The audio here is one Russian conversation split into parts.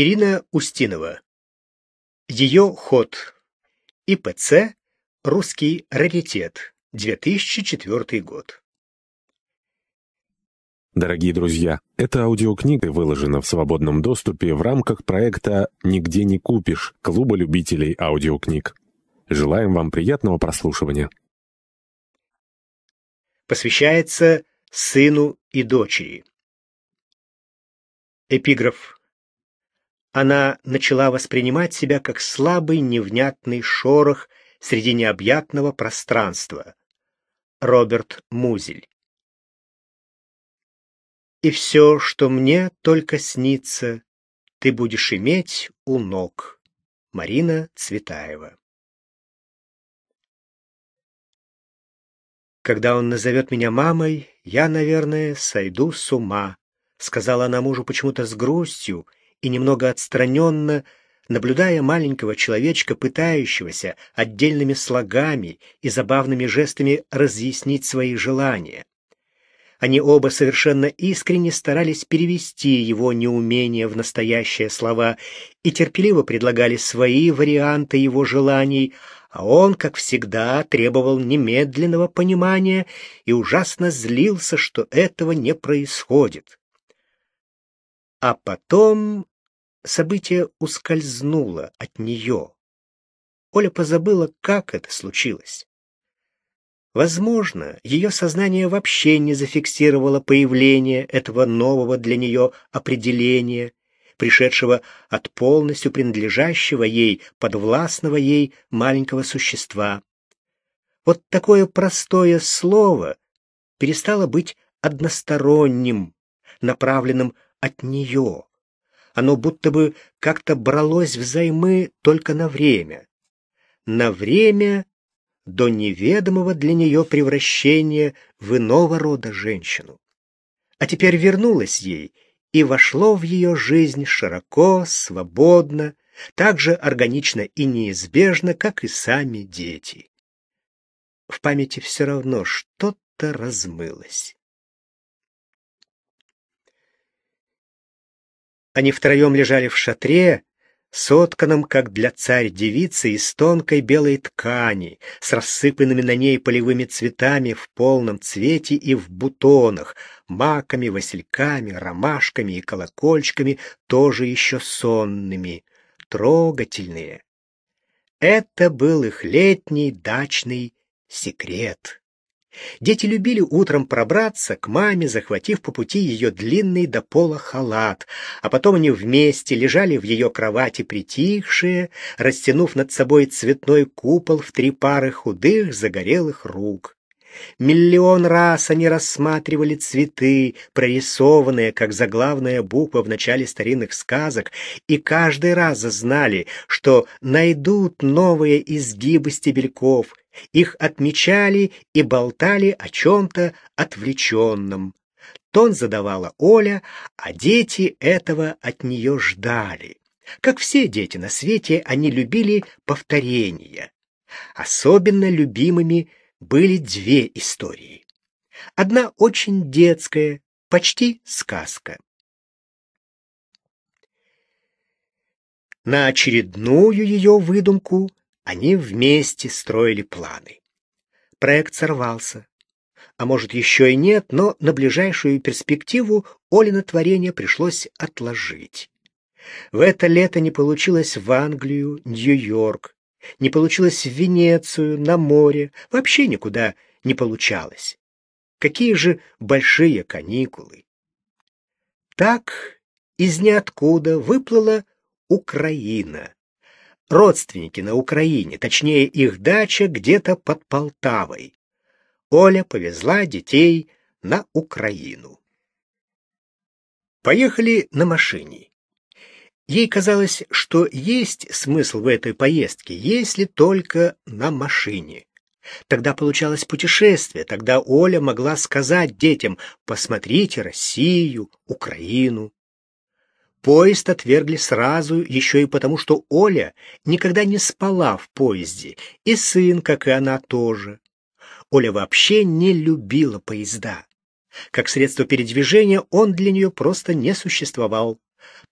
Ирина Устинова. Ее ход. ИПЦ. Русский раритет. 2004 год. Дорогие друзья, эта аудиокнига выложена в свободном доступе в рамках проекта «Нигде не купишь» Клуба любителей аудиокниг. Желаем вам приятного прослушивания. Посвящается сыну и дочери. Эпиграф. Она начала воспринимать себя как слабый невнятный шорох среди необъятного пространства. Роберт Музель. И все, что мне только снится, ты будешь иметь у ног. Марина Цветаева. Когда он назовет меня мамой, я, наверное, сойду с ума, сказала она мужу почему-то с грустью и немного отстраненно, наблюдая маленького человечка, пытающегося отдельными слогами и забавными жестами разъяснить свои желания. Они оба совершенно искренне старались перевести его неумение в настоящие слова и терпеливо предлагали свои варианты его желаний, а он, как всегда, требовал немедленного понимания и ужасно злился, что этого не происходит. А потом событие ускользнуло от нее. Оля позабыла, как это случилось. Возможно, ее сознание вообще не зафиксировало появление этого нового для нее определения, пришедшего от полностью принадлежащего ей, подвластного ей маленького существа. Вот такое простое слово перестало быть односторонним, направленным от нее. Оно будто бы как-то бралось взаймы только на время. На время до неведомого для нее превращения в иного рода женщину. А теперь вернулось ей и вошло в ее жизнь широко, свободно, так же органично и неизбежно, как и сами дети. В памяти все равно что-то размылось. Они втроем лежали в шатре, сотканном, как для царь-девицы, из тонкой белой ткани, с рассыпанными на ней полевыми цветами в полном цвете и в бутонах, маками, васильками, ромашками и колокольчиками, тоже еще сонными, трогательные. Это был их летний дачный секрет. Дети любили утром пробраться к маме, захватив по пути ее длинный до пола халат, а потом они вместе лежали в ее кровати притихшие, растянув над собой цветной купол в три пары худых загорелых рук. Миллион раз они рассматривали цветы, прорисованные, как заглавная буква в начале старинных сказок, и каждый раз знали, что найдут новые изгибы стебельков, их отмечали и болтали о чем-то отвлеченном. Тон задавала Оля, а дети этого от нее ждали. Как все дети на свете, они любили повторения. Особенно любимыми были две истории. Одна очень детская, почти сказка. На очередную ее выдумку они вместе строили планы. Проект сорвался. А может, еще и нет, но на ближайшую перспективу Олина творение пришлось отложить. В это лето не получилось в Англию, Нью-Йорк, не получилось в Венецию, на море, вообще никуда не получалось. Какие же большие каникулы! Так из ниоткуда выплыла Украина, родственники на Украине, точнее их дача где-то под Полтавой. Оля повезла детей на Украину. Поехали на машине. Ей казалось, что есть смысл в этой поездке, если только на машине. Тогда получалось путешествие, тогда Оля могла сказать детям «посмотрите Россию, Украину». Поезд отвергли сразу, еще и потому, что Оля никогда не спала в поезде, и сын, как и она, тоже. Оля вообще не любила поезда. Как средство передвижения он для нее просто не существовал.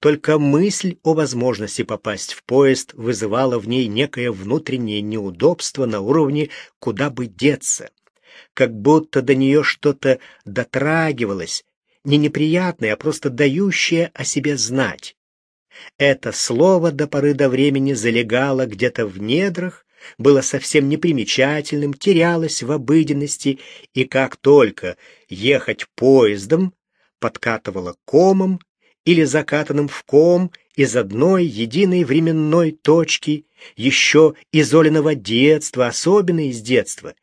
Только мысль о возможности попасть в поезд вызывала в ней некое внутреннее неудобство на уровне «куда бы деться», как будто до нее что-то дотрагивалось, не неприятное, а просто дающее о себе знать. Это слово до поры до времени залегало где-то в недрах, было совсем непримечательным, терялось в обыденности, и как только ехать поездом подкатывало комом или закатанным в ком из одной единой временной точки, еще из детства, особенно из детства,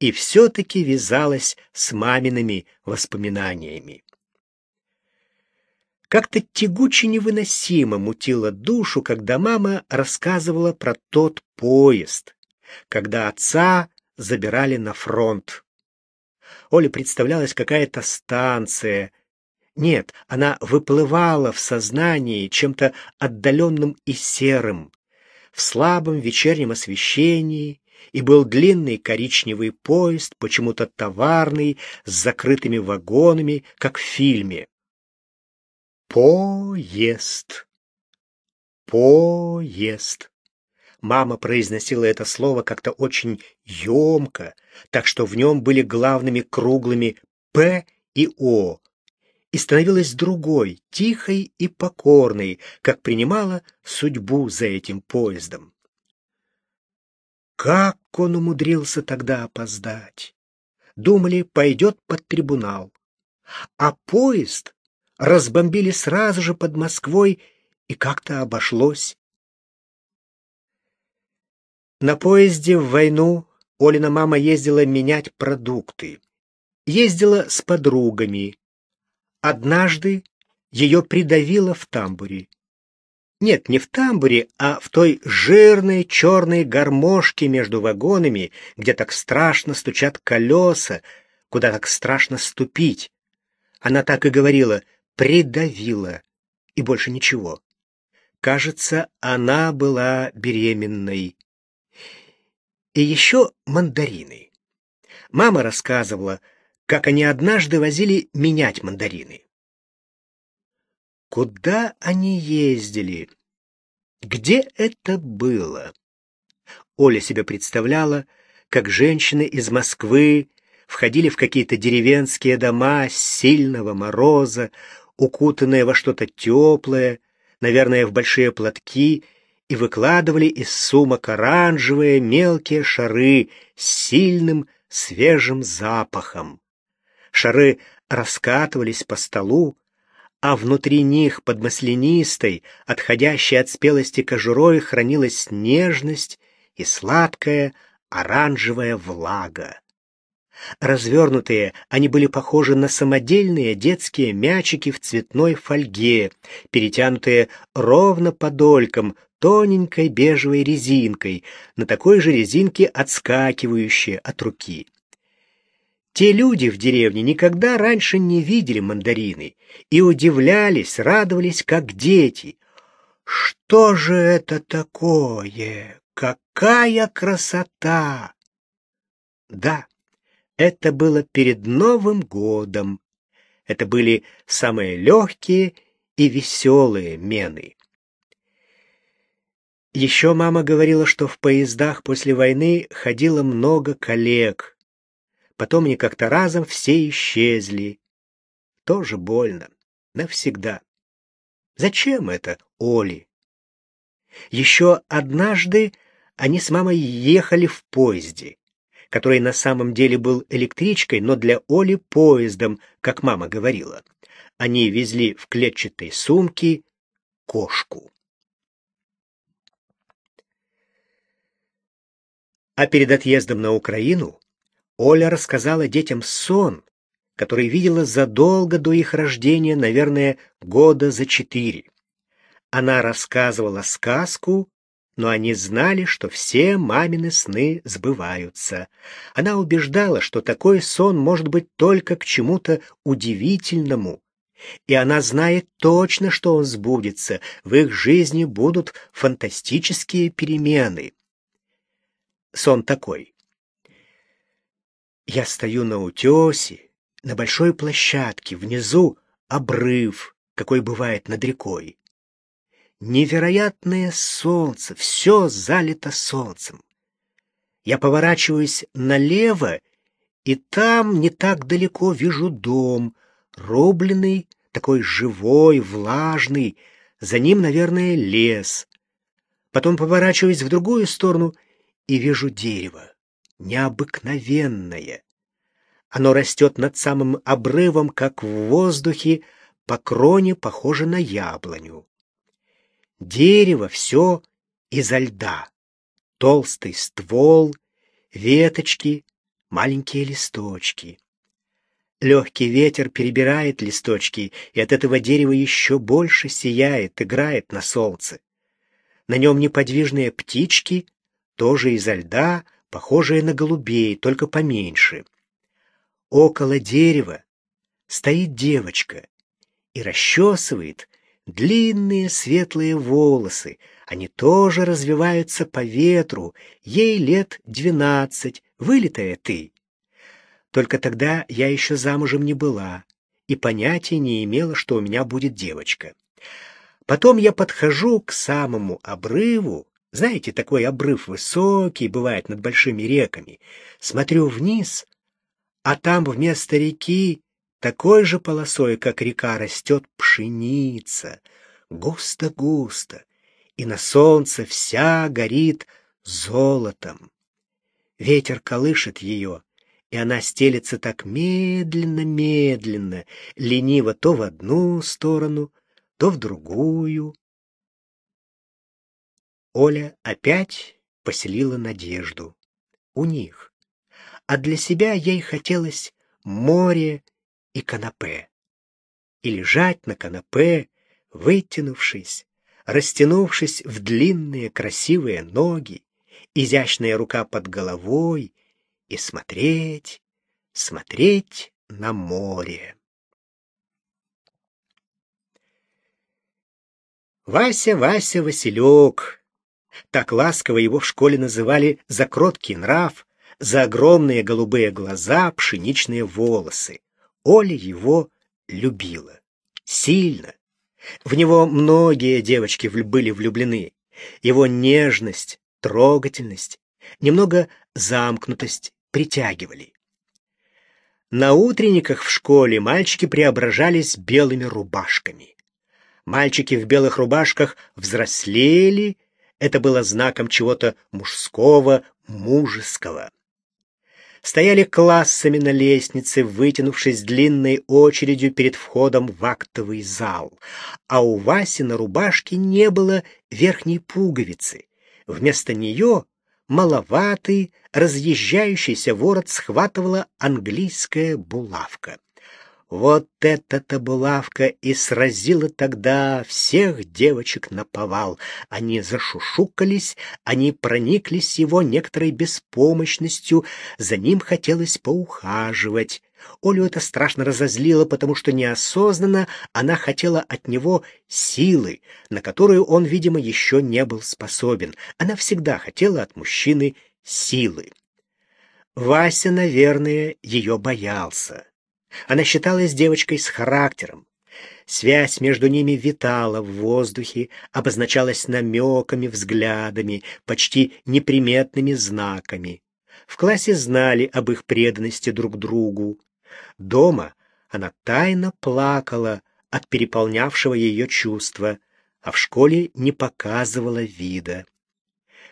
и все-таки вязалась с мамиными воспоминаниями. Как-то тягуче невыносимо мутило душу, когда мама рассказывала про тот поезд, когда отца забирали на фронт. Оле представлялась какая-то станция. Нет, она выплывала в сознании чем-то отдаленным и серым, в слабом вечернем освещении, и был длинный коричневый поезд, почему-то товарный, с закрытыми вагонами, как в фильме. Поезд. Поезд. Мама произносила это слово как-то очень емко, так что в нем были главными круглыми «п» и «о», и становилась другой, тихой и покорной, как принимала судьбу за этим поездом. Как он умудрился тогда опоздать? Думали, пойдет под трибунал. А поезд разбомбили сразу же под Москвой, и как-то обошлось. На поезде в войну Олина мама ездила менять продукты. Ездила с подругами. Однажды ее придавило в тамбуре. Нет, не в тамбуре, а в той жирной черной гармошке между вагонами, где так страшно стучат колеса, куда так страшно ступить. Она так и говорила придавила, и больше ничего. Кажется, она была беременной. И еще мандарины. Мама рассказывала, как они однажды возили менять мандарины. Куда они ездили? Где это было? Оля себе представляла, как женщины из Москвы входили в какие-то деревенские дома сильного мороза, укутанные во что-то теплое, наверное, в большие платки, и выкладывали из сумок оранжевые мелкие шары с сильным свежим запахом. Шары раскатывались по столу, а внутри них под маслянистой, отходящей от спелости кожурой, хранилась нежность и сладкая оранжевая влага. Развернутые, они были похожи на самодельные детские мячики в цветной фольге, перетянутые ровно подольком тоненькой бежевой резинкой, на такой же резинке отскакивающие от руки. Те люди в деревне никогда раньше не видели мандарины и удивлялись, радовались, как дети. Что же это такое? Какая красота! Да, это было перед Новым годом. Это были самые легкие и веселые мены. Еще мама говорила, что в поездах после войны ходило много коллег. Потом они как-то разом все исчезли. Тоже больно. Навсегда. Зачем это Оли? Еще однажды они с мамой ехали в поезде который на самом деле был электричкой, но для Оли поездом, как мама говорила. Они везли в клетчатой сумке кошку. А перед отъездом на Украину Оля рассказала детям сон, который видела задолго до их рождения, наверное, года за четыре. Она рассказывала сказку но они знали, что все мамины сны сбываются. Она убеждала, что такой сон может быть только к чему-то удивительному. И она знает точно, что он сбудется, в их жизни будут фантастические перемены. Сон такой. Я стою на утесе, на большой площадке, внизу обрыв, какой бывает над рекой. Невероятное солнце, все залито солнцем. Я поворачиваюсь налево, и там не так далеко вижу дом, рубленный, такой живой, влажный, за ним, наверное, лес. Потом поворачиваюсь в другую сторону и вижу дерево, необыкновенное. Оно растет над самым обрывом, как в воздухе, по кроне похоже на яблоню. Дерево все изо льда. Толстый ствол, веточки, маленькие листочки. Легкий ветер перебирает листочки, и от этого дерева еще больше сияет, играет на солнце. На нем неподвижные птички, тоже изо льда, похожие на голубей, только поменьше. Около дерева стоит девочка и расчесывает длинные светлые волосы. Они тоже развиваются по ветру. Ей лет двенадцать, вылитая ты. Только тогда я еще замужем не была и понятия не имела, что у меня будет девочка. Потом я подхожу к самому обрыву, знаете, такой обрыв высокий, бывает над большими реками. Смотрю вниз, а там вместо реки такой же полосой, как река, растет пшеница, густо-густо, и на солнце вся горит золотом. Ветер колышет ее, и она стелется так медленно-медленно, лениво то в одну сторону, то в другую. Оля опять поселила надежду. У них. А для себя ей хотелось море и канапе. И лежать на канапе, вытянувшись, растянувшись в длинные красивые ноги, изящная рука под головой, и смотреть, смотреть на море. Вася, Вася, Василек. Так ласково его в школе называли за кроткий нрав, за огромные голубые глаза, пшеничные волосы. Оля его любила. Сильно. В него многие девочки были влюблены. Его нежность, трогательность, немного замкнутость притягивали. На утренниках в школе мальчики преображались белыми рубашками. Мальчики в белых рубашках взрослели, это было знаком чего-то мужского, мужеского стояли классами на лестнице, вытянувшись длинной очередью перед входом в актовый зал. А у Васи на рубашке не было верхней пуговицы. Вместо нее маловатый, разъезжающийся ворот схватывала английская булавка. Вот эта-то булавка и сразила тогда всех девочек на повал. Они зашушукались, они прониклись его некоторой беспомощностью, за ним хотелось поухаживать. Олю это страшно разозлило, потому что неосознанно она хотела от него силы, на которую он, видимо, еще не был способен. Она всегда хотела от мужчины силы. Вася, наверное, ее боялся. Она считалась девочкой с характером. Связь между ними витала в воздухе, обозначалась намеками, взглядами, почти неприметными знаками. В классе знали об их преданности друг другу. Дома она тайно плакала от переполнявшего ее чувства, а в школе не показывала вида.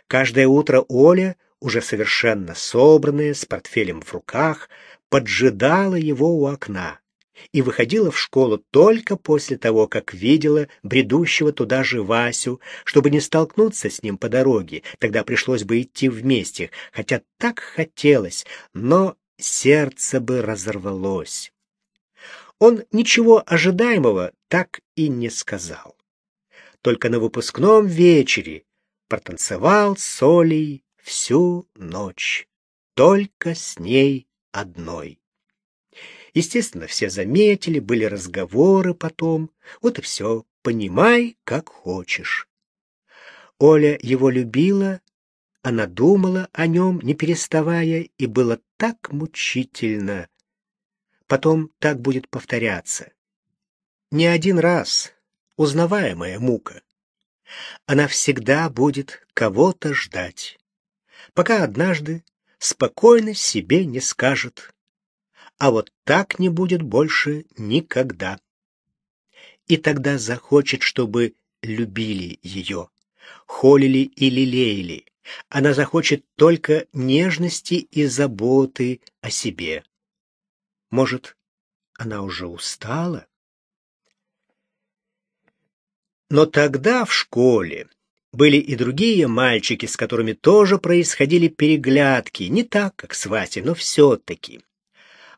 Каждое утро Оля, уже совершенно собранная, с портфелем в руках, поджидала его у окна и выходила в школу только после того, как видела бредущего туда же Васю, чтобы не столкнуться с ним по дороге, тогда пришлось бы идти вместе, хотя так хотелось, но сердце бы разорвалось. Он ничего ожидаемого так и не сказал. Только на выпускном вечере протанцевал с Олей всю ночь, только с ней одной. Естественно, все заметили, были разговоры потом. Вот и все. Понимай, как хочешь. Оля его любила, она думала о нем, не переставая, и было так мучительно. Потом так будет повторяться. не один раз узнаваемая мука. Она всегда будет кого-то ждать, пока однажды спокойно себе не скажет. А вот так не будет больше никогда. И тогда захочет, чтобы любили ее, холили и лелеяли. Она захочет только нежности и заботы о себе. Может, она уже устала? Но тогда в школе были и другие мальчики, с которыми тоже происходили переглядки, не так, как с Васей, но все-таки.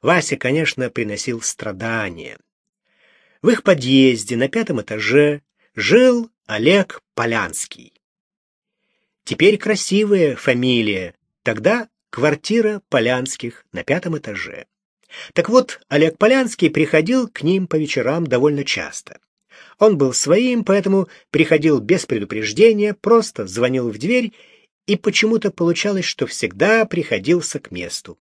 Вася, конечно, приносил страдания. В их подъезде на пятом этаже жил Олег Полянский. Теперь красивая фамилия, тогда квартира Полянских на пятом этаже. Так вот, Олег Полянский приходил к ним по вечерам довольно часто. Он был своим, поэтому приходил без предупреждения, просто звонил в дверь, и почему-то получалось, что всегда приходился к месту.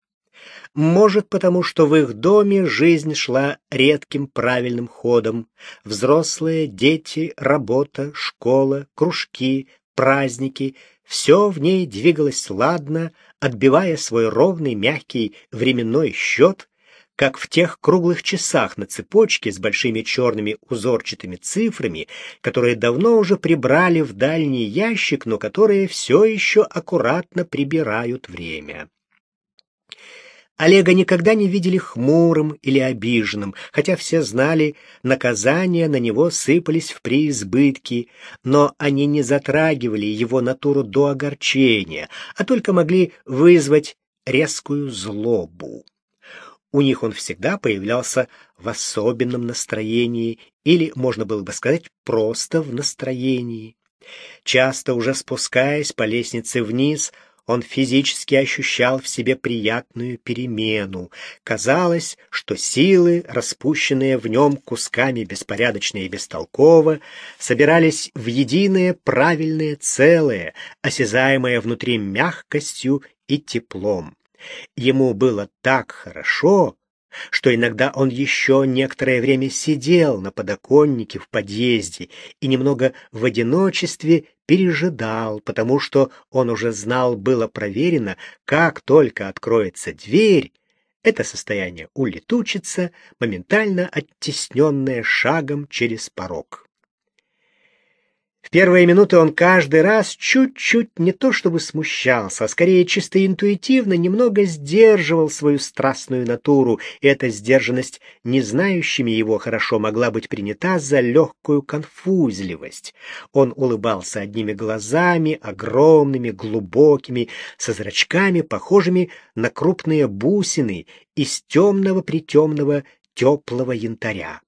Может, потому что в их доме жизнь шла редким правильным ходом. Взрослые, дети, работа, школа, кружки, праздники — все в ней двигалось ладно, отбивая свой ровный, мягкий временной счет, как в тех круглых часах на цепочке с большими черными узорчатыми цифрами, которые давно уже прибрали в дальний ящик, но которые все еще аккуратно прибирают время. Олега никогда не видели хмурым или обиженным, хотя все знали, наказания на него сыпались в преизбытке, но они не затрагивали его натуру до огорчения, а только могли вызвать резкую злобу. У них он всегда появлялся в особенном настроении, или, можно было бы сказать, просто в настроении. Часто уже спускаясь по лестнице вниз, он физически ощущал в себе приятную перемену. Казалось, что силы, распущенные в нем кусками беспорядочно и бестолково, собирались в единое правильное целое, осязаемое внутри мягкостью и теплом. Ему было так хорошо, что иногда он еще некоторое время сидел на подоконнике в подъезде и немного в одиночестве пережидал, потому что он уже знал, было проверено, как только откроется дверь, это состояние улетучится, моментально оттесненное шагом через порог. В первые минуты он каждый раз чуть-чуть не то чтобы смущался, а скорее чисто интуитивно немного сдерживал свою страстную натуру, и эта сдержанность не знающими его хорошо могла быть принята за легкую конфузливость. Он улыбался одними глазами, огромными, глубокими, со зрачками, похожими на крупные бусины из темного-притемного теплого янтаря.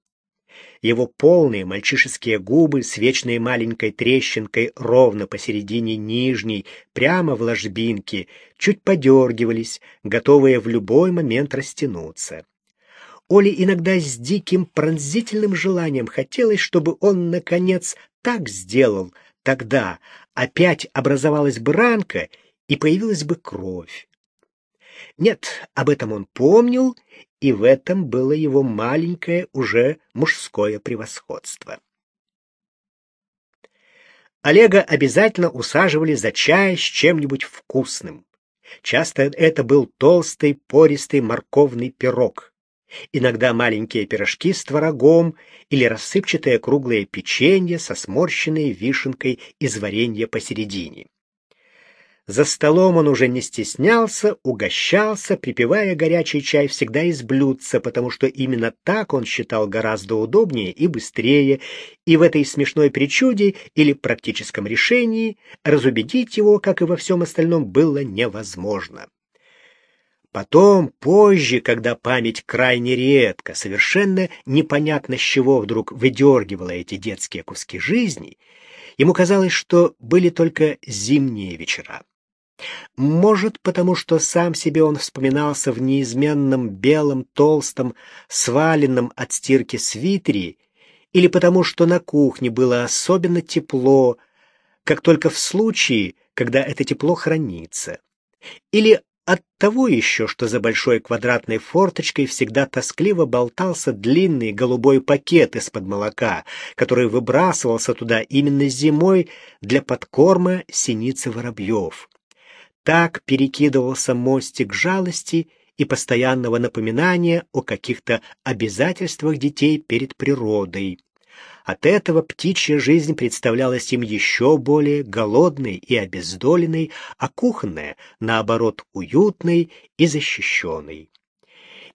Его полные мальчишеские губы с вечной маленькой трещинкой ровно посередине нижней, прямо в ложбинке, чуть подергивались, готовые в любой момент растянуться. Оле иногда с диким пронзительным желанием хотелось, чтобы он, наконец, так сделал, тогда опять образовалась бы ранка и появилась бы кровь. Нет, об этом он помнил и в этом было его маленькое уже мужское превосходство. Олега обязательно усаживали за чай с чем-нибудь вкусным. Часто это был толстый, пористый морковный пирог. Иногда маленькие пирожки с творогом или рассыпчатое круглое печенье со сморщенной вишенкой из варенья посередине. За столом он уже не стеснялся, угощался, припивая горячий чай всегда из блюдца, потому что именно так он считал гораздо удобнее и быстрее, и в этой смешной причуде или практическом решении разубедить его, как и во всем остальном, было невозможно. Потом, позже, когда память крайне редко, совершенно непонятно с чего вдруг выдергивала эти детские куски жизни, ему казалось, что были только зимние вечера. Может, потому что сам себе он вспоминался в неизменном белом, толстом, сваленном от стирки свитере, или потому что на кухне было особенно тепло, как только в случае, когда это тепло хранится. Или от того еще, что за большой квадратной форточкой всегда тоскливо болтался длинный голубой пакет из-под молока, который выбрасывался туда именно зимой для подкорма синицы воробьев. Так перекидывался мостик жалости и постоянного напоминания о каких-то обязательствах детей перед природой. От этого птичья жизнь представлялась им еще более голодной и обездоленной, а кухонная, наоборот, уютной и защищенной.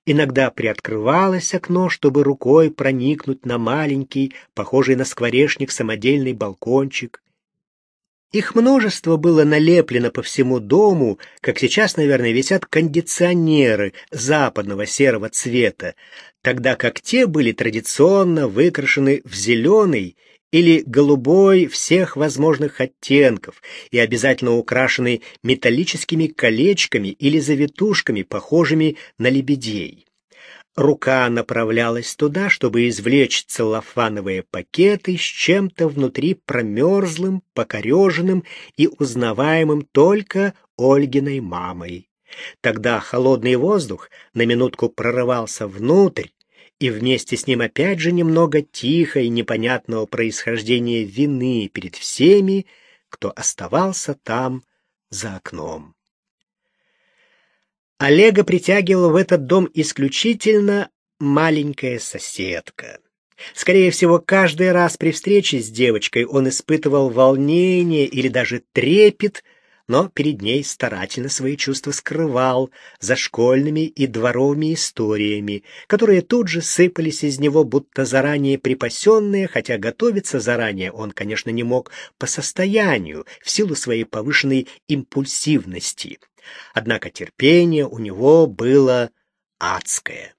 Иногда приоткрывалось окно, чтобы рукой проникнуть на маленький, похожий на скворечник самодельный балкончик. Их множество было налеплено по всему дому, как сейчас, наверное, висят кондиционеры западного серого цвета, тогда как те были традиционно выкрашены в зеленый или голубой всех возможных оттенков и обязательно украшены металлическими колечками или завитушками, похожими на лебедей. Рука направлялась туда, чтобы извлечь целлофановые пакеты с чем-то внутри промерзлым, покореженным и узнаваемым только Ольгиной мамой. Тогда холодный воздух на минутку прорывался внутрь, и вместе с ним опять же немного тихой, непонятного происхождения вины перед всеми, кто оставался там за окном. Олега притягивала в этот дом исключительно маленькая соседка. Скорее всего, каждый раз при встрече с девочкой он испытывал волнение или даже трепет, но перед ней старательно свои чувства скрывал за школьными и дворовыми историями, которые тут же сыпались из него, будто заранее припасенные, хотя готовиться заранее он, конечно, не мог по состоянию, в силу своей повышенной импульсивности. Однако терпение у него было адское.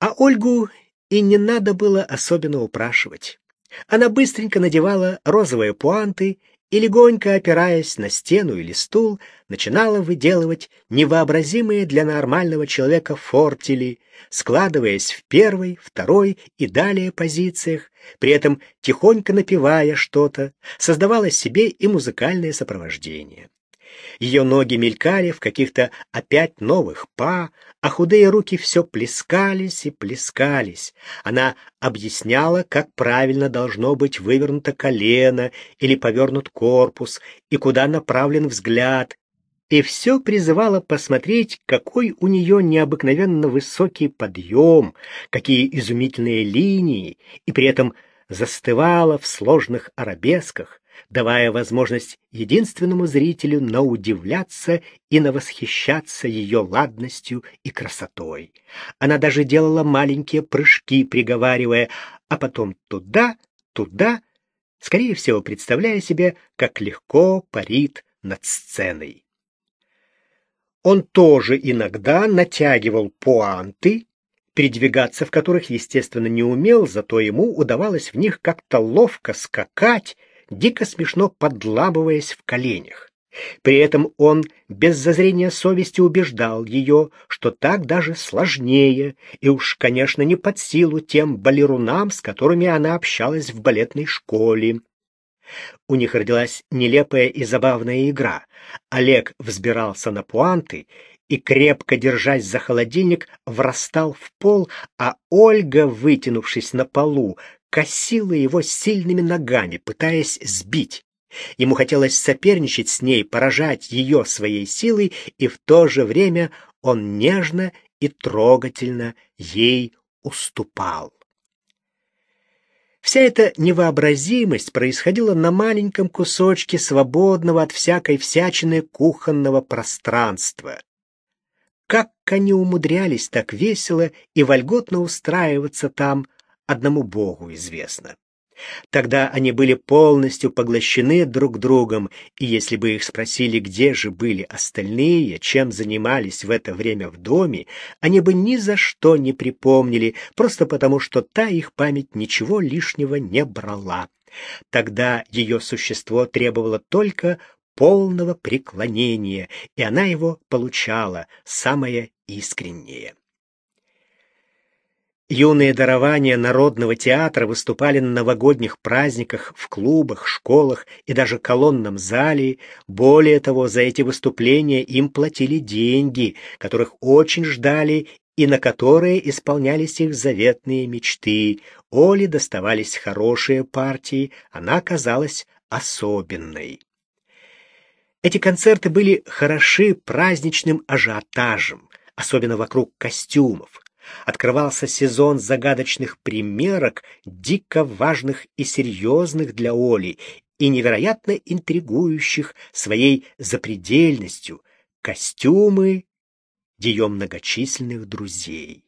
А Ольгу и не надо было особенно упрашивать. Она быстренько надевала розовые пуанты и, легонько опираясь на стену или стул, начинала выделывать невообразимые для нормального человека фортели, складываясь в первой, второй и далее позициях, при этом тихонько напевая что-то, создавала себе и музыкальное сопровождение. Ее ноги мелькали в каких-то опять новых па, а худые руки все плескались и плескались. Она объясняла, как правильно должно быть вывернуто колено или повернут корпус, и куда направлен взгляд, и все призывала посмотреть, какой у нее необыкновенно высокий подъем, какие изумительные линии, и при этом застывала в сложных арабесках, давая возможность единственному зрителю наудивляться и навосхищаться ее ладностью и красотой. Она даже делала маленькие прыжки, приговаривая, а потом туда, туда, скорее всего, представляя себе, как легко парит над сценой. Он тоже иногда натягивал пуанты, передвигаться в которых, естественно, не умел, зато ему удавалось в них как-то ловко скакать, дико смешно подламываясь в коленях. При этом он без зазрения совести убеждал ее, что так даже сложнее, и уж, конечно, не под силу тем балерунам, с которыми она общалась в балетной школе. У них родилась нелепая и забавная игра. Олег взбирался на пуанты и, крепко держась за холодильник, врастал в пол, а Ольга, вытянувшись на полу, косила его сильными ногами, пытаясь сбить. Ему хотелось соперничать с ней, поражать ее своей силой, и в то же время он нежно и трогательно ей уступал. Вся эта невообразимость происходила на маленьком кусочке свободного от всякой всячины кухонного пространства. Как они умудрялись так весело и вольготно устраиваться там, одному Богу известно. Тогда они были полностью поглощены друг другом, и если бы их спросили, где же были остальные, чем занимались в это время в доме, они бы ни за что не припомнили, просто потому что та их память ничего лишнего не брала. Тогда ее существо требовало только полного преклонения, и она его получала, самое искреннее. Юные дарования Народного театра выступали на новогодних праздниках в клубах, школах и даже колонном зале. Более того, за эти выступления им платили деньги, которых очень ждали и на которые исполнялись их заветные мечты. Оле доставались хорошие партии, она казалась особенной. Эти концерты были хороши праздничным ажиотажем, особенно вокруг костюмов. Открывался сезон загадочных примерок, дико важных и серьезных для Оли, и невероятно интригующих своей запредельностью, костюмы ее многочисленных друзей.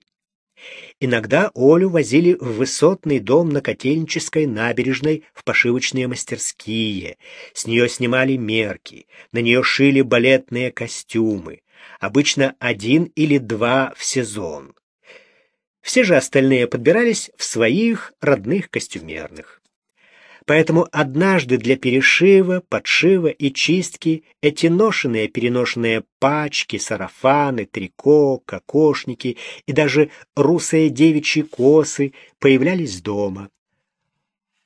Иногда Олю возили в высотный дом на Котельнической набережной в пошивочные мастерские. С нее снимали мерки, на нее шили балетные костюмы, обычно один или два в сезон. Все же остальные подбирались в своих родных костюмерных. Поэтому однажды для перешива, подшива и чистки эти ношеные-переношенные пачки, сарафаны, трико, кокошники и даже русые девичьи косы появлялись дома.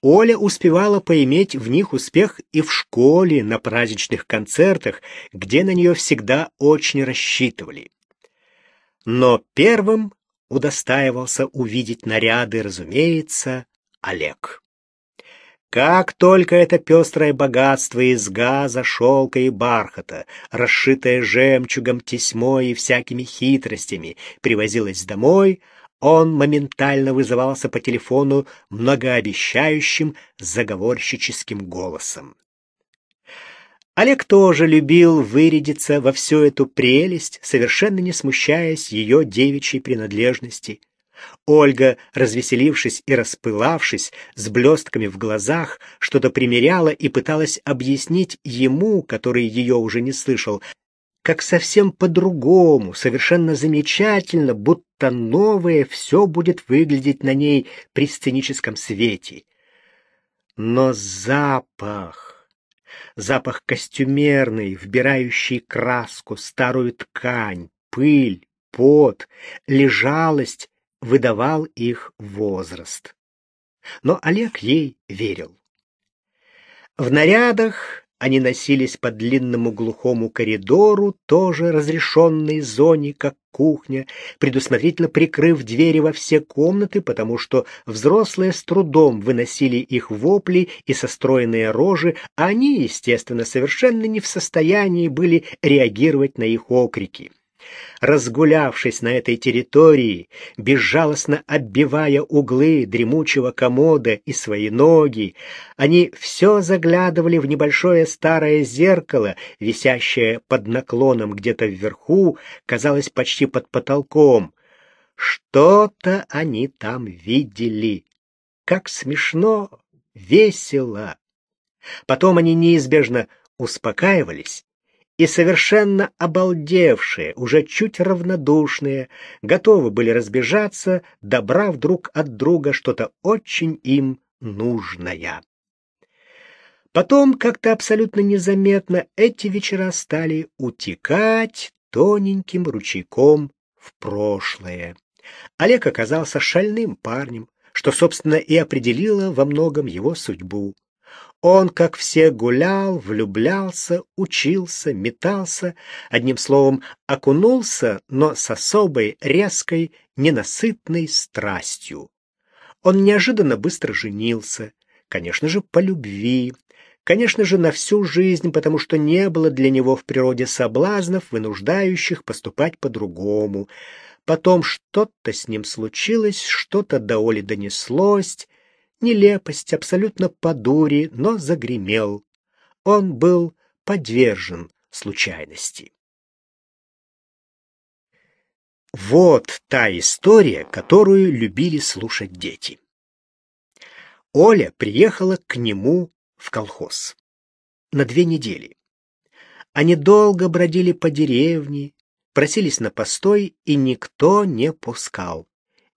Оля успевала поиметь в них успех и в школе, на праздничных концертах, где на нее всегда очень рассчитывали. Но первым удостаивался увидеть наряды, разумеется, Олег. Как только это пестрое богатство из газа, шелка и бархата, расшитое жемчугом, тесьмой и всякими хитростями, привозилось домой, он моментально вызывался по телефону многообещающим заговорщическим голосом. Олег тоже любил вырядиться во всю эту прелесть, совершенно не смущаясь ее девичьей принадлежности. Ольга, развеселившись и распылавшись, с блестками в глазах, что-то примеряла и пыталась объяснить ему, который ее уже не слышал, как совсем по-другому, совершенно замечательно, будто новое все будет выглядеть на ней при сценическом свете. Но запах, запах костюмерный, вбирающий краску, старую ткань, пыль, пот, лежалость выдавал их возраст. Но Олег ей верил. В нарядах они носились по длинному глухому коридору, тоже разрешенной зоне, как кухня, предусмотрительно прикрыв двери во все комнаты, потому что взрослые с трудом выносили их вопли и состроенные рожи, а они, естественно, совершенно не в состоянии были реагировать на их окрики разгулявшись на этой территории, безжалостно оббивая углы дремучего комода и свои ноги, они все заглядывали в небольшое старое зеркало, висящее под наклоном где-то вверху, казалось почти под потолком. Что-то они там видели. Как смешно, весело. Потом они неизбежно успокаивались и совершенно обалдевшие, уже чуть равнодушные, готовы были разбежаться, добрав друг от друга что-то очень им нужное. Потом, как-то абсолютно незаметно, эти вечера стали утекать тоненьким ручейком в прошлое. Олег оказался шальным парнем, что, собственно, и определило во многом его судьбу. Он, как все, гулял, влюблялся, учился, метался, одним словом, окунулся, но с особой, резкой, ненасытной страстью. Он неожиданно быстро женился, конечно же, по любви, конечно же, на всю жизнь, потому что не было для него в природе соблазнов, вынуждающих поступать по-другому. Потом что-то с ним случилось, что-то до Оли донеслось, Нелепость абсолютно по дури, но загремел. Он был подвержен случайности. Вот та история, которую любили слушать дети. Оля приехала к нему в колхоз на две недели. Они долго бродили по деревне, просились на постой, и никто не пускал.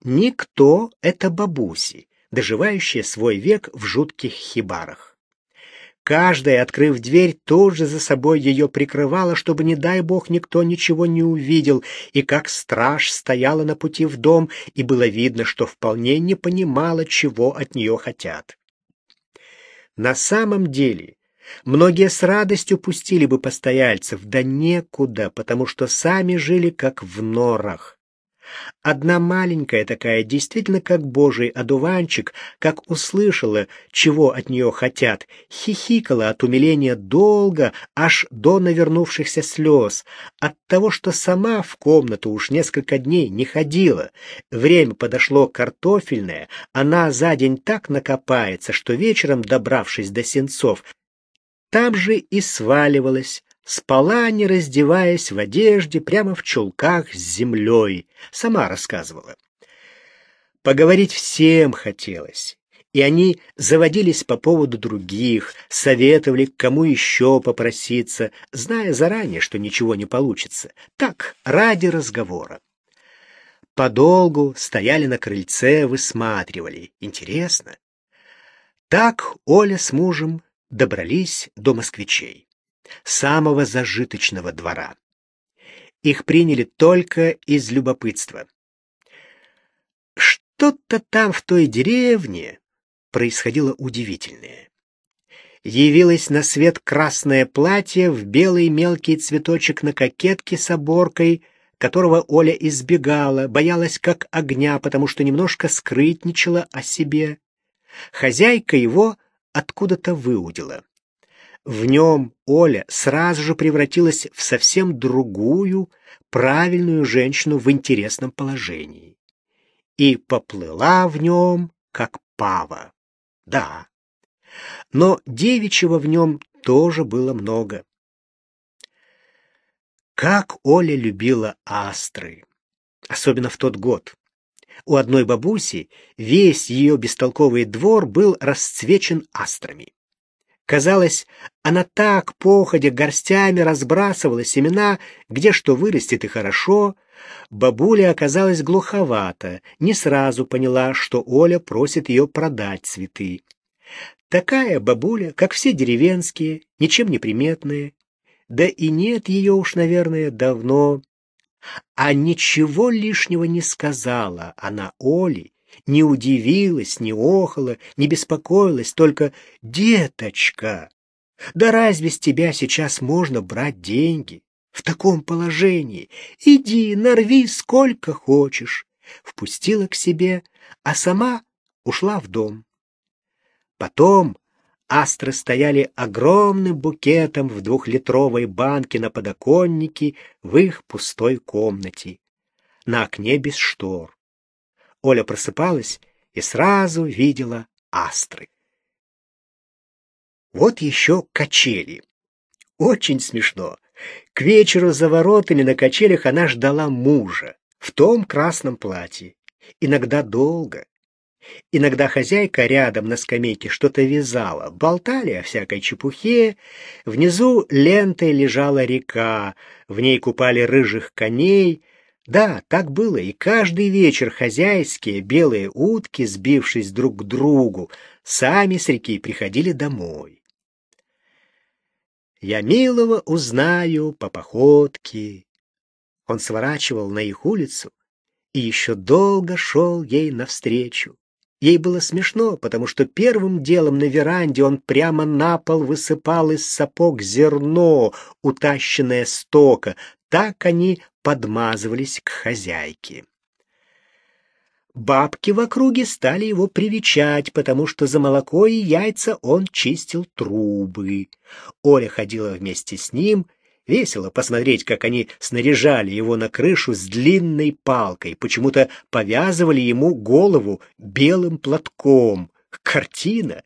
Никто — это бабуси, доживающие свой век в жутких хибарах. Каждая, открыв дверь, тут же за собой ее прикрывала, чтобы, не дай бог, никто ничего не увидел, и как страж стояла на пути в дом, и было видно, что вполне не понимала, чего от нее хотят. На самом деле, многие с радостью пустили бы постояльцев, да некуда, потому что сами жили как в норах. Одна маленькая такая, действительно как божий одуванчик, как услышала, чего от нее хотят, хихикала от умиления долго, аж до навернувшихся слез, от того, что сама в комнату уж несколько дней не ходила. Время подошло картофельное, она за день так накопается, что вечером, добравшись до сенцов, там же и сваливалась, спала, не раздеваясь, в одежде, прямо в чулках с землей. Сама рассказывала. Поговорить всем хотелось, и они заводились по поводу других, советовали, кому еще попроситься, зная заранее, что ничего не получится. Так, ради разговора. Подолгу стояли на крыльце, высматривали. Интересно. Так Оля с мужем добрались до москвичей самого зажиточного двора. Их приняли только из любопытства. Что-то там в той деревне происходило удивительное. Явилось на свет красное платье в белый мелкий цветочек на кокетке с оборкой, которого Оля избегала, боялась как огня, потому что немножко скрытничала о себе. Хозяйка его откуда-то выудила. В нем Оля сразу же превратилась в совсем другую, правильную женщину в интересном положении. И поплыла в нем, как пава. Да, но девичьего в нем тоже было много. Как Оля любила астры, особенно в тот год. У одной бабуси весь ее бестолковый двор был расцвечен астрами. Казалось, она так походя горстями разбрасывала семена, где что вырастет и хорошо. Бабуля оказалась глуховата, не сразу поняла, что Оля просит ее продать цветы. Такая бабуля, как все деревенские, ничем не приметная. Да и нет ее уж, наверное, давно. А ничего лишнего не сказала она Оле не удивилась, не охала, не беспокоилась, только «Деточка, да разве с тебя сейчас можно брать деньги? В таком положении иди, нарви сколько хочешь». Впустила к себе, а сама ушла в дом. Потом астры стояли огромным букетом в двухлитровой банке на подоконнике в их пустой комнате. На окне без штор. Оля просыпалась и сразу видела астры. Вот еще качели. Очень смешно. К вечеру за воротами на качелях она ждала мужа в том красном платье. Иногда долго. Иногда хозяйка рядом на скамейке что-то вязала, болтали о всякой чепухе. Внизу лентой лежала река, в ней купали рыжих коней, да, так было, и каждый вечер хозяйские белые утки, сбившись друг к другу, сами с реки приходили домой. Я милого узнаю по походке. Он сворачивал на их улицу и еще долго шел ей навстречу. Ей было смешно, потому что первым делом на веранде он прямо на пол высыпал из сапог зерно, утащенное с тока. Так они подмазывались к хозяйке. Бабки в округе стали его привечать, потому что за молоко и яйца он чистил трубы. Оля ходила вместе с ним, весело посмотреть, как они снаряжали его на крышу с длинной палкой, почему-то повязывали ему голову белым платком. Картина!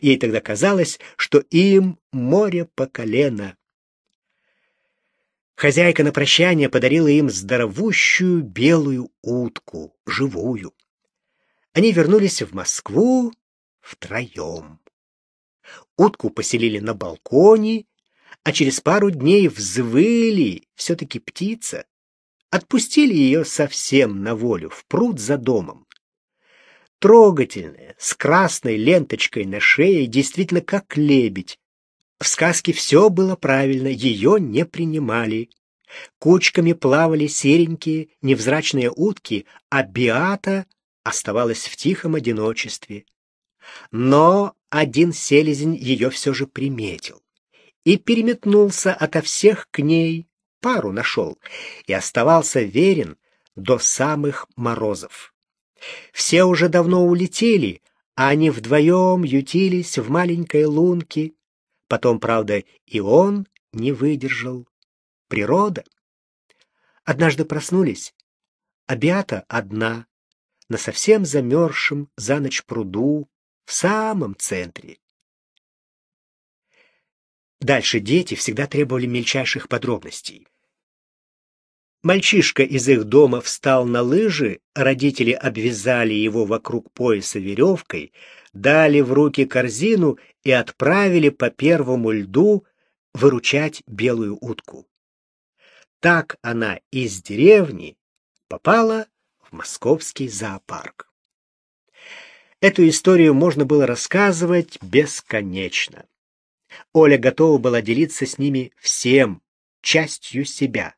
Ей тогда казалось, что им море по колено. Хозяйка на прощание подарила им здоровущую белую утку, живую. Они вернулись в Москву втроем. Утку поселили на балконе, а через пару дней взвыли, все-таки птица. Отпустили ее совсем на волю, в пруд за домом. Трогательная, с красной ленточкой на шее, действительно как лебедь, В сказке все было правильно, ее не принимали. Кучками плавали серенькие, невзрачные утки, а Биата оставалась в тихом одиночестве. Но один селезень ее все же приметил и переметнулся ото всех к ней, пару нашел, и оставался верен до самых морозов. Все уже давно улетели, а они вдвоем ютились в маленькой лунке. Потом, правда, и он не выдержал. Природа. Однажды проснулись, а одна, на совсем замерзшем за ночь пруду, в самом центре. Дальше дети всегда требовали мельчайших подробностей. Мальчишка из их дома встал на лыжи, родители обвязали его вокруг пояса веревкой, дали в руки корзину и отправили по первому льду выручать белую утку. Так она из деревни попала в московский зоопарк. Эту историю можно было рассказывать бесконечно. Оля готова была делиться с ними всем, частью себя.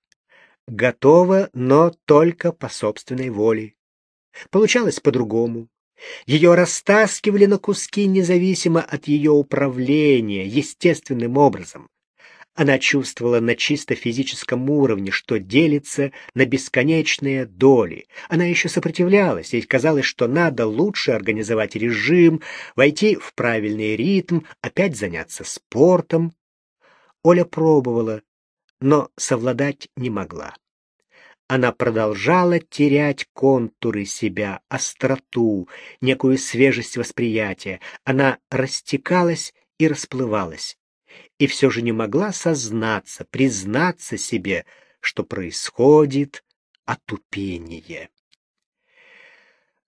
Готова, но только по собственной воле. Получалось по-другому. Ее растаскивали на куски независимо от ее управления, естественным образом. Она чувствовала на чисто физическом уровне, что делится на бесконечные доли. Она еще сопротивлялась, ей казалось, что надо лучше организовать режим, войти в правильный ритм, опять заняться спортом. Оля пробовала, но совладать не могла. Она продолжала терять контуры себя, остроту, некую свежесть восприятия. Она растекалась и расплывалась и все же не могла сознаться, признаться себе, что происходит отупение.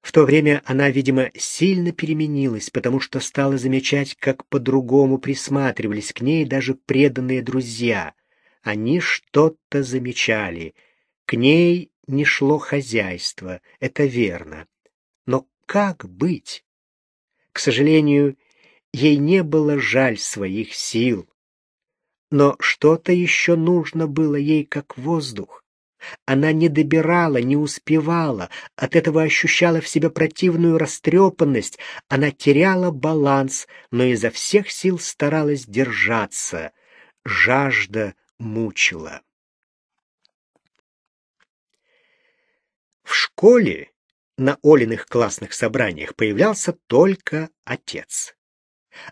В то время она, видимо, сильно переменилась, потому что стала замечать, как по-другому присматривались к ней даже преданные друзья. Они что-то замечали. К ней не шло хозяйство, это верно. Но как быть? К сожалению, ей не было жаль своих сил. Но что-то еще нужно было ей как воздух. Она не добирала, не успевала, от этого ощущала в себе противную растрепанность, она теряла баланс, но изо всех сил старалась держаться. Жажда мучила. В школе на Олиных классных собраниях появлялся только отец.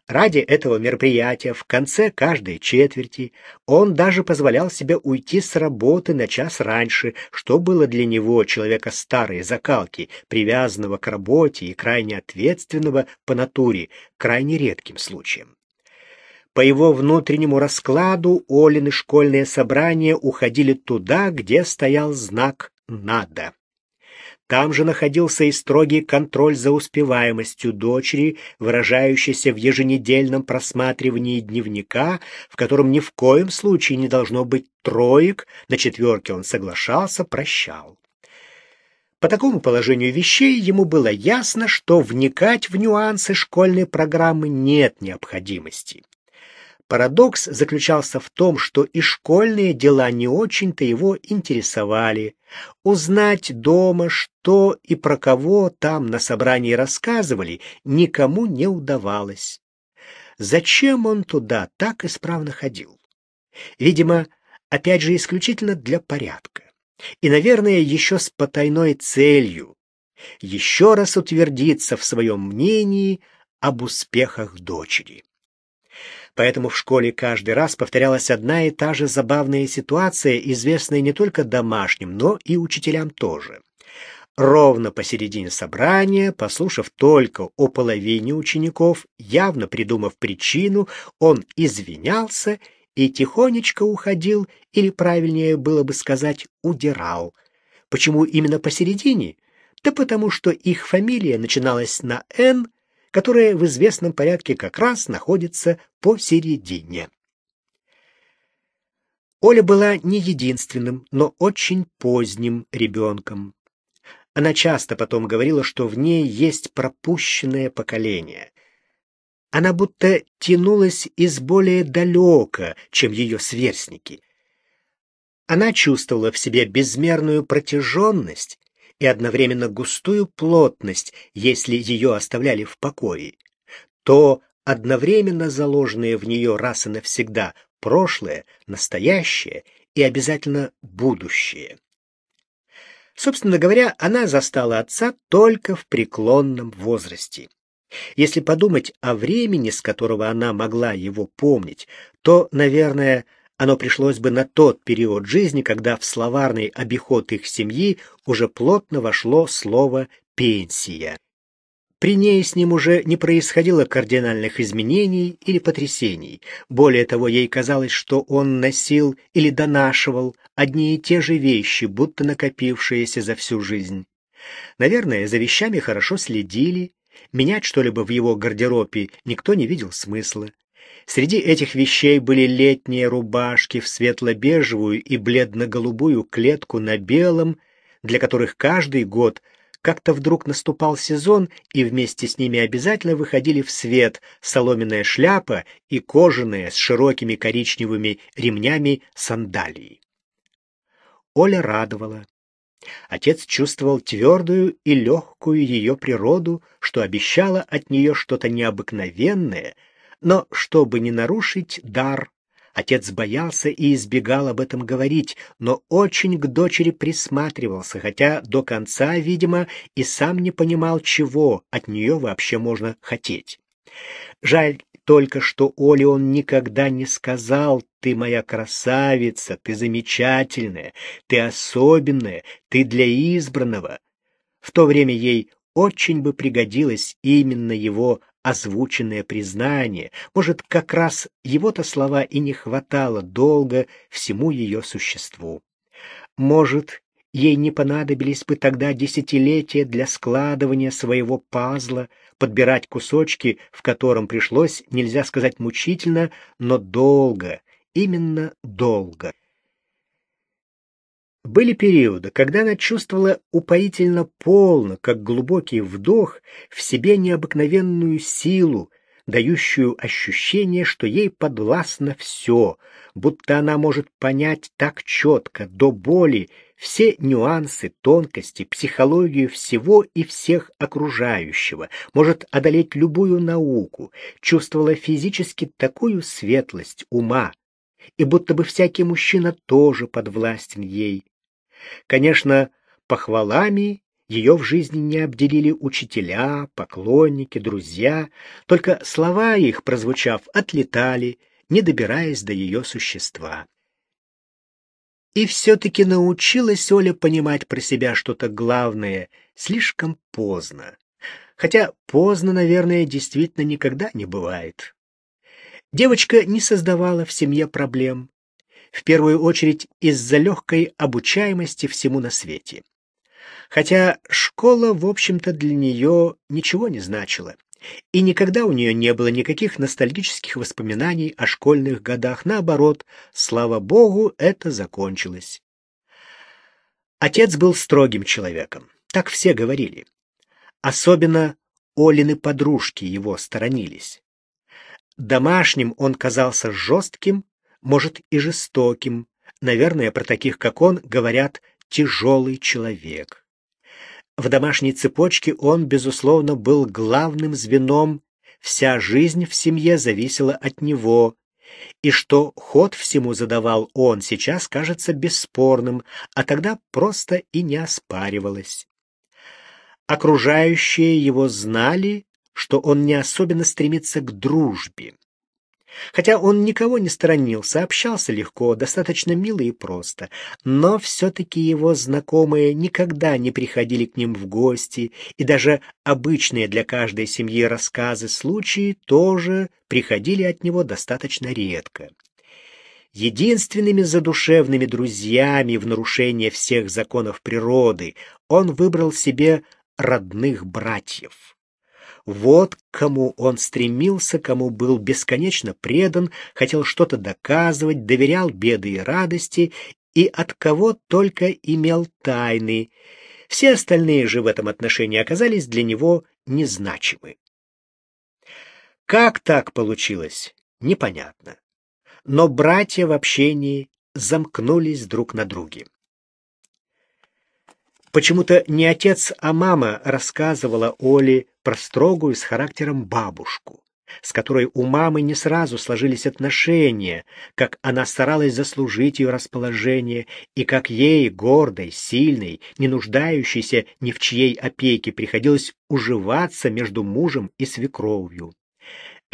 Ради этого мероприятия в конце каждой четверти он даже позволял себе уйти с работы на час раньше, что было для него, человека старой закалки, привязанного к работе и крайне ответственного по натуре, крайне редким случаем. По его внутреннему раскладу Олины школьные собрания уходили туда, где стоял знак «надо». Там же находился и строгий контроль за успеваемостью дочери, выражающийся в еженедельном просматривании дневника, в котором ни в коем случае не должно быть троек, на четверке он соглашался, прощал. По такому положению вещей ему было ясно, что вникать в нюансы школьной программы нет необходимости. Парадокс заключался в том, что и школьные дела не очень-то его интересовали. Узнать дома, что и про кого там на собрании рассказывали, никому не удавалось. Зачем он туда так исправно ходил? Видимо, опять же исключительно для порядка. И, наверное, еще с потайной целью еще раз утвердиться в своем мнении об успехах дочери поэтому в школе каждый раз повторялась одна и та же забавная ситуация, известная не только домашним, но и учителям тоже. Ровно посередине собрания, послушав только о половине учеников, явно придумав причину, он извинялся и тихонечко уходил, или правильнее было бы сказать, удирал. Почему именно посередине? Да потому что их фамилия начиналась на «Н», которая в известном порядке как раз находится посередине. Оля была не единственным, но очень поздним ребенком. Она часто потом говорила, что в ней есть пропущенное поколение. она будто тянулась из более далека, чем ее сверстники. Она чувствовала в себе безмерную протяженность и одновременно густую плотность, если ее оставляли в покое. То одновременно заложенное в нее раз и навсегда прошлое, настоящее и обязательно будущее. Собственно говоря, она застала отца только в преклонном возрасте. Если подумать о времени, с которого она могла его помнить, то, наверное, оно пришлось бы на тот период жизни, когда в словарный обиход их семьи уже плотно вошло слово «пенсия». При ней с ним уже не происходило кардинальных изменений или потрясений. Более того, ей казалось, что он носил или донашивал одни и те же вещи, будто накопившиеся за всю жизнь. Наверное, за вещами хорошо следили, менять что-либо в его гардеробе никто не видел смысла. Среди этих вещей были летние рубашки в светло-бежевую и бледно-голубую клетку на белом, для которых каждый год – как-то вдруг наступал сезон, и вместе с ними обязательно выходили в свет соломенная шляпа и кожаные с широкими коричневыми ремнями сандалии. Оля радовала. Отец чувствовал твердую и легкую ее природу, что обещало от нее что-то необыкновенное, но, чтобы не нарушить дар, Отец боялся и избегал об этом говорить, но очень к дочери присматривался, хотя до конца, видимо, и сам не понимал, чего от нее вообще можно хотеть. Жаль только, что Оле он никогда не сказал «ты моя красавица, ты замечательная, ты особенная, ты для избранного». В то время ей очень бы пригодилось именно его озвученное признание. Может, как раз его-то слова и не хватало долго всему ее существу. Может, ей не понадобились бы тогда десятилетия для складывания своего пазла, подбирать кусочки, в котором пришлось, нельзя сказать мучительно, но долго, именно долго. Были периоды, когда она чувствовала упоительно полно, как глубокий вдох, в себе необыкновенную силу, дающую ощущение, что ей подвластно все, будто она может понять так четко, до боли, все нюансы, тонкости, психологию всего и всех окружающего, может одолеть любую науку, чувствовала физически такую светлость ума, и будто бы всякий мужчина тоже подвластен ей. Конечно, похвалами ее в жизни не обделили учителя, поклонники, друзья, только слова их, прозвучав, отлетали, не добираясь до ее существа. И все-таки научилась Оля понимать про себя что-то главное слишком поздно. Хотя поздно, наверное, действительно никогда не бывает. Девочка не создавала в семье проблем, в первую очередь из-за легкой обучаемости всему на свете. Хотя школа, в общем-то, для нее ничего не значила. И никогда у нее не было никаких ностальгических воспоминаний о школьных годах. Наоборот, слава богу, это закончилось. Отец был строгим человеком, так все говорили. Особенно Олины подружки его сторонились. Домашним он казался жестким может и жестоким. Наверное, про таких, как он, говорят «тяжелый человек». В домашней цепочке он, безусловно, был главным звеном, вся жизнь в семье зависела от него, и что ход всему задавал он, сейчас кажется бесспорным, а тогда просто и не оспаривалось. Окружающие его знали, что он не особенно стремится к дружбе. Хотя он никого не сторонился, общался легко, достаточно мило и просто, но все-таки его знакомые никогда не приходили к ним в гости, и даже обычные для каждой семьи рассказы случаи тоже приходили от него достаточно редко. Единственными задушевными друзьями в нарушение всех законов природы он выбрал себе родных братьев. Вот кому он стремился, кому был бесконечно предан, хотел что-то доказывать, доверял беды и радости, и от кого только имел тайны. Все остальные же в этом отношении оказались для него незначимы. Как так получилось, непонятно. Но братья в общении замкнулись друг на друге. Почему-то не отец, а мама рассказывала Оле про строгую с характером бабушку, с которой у мамы не сразу сложились отношения, как она старалась заслужить ее расположение и как ей, гордой, сильной, не нуждающейся ни в чьей опеке, приходилось уживаться между мужем и свекровью.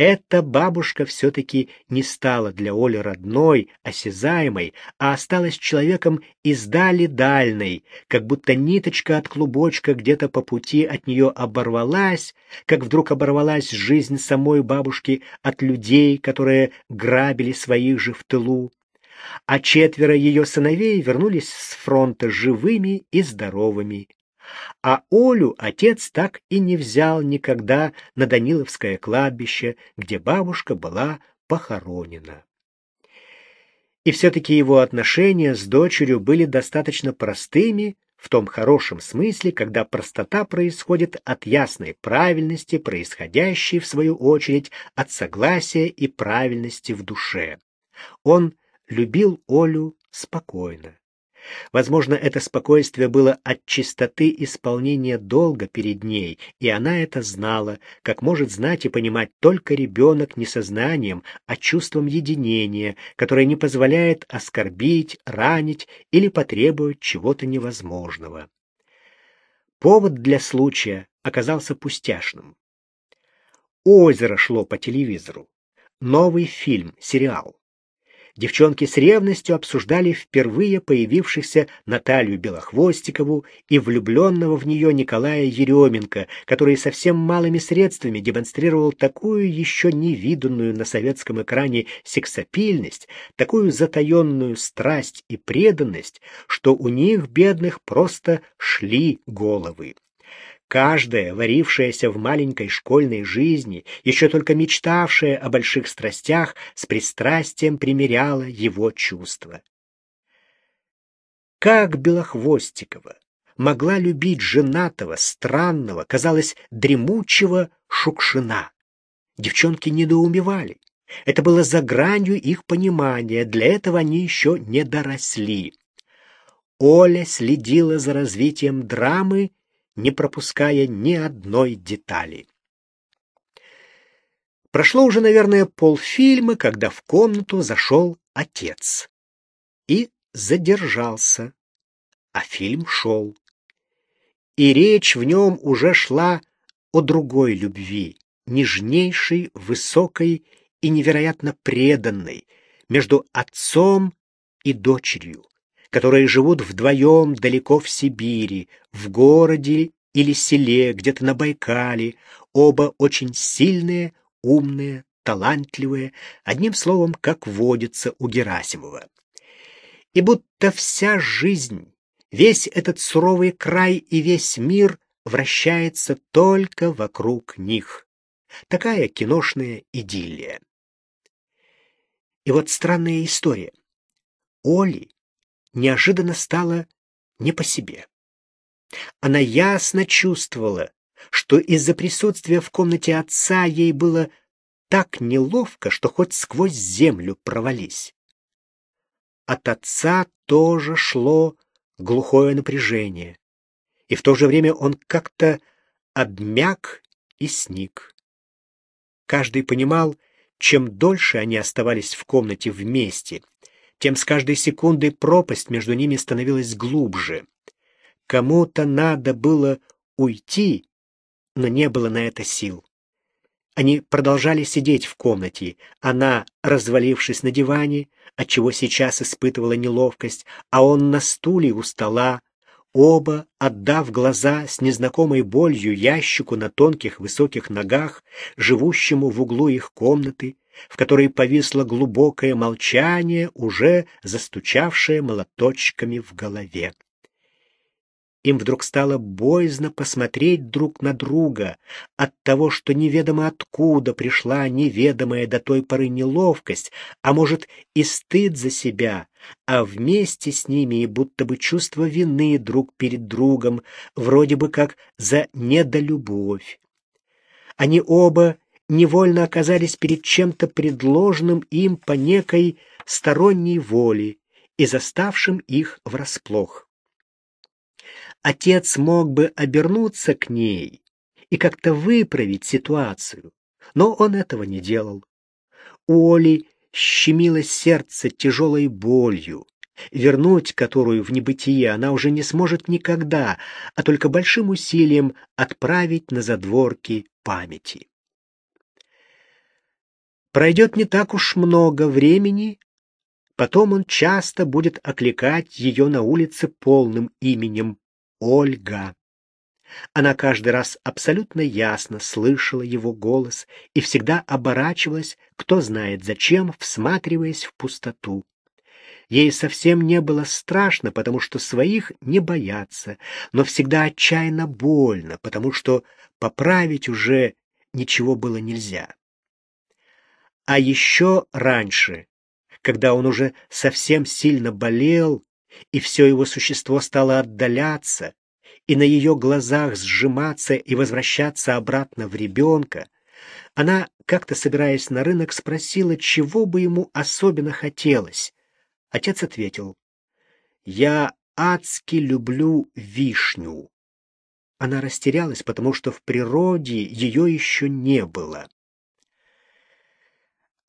Эта бабушка все-таки не стала для Оли родной, осязаемой, а осталась человеком издали дальной, как будто ниточка от клубочка где-то по пути от нее оборвалась, как вдруг оборвалась жизнь самой бабушки от людей, которые грабили своих же в тылу. А четверо ее сыновей вернулись с фронта живыми и здоровыми а Олю отец так и не взял никогда на Даниловское кладбище, где бабушка была похоронена. И все-таки его отношения с дочерью были достаточно простыми, в том хорошем смысле, когда простота происходит от ясной правильности, происходящей, в свою очередь, от согласия и правильности в душе. Он любил Олю спокойно. Возможно, это спокойствие было от чистоты исполнения долга перед ней, и она это знала, как может знать и понимать только ребенок не сознанием, а чувством единения, которое не позволяет оскорбить, ранить или потребовать чего-то невозможного. Повод для случая оказался пустяшным. Озеро шло по телевизору. Новый фильм, сериал девчонки с ревностью обсуждали впервые появившихся Наталью Белохвостикову и влюбленного в нее Николая Еременко, который совсем малыми средствами демонстрировал такую еще невиданную на советском экране сексапильность, такую затаенную страсть и преданность, что у них, бедных, просто шли головы. Каждая, варившаяся в маленькой школьной жизни, еще только мечтавшая о больших страстях, с пристрастием примеряла его чувства. Как Белохвостикова могла любить женатого, странного, казалось, дремучего Шукшина? Девчонки недоумевали. Это было за гранью их понимания, для этого они еще не доросли. Оля следила за развитием драмы не пропуская ни одной детали. Прошло уже, наверное, полфильма, когда в комнату зашел отец. И задержался. А фильм шел. И речь в нем уже шла о другой любви, нежнейшей, высокой и невероятно преданной, между отцом и дочерью, которые живут вдвоем далеко в Сибири, в городе или селе, где-то на Байкале, оба очень сильные, умные, талантливые, одним словом, как водится у Герасимова. И будто вся жизнь, весь этот суровый край и весь мир вращается только вокруг них. Такая киношная идиллия. И вот странная история. Оли неожиданно стало не по себе. Она ясно чувствовала, что из-за присутствия в комнате отца ей было так неловко, что хоть сквозь землю провались. От отца тоже шло глухое напряжение, и в то же время он как-то обмяк и сник. Каждый понимал, чем дольше они оставались в комнате вместе, тем с каждой секундой пропасть между ними становилась глубже. Кому-то надо было уйти, но не было на это сил. Они продолжали сидеть в комнате, она, развалившись на диване, отчего сейчас испытывала неловкость, а он на стуле у стола, оба, отдав глаза с незнакомой болью ящику на тонких высоких ногах, живущему в углу их комнаты, в которой повисло глубокое молчание, уже застучавшее молоточками в голове. Им вдруг стало боязно посмотреть друг на друга от того, что неведомо откуда пришла неведомая до той поры неловкость, а может и стыд за себя, а вместе с ними и будто бы чувство вины друг перед другом, вроде бы как за недолюбовь. Они оба невольно оказались перед чем-то предложенным им по некой сторонней воле и заставшим их врасплох. Отец мог бы обернуться к ней и как-то выправить ситуацию, но он этого не делал. У Оли щемило сердце тяжелой болью, вернуть которую в небытие она уже не сможет никогда, а только большим усилием отправить на задворки памяти. Пройдет не так уж много времени, потом он часто будет окликать ее на улице полным именем Ольга. Она каждый раз абсолютно ясно слышала его голос и всегда оборачивалась, кто знает зачем, всматриваясь в пустоту. Ей совсем не было страшно, потому что своих не боятся, но всегда отчаянно больно, потому что поправить уже ничего было нельзя. А еще раньше, когда он уже совсем сильно болел, и все его существо стало отдаляться, и на ее глазах сжиматься и возвращаться обратно в ребенка, она, как-то собираясь на рынок, спросила, чего бы ему особенно хотелось. Отец ответил, «Я адски люблю вишню». Она растерялась, потому что в природе ее еще не было.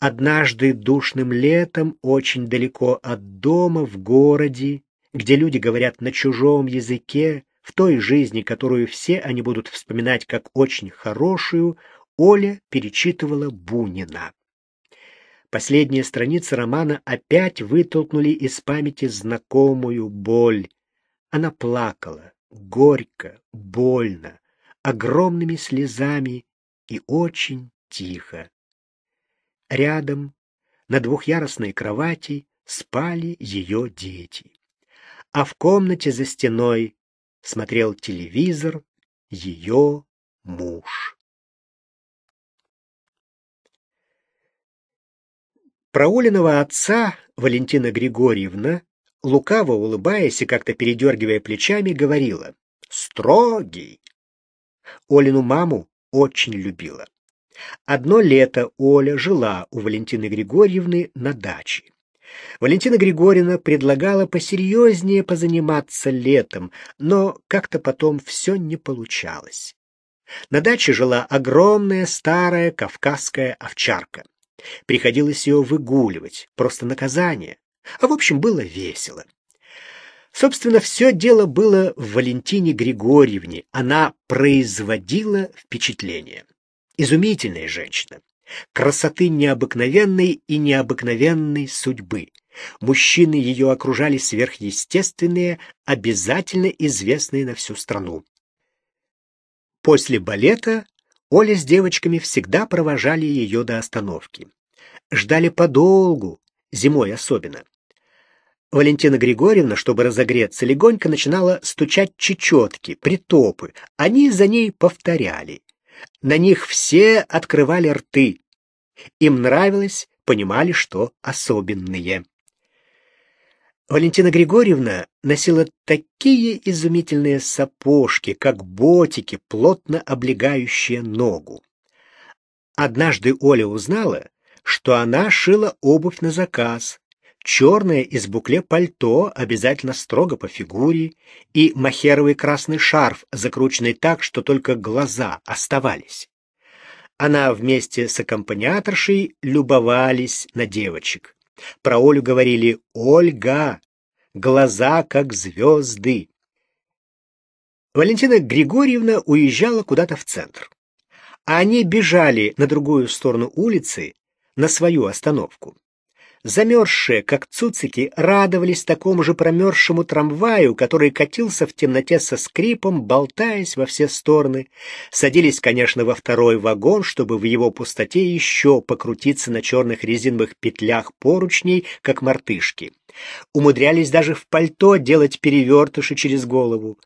Однажды душным летом, очень далеко от дома, в городе, где люди говорят на чужом языке, в той жизни, которую все они будут вспоминать как очень хорошую, Оля перечитывала Бунина. Последние страницы романа опять вытолкнули из памяти знакомую боль. Она плакала, горько, больно, огромными слезами и очень тихо. Рядом, на двухъярусной кровати, спали ее дети. А в комнате за стеной смотрел телевизор ее муж. Про Олиного отца Валентина Григорьевна, лукаво улыбаясь и как-то передергивая плечами, говорила «Строгий». Олину маму очень любила. Одно лето Оля жила у Валентины Григорьевны на даче. Валентина Григорьевна предлагала посерьезнее позаниматься летом, но как-то потом все не получалось. На даче жила огромная старая кавказская овчарка. Приходилось ее выгуливать, просто наказание. А в общем, было весело. Собственно, все дело было в Валентине Григорьевне. Она производила впечатление. Изумительная женщина красоты необыкновенной и необыкновенной судьбы. Мужчины ее окружали сверхъестественные, обязательно известные на всю страну. После балета Оля с девочками всегда провожали ее до остановки. Ждали подолгу, зимой особенно. Валентина Григорьевна, чтобы разогреться, легонько начинала стучать чечетки, притопы. Они за ней повторяли. На них все открывали рты. Им нравилось, понимали, что особенные. Валентина Григорьевна носила такие изумительные сапожки, как ботики, плотно облегающие ногу. Однажды Оля узнала, что она шила обувь на заказ, черное из букле пальто, обязательно строго по фигуре, и махеровый красный шарф, закрученный так, что только глаза оставались. Она вместе с аккомпаниаторшей любовались на девочек. Про Олю говорили «Ольга! Глаза как звезды!» Валентина Григорьевна уезжала куда-то в центр. А они бежали на другую сторону улицы, на свою остановку замерзшие, как цуцики, радовались такому же промерзшему трамваю, который катился в темноте со скрипом, болтаясь во все стороны. Садились, конечно, во второй вагон, чтобы в его пустоте еще покрутиться на черных резиновых петлях поручней, как мартышки. Умудрялись даже в пальто делать перевертыши через голову.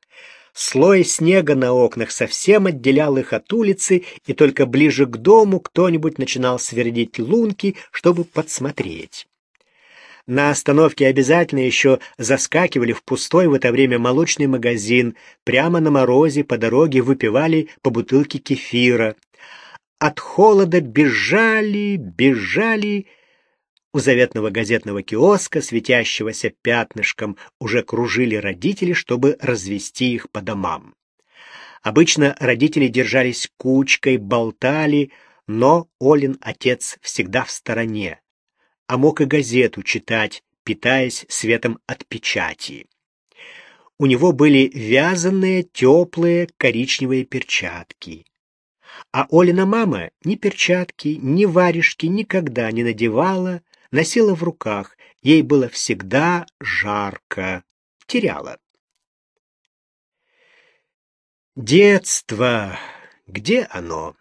Слой снега на окнах совсем отделял их от улицы, и только ближе к дому кто-нибудь начинал свердить лунки, чтобы подсмотреть. На остановке обязательно еще заскакивали в пустой в это время молочный магазин, прямо на морозе по дороге выпивали по бутылке кефира. от холода бежали, бежали. У заветного газетного киоска, светящегося пятнышком, уже кружили родители, чтобы развести их по домам. Обычно родители держались кучкой, болтали, но Олин отец всегда в стороне, а мог и газету читать, питаясь светом от печати. У него были вязаные теплые коричневые перчатки. А Олина мама ни перчатки, ни варежки никогда не надевала, носила в руках. Ей было всегда жарко. Теряла. Детство! Где оно?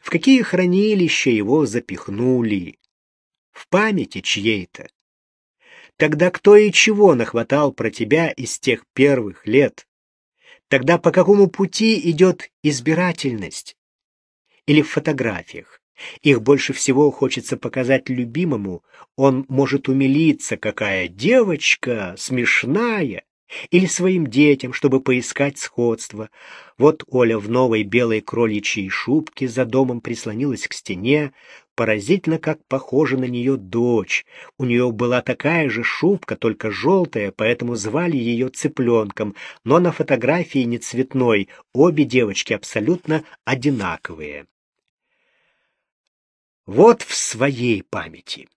В какие хранилища его запихнули? В памяти чьей-то? Тогда кто и чего нахватал про тебя из тех первых лет? Тогда по какому пути идет избирательность? Или в фотографиях? Их больше всего хочется показать любимому. Он может умилиться, какая девочка смешная, или своим детям, чтобы поискать сходство. Вот Оля в новой белой кроличьей шубке за домом прислонилась к стене, поразительно, как похожа на нее дочь. У нее была такая же шубка, только желтая, поэтому звали ее цыпленком, но на фотографии не цветной, обе девочки абсолютно одинаковые. Вот в своей памяти.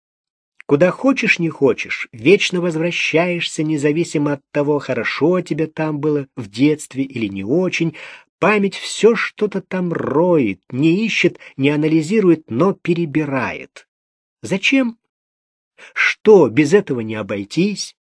Куда хочешь, не хочешь, вечно возвращаешься, независимо от того, хорошо тебе там было в детстве или не очень. Память все что-то там роет, не ищет, не анализирует, но перебирает. Зачем? Что, без этого не обойтись?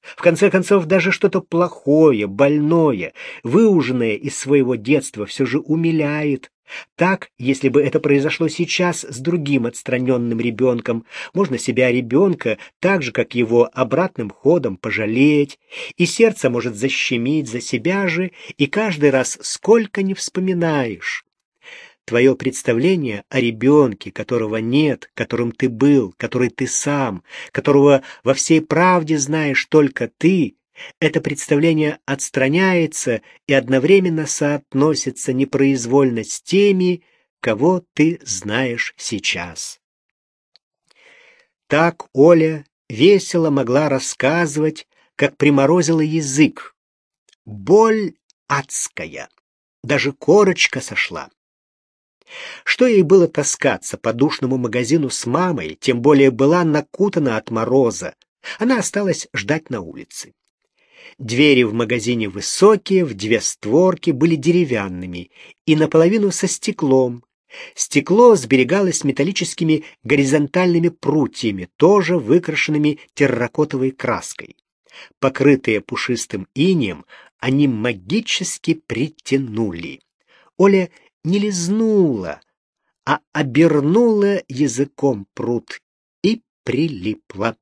В конце концов, даже что-то плохое, больное, выуженное из своего детства все же умиляет, так, если бы это произошло сейчас с другим отстраненным ребенком, можно себя ребенка, так же, как его обратным ходом пожалеть, и сердце может защемить за себя же, и каждый раз сколько не вспоминаешь. Твое представление о ребенке, которого нет, которым ты был, который ты сам, которого во всей правде знаешь только ты, это представление отстраняется и одновременно соотносится непроизвольно с теми, кого ты знаешь сейчас. Так Оля весело могла рассказывать, как приморозила язык. Боль адская, даже корочка сошла. Что ей было таскаться по душному магазину с мамой, тем более была накутана от мороза. Она осталась ждать на улице. Двери в магазине высокие, в две створки, были деревянными и наполовину со стеклом. Стекло сберегалось металлическими горизонтальными прутьями, тоже выкрашенными терракотовой краской. Покрытые пушистым инеем, они магически притянули. Оля не лизнула, а обернула языком прут и прилипла.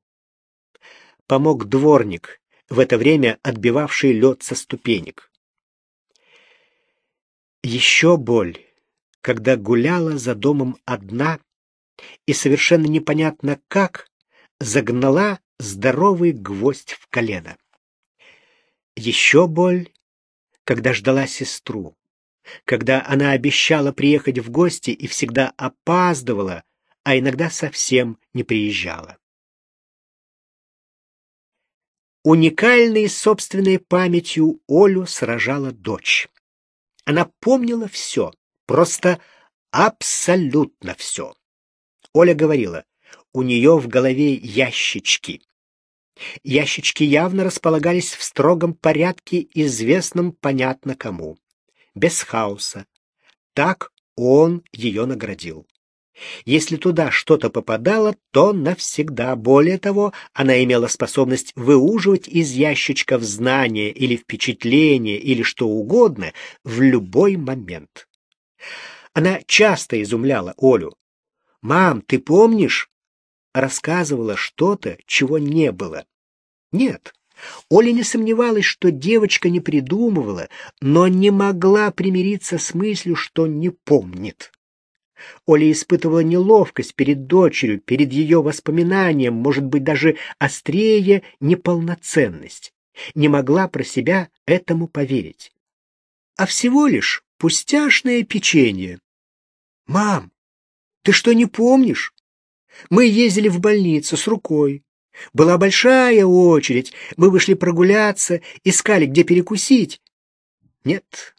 Помог дворник, в это время отбивавший лед со ступенек. Еще боль, когда гуляла за домом одна и совершенно непонятно как загнала здоровый гвоздь в колено. Еще боль, когда ждала сестру, когда она обещала приехать в гости и всегда опаздывала, а иногда совсем не приезжала. Уникальной собственной памятью Олю сражала дочь. Она помнила все, просто абсолютно все. Оля говорила, у нее в голове ящички. Ящички явно располагались в строгом порядке, известном понятно кому. Без хаоса. Так он ее наградил. Если туда что-то попадало, то навсегда. Более того, она имела способность выуживать из ящичков знания или впечатления или что угодно в любой момент. Она часто изумляла Олю. «Мам, ты помнишь?» Рассказывала что-то, чего не было. Нет, Оля не сомневалась, что девочка не придумывала, но не могла примириться с мыслью, что не помнит. Оля испытывала неловкость перед дочерью, перед ее воспоминанием, может быть, даже острее неполноценность. Не могла про себя этому поверить. А всего лишь пустяшное печенье. «Мам, Ты что, не помнишь? Мы ездили в больницу с рукой. Была большая очередь. Мы вышли прогуляться, искали, где перекусить. Нет,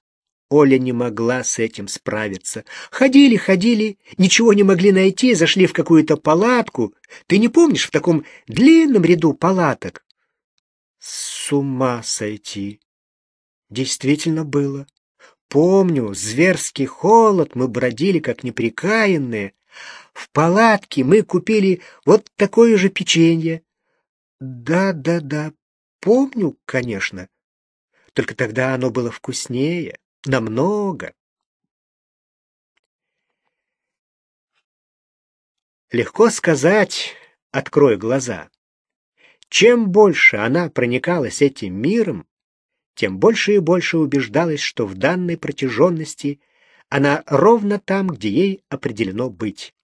Оля не могла с этим справиться. Ходили, ходили, ничего не могли найти, зашли в какую-то палатку. Ты не помнишь в таком длинном ряду палаток? С ума сойти. Действительно было. Помню, зверский холод, мы бродили, как неприкаянные. В палатке мы купили вот такое же печенье. Да-да-да, помню, конечно. Только тогда оно было вкуснее, намного. Легко сказать, открой глаза. Чем больше она проникалась этим миром, тем больше и больше убеждалась, что в данной протяженности она ровно там, где ей определено быть.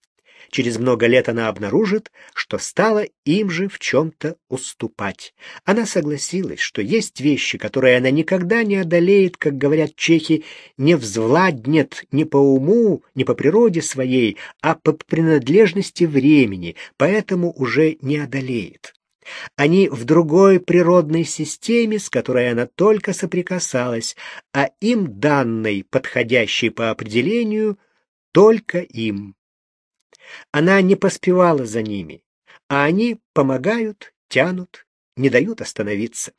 Через много лет она обнаружит, что стала им же в чем-то уступать. Она согласилась, что есть вещи, которые она никогда не одолеет, как говорят чехи, не взвладнет ни по уму, ни по природе своей, а по принадлежности времени, поэтому уже не одолеет. Они в другой природной системе, с которой она только соприкасалась, а им данной, подходящей по определению, только им. Она не поспевала за ними, а они помогают, тянут, не дают остановиться.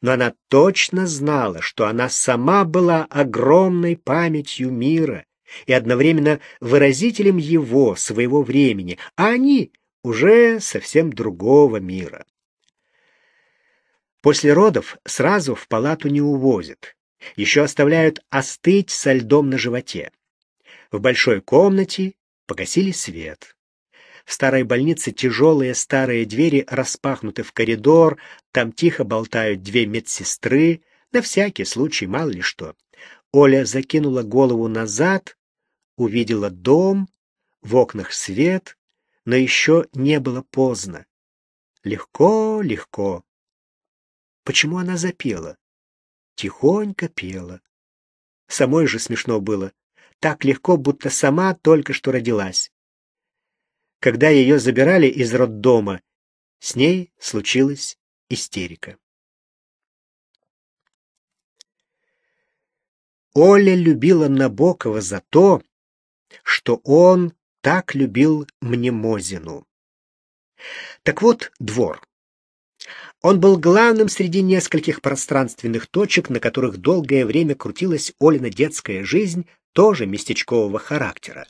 Но она точно знала, что она сама была огромной памятью мира и одновременно выразителем его, своего времени, а они уже совсем другого мира. После родов сразу в палату не увозят, еще оставляют остыть со льдом на животе. В большой комнате погасили свет. В старой больнице тяжелые старые двери распахнуты в коридор, там тихо болтают две медсестры, на всякий случай, мало ли что. Оля закинула голову назад, увидела дом, в окнах свет, но еще не было поздно. Легко, легко. Почему она запела? Тихонько пела. Самой же смешно было. Так легко, будто сама только что родилась. Когда ее забирали из роддома, с ней случилась истерика. Оля любила Набокова за то, что он так любил Мнемозину. Так вот, двор. Он был главным среди нескольких пространственных точек, на которых долгое время крутилась Олина детская жизнь, тоже местечкового характера.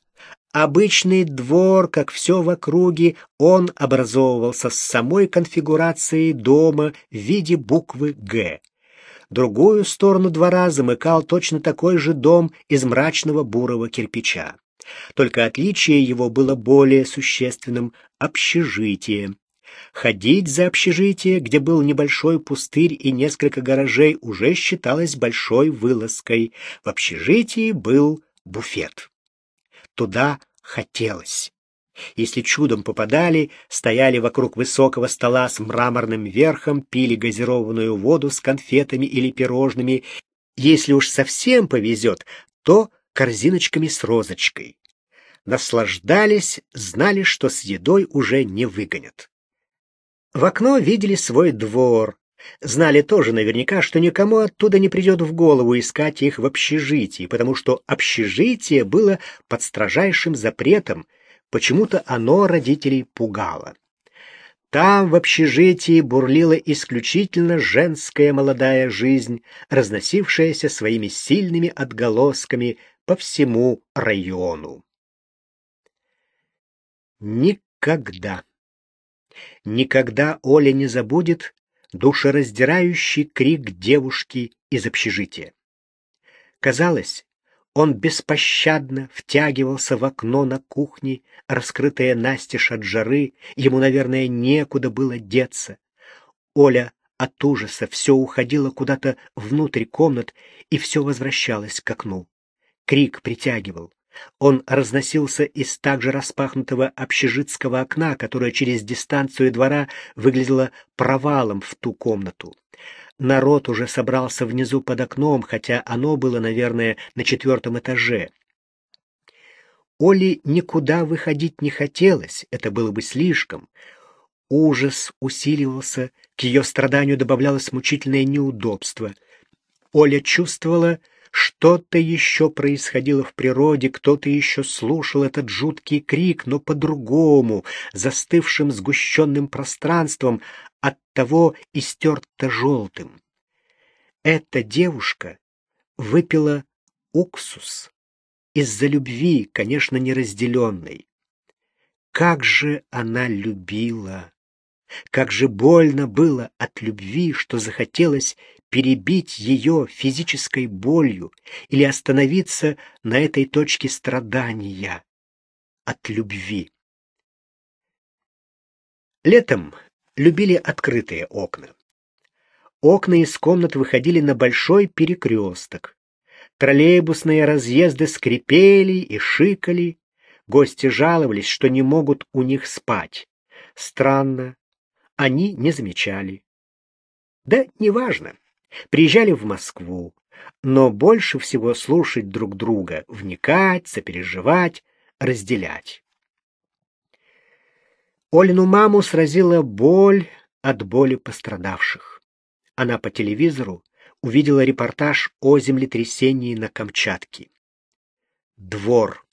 Обычный двор, как все в округе, он образовывался с самой конфигурацией дома в виде буквы «Г». Другую сторону двора замыкал точно такой же дом из мрачного бурого кирпича. Только отличие его было более существенным — общежитие. Ходить за общежитие, где был небольшой пустырь и несколько гаражей, уже считалось большой вылазкой. В общежитии был буфет. Туда хотелось. Если чудом попадали, стояли вокруг высокого стола с мраморным верхом, пили газированную воду с конфетами или пирожными. Если уж совсем повезет, то корзиночками с розочкой. Наслаждались, знали, что с едой уже не выгонят. В окно видели свой двор, знали тоже наверняка, что никому оттуда не придет в голову искать их в общежитии, потому что общежитие было под строжайшим запретом, почему-то оно родителей пугало. Там в общежитии бурлила исключительно женская молодая жизнь, разносившаяся своими сильными отголосками по всему району. Никогда, никогда Оля не забудет душераздирающий крик девушки из общежития. Казалось, он беспощадно втягивался в окно на кухне, раскрытое настежь от жары, ему, наверное, некуда было деться. Оля от ужаса все уходила куда-то внутрь комнат и все возвращалось к окну. Крик притягивал. Он разносился из также распахнутого общежитского окна, которое через дистанцию двора выглядело провалом в ту комнату. Народ уже собрался внизу под окном, хотя оно было, наверное, на четвертом этаже. Оле никуда выходить не хотелось, это было бы слишком. Ужас усиливался, к ее страданию добавлялось мучительное неудобство. Оля чувствовала, что-то еще происходило в природе, кто-то еще слушал этот жуткий крик, но по-другому, застывшим сгущенным пространством, оттого истерто-желтым. Эта девушка выпила уксус из-за любви, конечно, неразделенной. Как же она любила! Как же больно было от любви, что захотелось перебить ее физической болью или остановиться на этой точке страдания от любви. Летом любили открытые окна. Окна из комнат выходили на большой перекресток. Троллейбусные разъезды скрипели и шикали. Гости жаловались, что не могут у них спать. Странно, они не замечали. Да неважно. Приезжали в Москву, но больше всего слушать друг друга, вникать, сопереживать, разделять. Олину маму сразила боль от боли пострадавших. Она по телевизору увидела репортаж о землетрясении на Камчатке. Двор.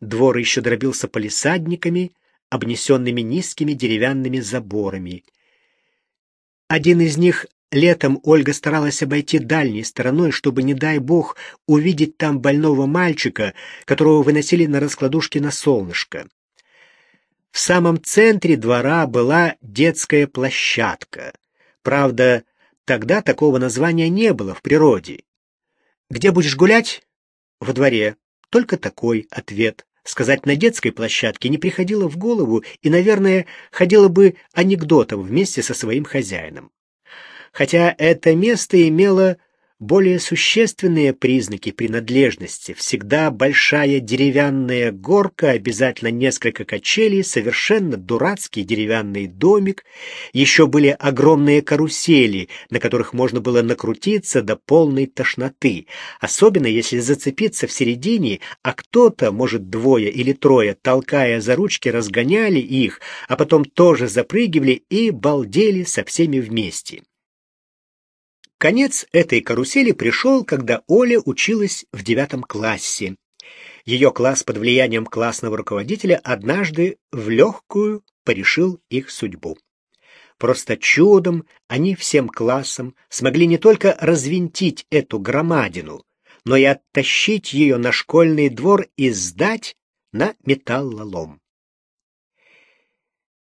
Двор еще дробился полисадниками, обнесенными низкими деревянными заборами. Один из них летом Ольга старалась обойти дальней стороной, чтобы, не дай бог, увидеть там больного мальчика, которого выносили на раскладушке на солнышко. В самом центре двора была детская площадка. Правда, тогда такого названия не было в природе. «Где будешь гулять?» «Во дворе». Только такой ответ сказать на детской площадке не приходило в голову и, наверное, ходило бы анекдотом вместе со своим хозяином. Хотя это место имело более существенные признаки принадлежности. Всегда большая деревянная горка, обязательно несколько качелей, совершенно дурацкий деревянный домик. Еще были огромные карусели, на которых можно было накрутиться до полной тошноты. Особенно если зацепиться в середине, а кто-то, может двое или трое, толкая за ручки, разгоняли их, а потом тоже запрыгивали и балдели со всеми вместе. Конец этой карусели пришел, когда Оля училась в девятом классе. Ее класс под влиянием классного руководителя однажды в легкую порешил их судьбу. Просто чудом они всем классом смогли не только развинтить эту громадину, но и оттащить ее на школьный двор и сдать на металлолом.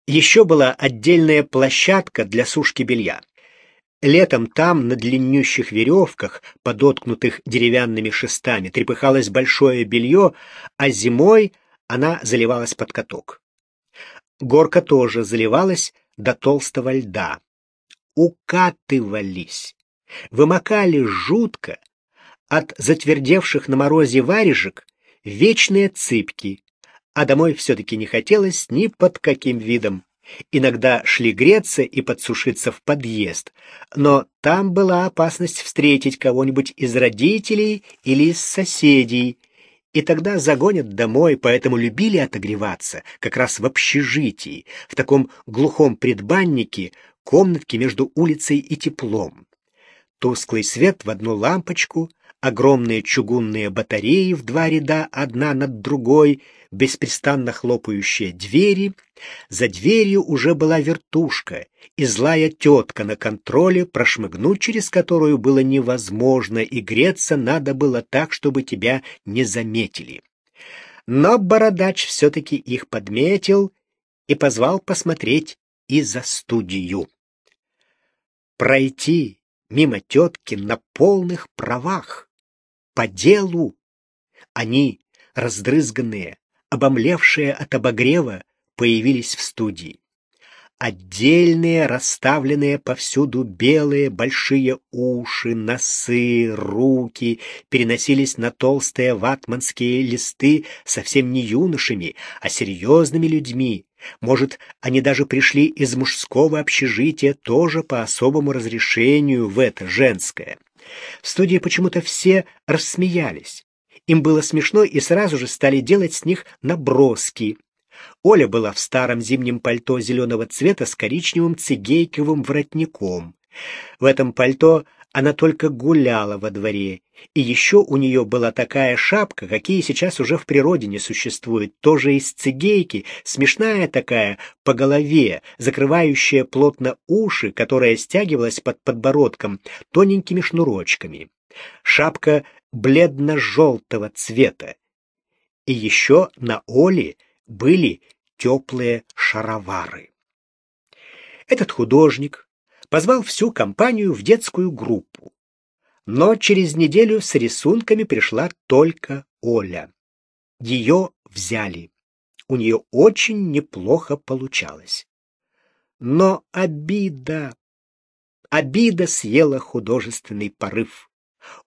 Еще была отдельная площадка для сушки белья. Летом там, на длиннющих веревках, подоткнутых деревянными шестами, трепыхалось большое белье, а зимой она заливалась под каток. Горка тоже заливалась до толстого льда. Укатывались, вымокали жутко, от затвердевших на морозе варежек вечные цыпки, а домой все-таки не хотелось ни под каким видом. Иногда шли греться и подсушиться в подъезд, но там была опасность встретить кого-нибудь из родителей или из соседей, и тогда загонят домой, поэтому любили отогреваться как раз в общежитии, в таком глухом предбаннике, комнатке между улицей и теплом. Тусклый свет в одну лампочку, огромные чугунные батареи в два ряда, одна над другой — беспрестанно хлопающие двери. За дверью уже была вертушка, и злая тетка на контроле, прошмыгнуть через которую было невозможно, и греться надо было так, чтобы тебя не заметили. Но бородач все-таки их подметил и позвал посмотреть и за студию. Пройти мимо тетки на полных правах, по делу. Они, раздрызганные, обомлевшие от обогрева, появились в студии. Отдельные, расставленные повсюду белые большие уши, носы, руки переносились на толстые ватманские листы совсем не юношами, а серьезными людьми. Может, они даже пришли из мужского общежития тоже по особому разрешению в это женское. В студии почему-то все рассмеялись Им было смешно и сразу же стали делать с них наброски. Оля была в старом зимнем пальто зеленого цвета с коричневым цигейковым воротником. В этом пальто она только гуляла во дворе, и еще у нее была такая шапка, какие сейчас уже в природе не существуют, тоже из цигейки, смешная такая, по голове, закрывающая плотно уши, которая стягивалась под подбородком тоненькими шнурочками. Шапка бледно-желтого цвета. И еще на Оле были теплые шаровары. Этот художник позвал всю компанию в детскую группу. Но через неделю с рисунками пришла только Оля. Ее взяли. У нее очень неплохо получалось. Но обида, обида съела художественный порыв.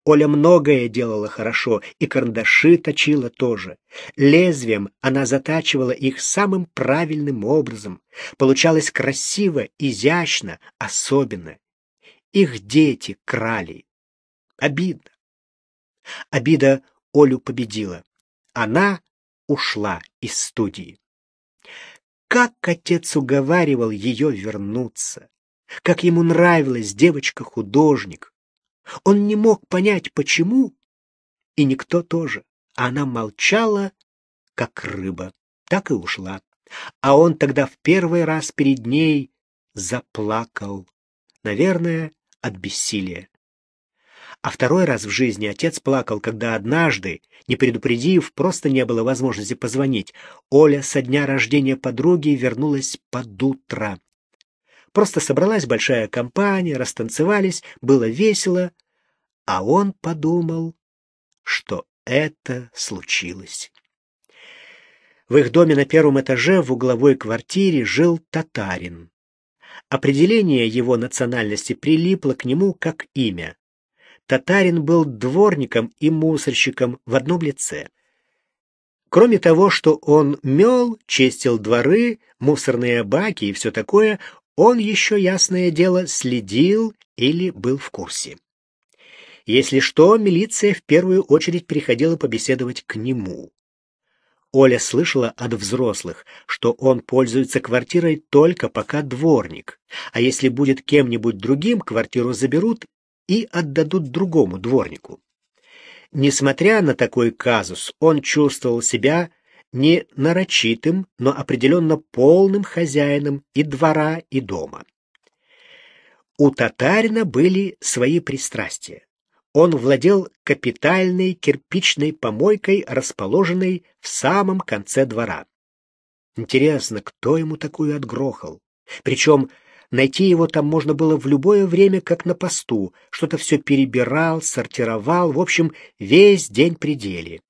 Оля многое делала хорошо, и карандаши точила тоже. Лезвием она затачивала их самым правильным образом. Получалось красиво, изящно, особенно. Их дети крали. Обидно. Обида Олю победила. Она ушла из студии. Как отец уговаривал ее вернуться. Как ему нравилась девочка-художник. Он не мог понять, почему, и никто тоже. Она молчала, как рыба, так и ушла. А он тогда в первый раз перед ней заплакал, наверное, от бессилия. А второй раз в жизни отец плакал, когда однажды, не предупредив, просто не было возможности позвонить, Оля со дня рождения подруги вернулась под утро. Просто собралась большая компания, растанцевались, было весело, а он подумал, что это случилось. В их доме на первом этаже в угловой квартире жил татарин. Определение его национальности прилипло к нему как имя. Татарин был дворником и мусорщиком в одном лице. Кроме того, что он мел, чистил дворы, мусорные баки и все такое, он еще, ясное дело, следил или был в курсе. Если что, милиция в первую очередь приходила побеседовать к нему. Оля слышала от взрослых, что он пользуется квартирой только пока дворник, а если будет кем-нибудь другим, квартиру заберут и отдадут другому дворнику. Несмотря на такой казус, он чувствовал себя не нарочитым, но определенно полным хозяином и двора, и дома. У татарина были свои пристрастия. Он владел капитальной кирпичной помойкой, расположенной в самом конце двора. Интересно, кто ему такую отгрохал? Причем найти его там можно было в любое время, как на посту. Что-то все перебирал, сортировал, в общем, весь день пределе.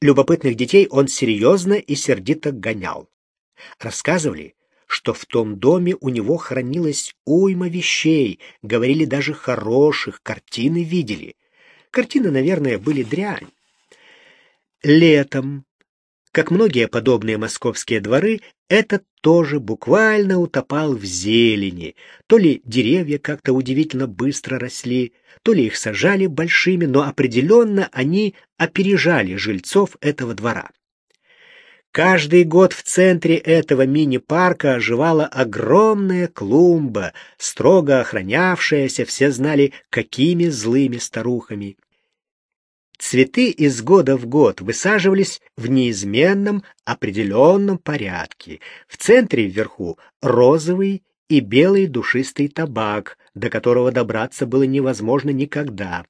Любопытных детей он серьезно и сердито гонял. Рассказывали, что в том доме у него хранилось уйма вещей, говорили даже хороших, картины видели. Картины, наверное, были дрянь. Летом, как многие подобные московские дворы, этот тоже буквально утопал в зелени. То ли деревья как-то удивительно быстро росли, то ли их сажали большими, но определенно они опережали жильцов этого двора. Каждый год в центре этого мини-парка оживала огромная клумба, строго охранявшаяся, все знали, какими злыми старухами. Цветы из года в год высаживались в неизменном определенном порядке. В центре вверху розовый и белый душистый табак, до которого добраться было невозможно никогда.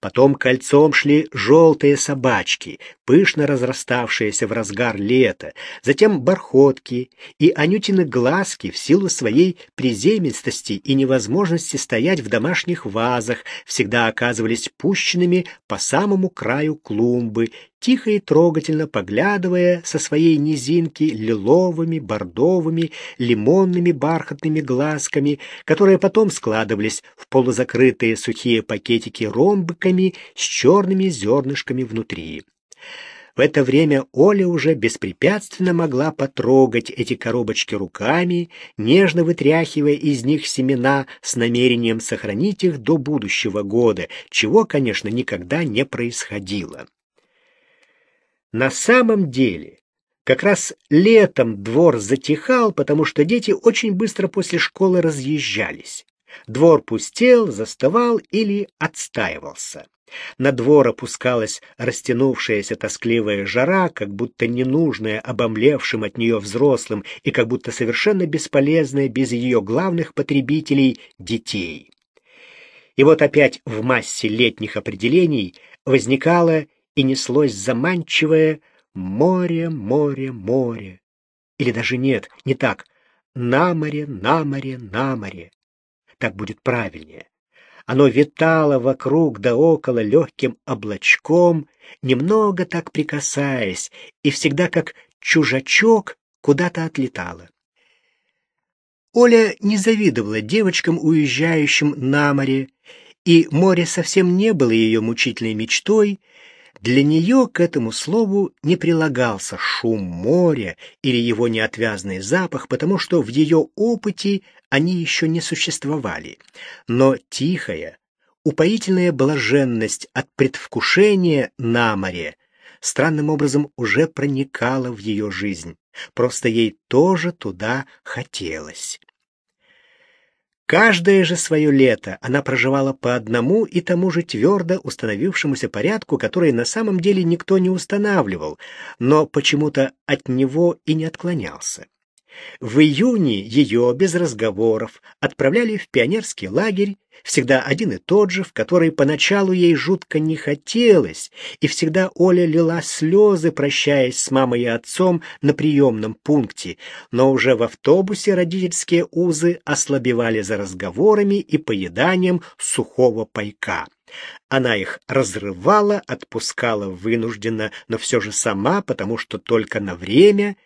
Потом кольцом шли желтые собачки, пышно разраставшиеся в разгар лета, затем бархотки и анютины глазки в силу своей приземистости и невозможности стоять в домашних вазах всегда оказывались пущенными по самому краю клумбы тихо и трогательно поглядывая со своей низинки лиловыми, бордовыми, лимонными бархатными глазками, которые потом складывались в полузакрытые сухие пакетики ромбиками с черными зернышками внутри. В это время Оля уже беспрепятственно могла потрогать эти коробочки руками, нежно вытряхивая из них семена с намерением сохранить их до будущего года, чего, конечно, никогда не происходило. На самом деле, как раз летом двор затихал, потому что дети очень быстро после школы разъезжались. Двор пустел, застывал или отстаивался. На двор опускалась растянувшаяся тоскливая жара, как будто ненужная обомлевшим от нее взрослым и как будто совершенно бесполезная без ее главных потребителей — детей. И вот опять в массе летних определений возникало и неслось заманчивое «море, море, море». Или даже нет, не так. «На море, на море, на море». Так будет правильнее. Оно витало вокруг да около легким облачком, немного так прикасаясь, и всегда как чужачок куда-то отлетало. Оля не завидовала девочкам, уезжающим на море, и море совсем не было ее мучительной мечтой, для нее к этому слову не прилагался шум моря или его неотвязный запах, потому что в ее опыте они еще не существовали. Но тихая, упоительная блаженность от предвкушения на море странным образом уже проникала в ее жизнь. Просто ей тоже туда хотелось. Каждое же свое лето она проживала по одному и тому же твердо установившемуся порядку, который на самом деле никто не устанавливал, но почему-то от него и не отклонялся. В июне ее без разговоров отправляли в пионерский лагерь, всегда один и тот же, в который поначалу ей жутко не хотелось, и всегда Оля лила слезы, прощаясь с мамой и отцом на приемном пункте, но уже в автобусе родительские узы ослабевали за разговорами и поеданием сухого пайка. Она их разрывала, отпускала вынужденно, но все же сама, потому что только на время...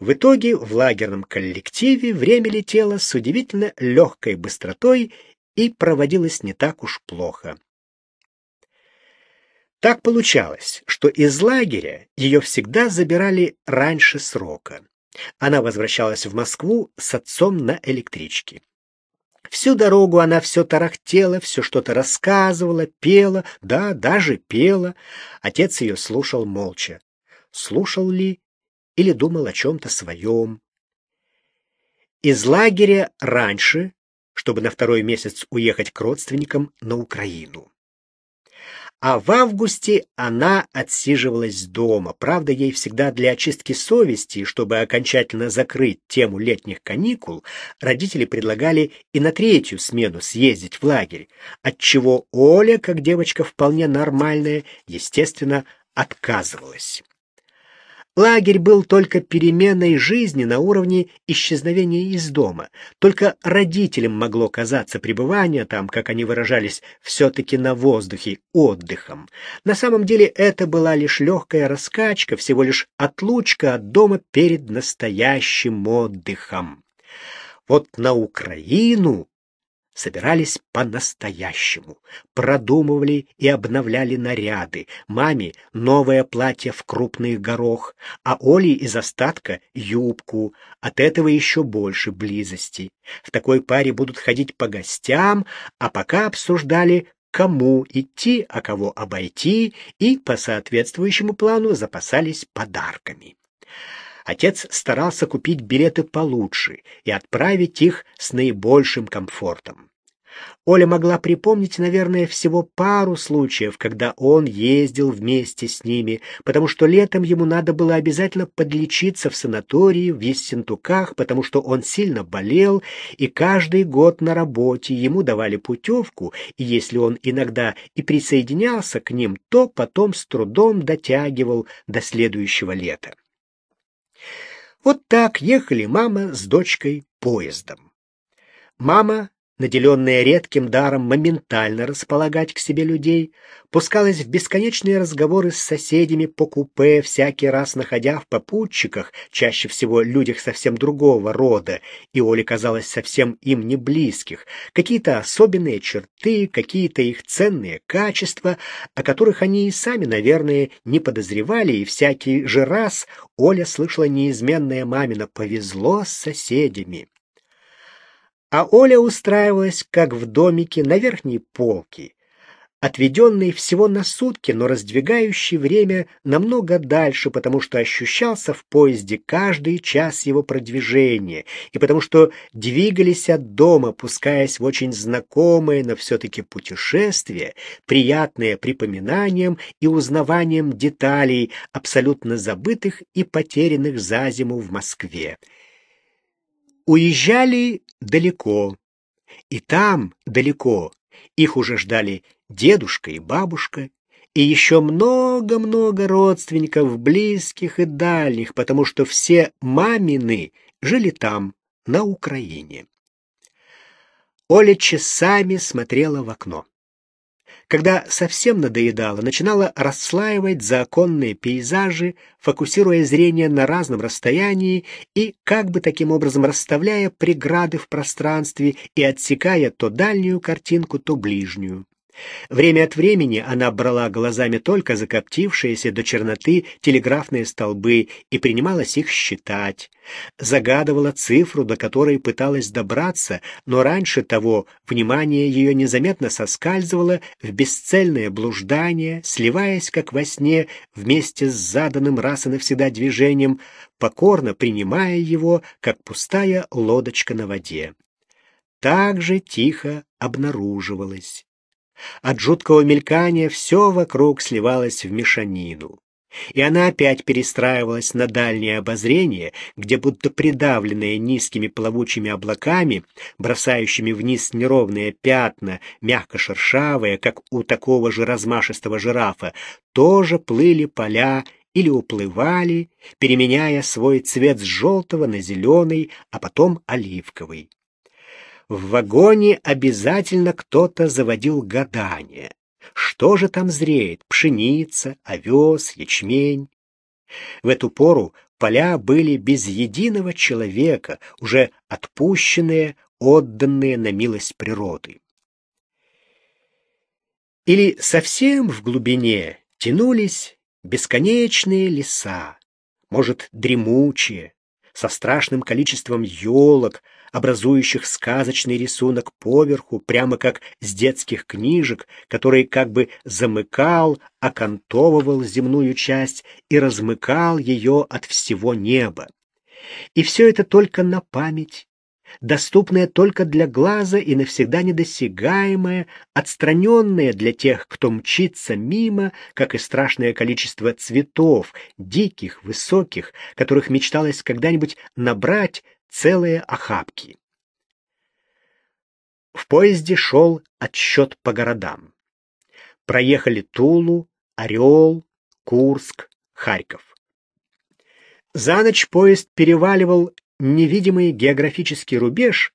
В итоге в лагерном коллективе время летело с удивительно легкой быстротой и проводилось не так уж плохо. Так получалось, что из лагеря ее всегда забирали раньше срока. Она возвращалась в Москву с отцом на электричке. Всю дорогу она все тарахтела, все что-то рассказывала, пела, да, даже пела. Отец ее слушал молча. Слушал ли или думал о чем-то своем. Из лагеря раньше, чтобы на второй месяц уехать к родственникам на Украину. А в августе она отсиживалась дома. Правда, ей всегда для очистки совести, чтобы окончательно закрыть тему летних каникул, родители предлагали и на третью смену съездить в лагерь, отчего Оля, как девочка вполне нормальная, естественно, отказывалась. Лагерь был только переменной жизни на уровне исчезновения из дома. Только родителям могло казаться пребывание там, как они выражались, все-таки на воздухе, отдыхом. На самом деле это была лишь легкая раскачка, всего лишь отлучка от дома перед настоящим отдыхом. Вот на Украину собирались по-настоящему, продумывали и обновляли наряды. Маме новое платье в крупный горох, а Оле из остатка юбку. От этого еще больше близости. В такой паре будут ходить по гостям, а пока обсуждали, кому идти, а кого обойти, и по соответствующему плану запасались подарками. Отец старался купить билеты получше и отправить их с наибольшим комфортом. Оля могла припомнить, наверное, всего пару случаев, когда он ездил вместе с ними, потому что летом ему надо было обязательно подлечиться в санатории в Ессентуках, потому что он сильно болел, и каждый год на работе ему давали путевку, и если он иногда и присоединялся к ним, то потом с трудом дотягивал до следующего лета. Вот так ехали мама с дочкой поездом. Мама наделенная редким даром моментально располагать к себе людей, пускалась в бесконечные разговоры с соседями по купе, всякий раз находя в попутчиках, чаще всего людях совсем другого рода, и Оле казалось совсем им не близких, какие-то особенные черты, какие-то их ценные качества, о которых они и сами, наверное, не подозревали, и всякий же раз Оля слышала неизменное мамино «повезло с соседями». А Оля устраивалась, как в домике, на верхней полке. отведенный всего на сутки, но раздвигающий время намного дальше, потому что ощущался в поезде каждый час его продвижения, и потому что двигались от дома, пускаясь в очень знакомое, но все-таки путешествие, приятное припоминанием и узнаванием деталей, абсолютно забытых и потерянных за зиму в Москве. Уезжали далеко, и там, далеко, их уже ждали дедушка и бабушка, и еще много-много родственников, близких и дальних, потому что все мамины жили там, на Украине. Оля часами смотрела в окно. Когда совсем надоедало, начинала расслаивать законные пейзажи, фокусируя зрение на разном расстоянии и как бы таким образом расставляя преграды в пространстве и отсекая то дальнюю картинку, то ближнюю. Время от времени она брала глазами только закоптившиеся до черноты телеграфные столбы и принималась их считать. Загадывала цифру, до которой пыталась добраться, но раньше того внимание ее незаметно соскальзывало в бесцельное блуждание, сливаясь, как во сне, вместе с заданным раз и навсегда движением, покорно принимая его, как пустая лодочка на воде. Так же тихо обнаруживалось. От жуткого мелькания все вокруг сливалось в мешанину. И она опять перестраивалась на дальнее обозрение, где будто придавленные низкими плавучими облаками, бросающими вниз неровные пятна, мягко шершавые, как у такого же размашистого жирафа, тоже плыли поля или уплывали, переменяя свой цвет с желтого на зеленый, а потом оливковый в вагоне обязательно кто-то заводил гадание. Что же там зреет? Пшеница, овес, ячмень? В эту пору поля были без единого человека, уже отпущенные, отданные на милость природы. Или совсем в глубине тянулись бесконечные леса, может, дремучие, со страшным количеством елок, образующих сказочный рисунок поверху, прямо как с детских книжек, который как бы замыкал, окантовывал земную часть и размыкал ее от всего неба. И все это только на память, доступное только для глаза и навсегда недосягаемое, отстраненное для тех, кто мчится мимо, как и страшное количество цветов, диких, высоких, которых мечталось когда-нибудь набрать, целые охапки. В поезде шел отсчет по городам. Проехали Тулу, Орел, Курск, Харьков. За ночь поезд переваливал невидимый географический рубеж,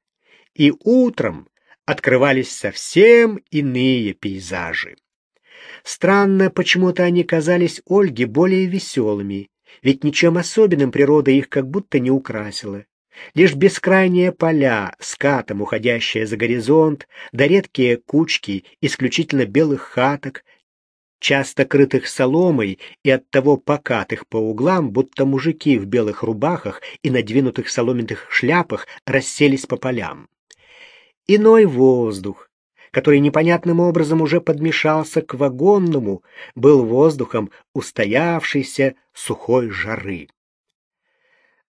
и утром открывались совсем иные пейзажи. Странно, почему-то они казались Ольге более веселыми, ведь ничем особенным природа их как будто не украсила. Лишь бескрайние поля, скатом уходящие за горизонт, да редкие кучки исключительно белых хаток, часто крытых соломой и оттого покатых по углам, будто мужики в белых рубахах и надвинутых соломенных шляпах расселись по полям. Иной воздух, который непонятным образом уже подмешался к вагонному, был воздухом устоявшейся сухой жары.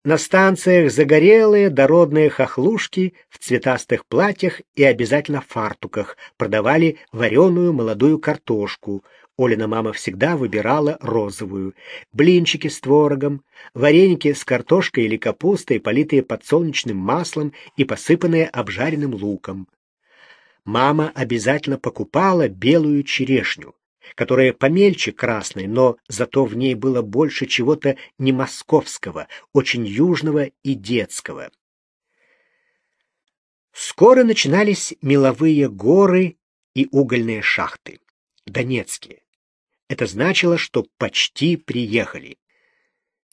На станциях загорелые дородные хохлушки в цветастых платьях и обязательно фартуках продавали вареную молодую картошку. Олина мама всегда выбирала розовую. Блинчики с творогом, вареники с картошкой или капустой, политые подсолнечным маслом и посыпанные обжаренным луком. Мама обязательно покупала белую черешню которая помельче красной, но зато в ней было больше чего-то не московского, очень южного и детского. Скоро начинались меловые горы и угольные шахты, донецкие. Это значило, что почти приехали.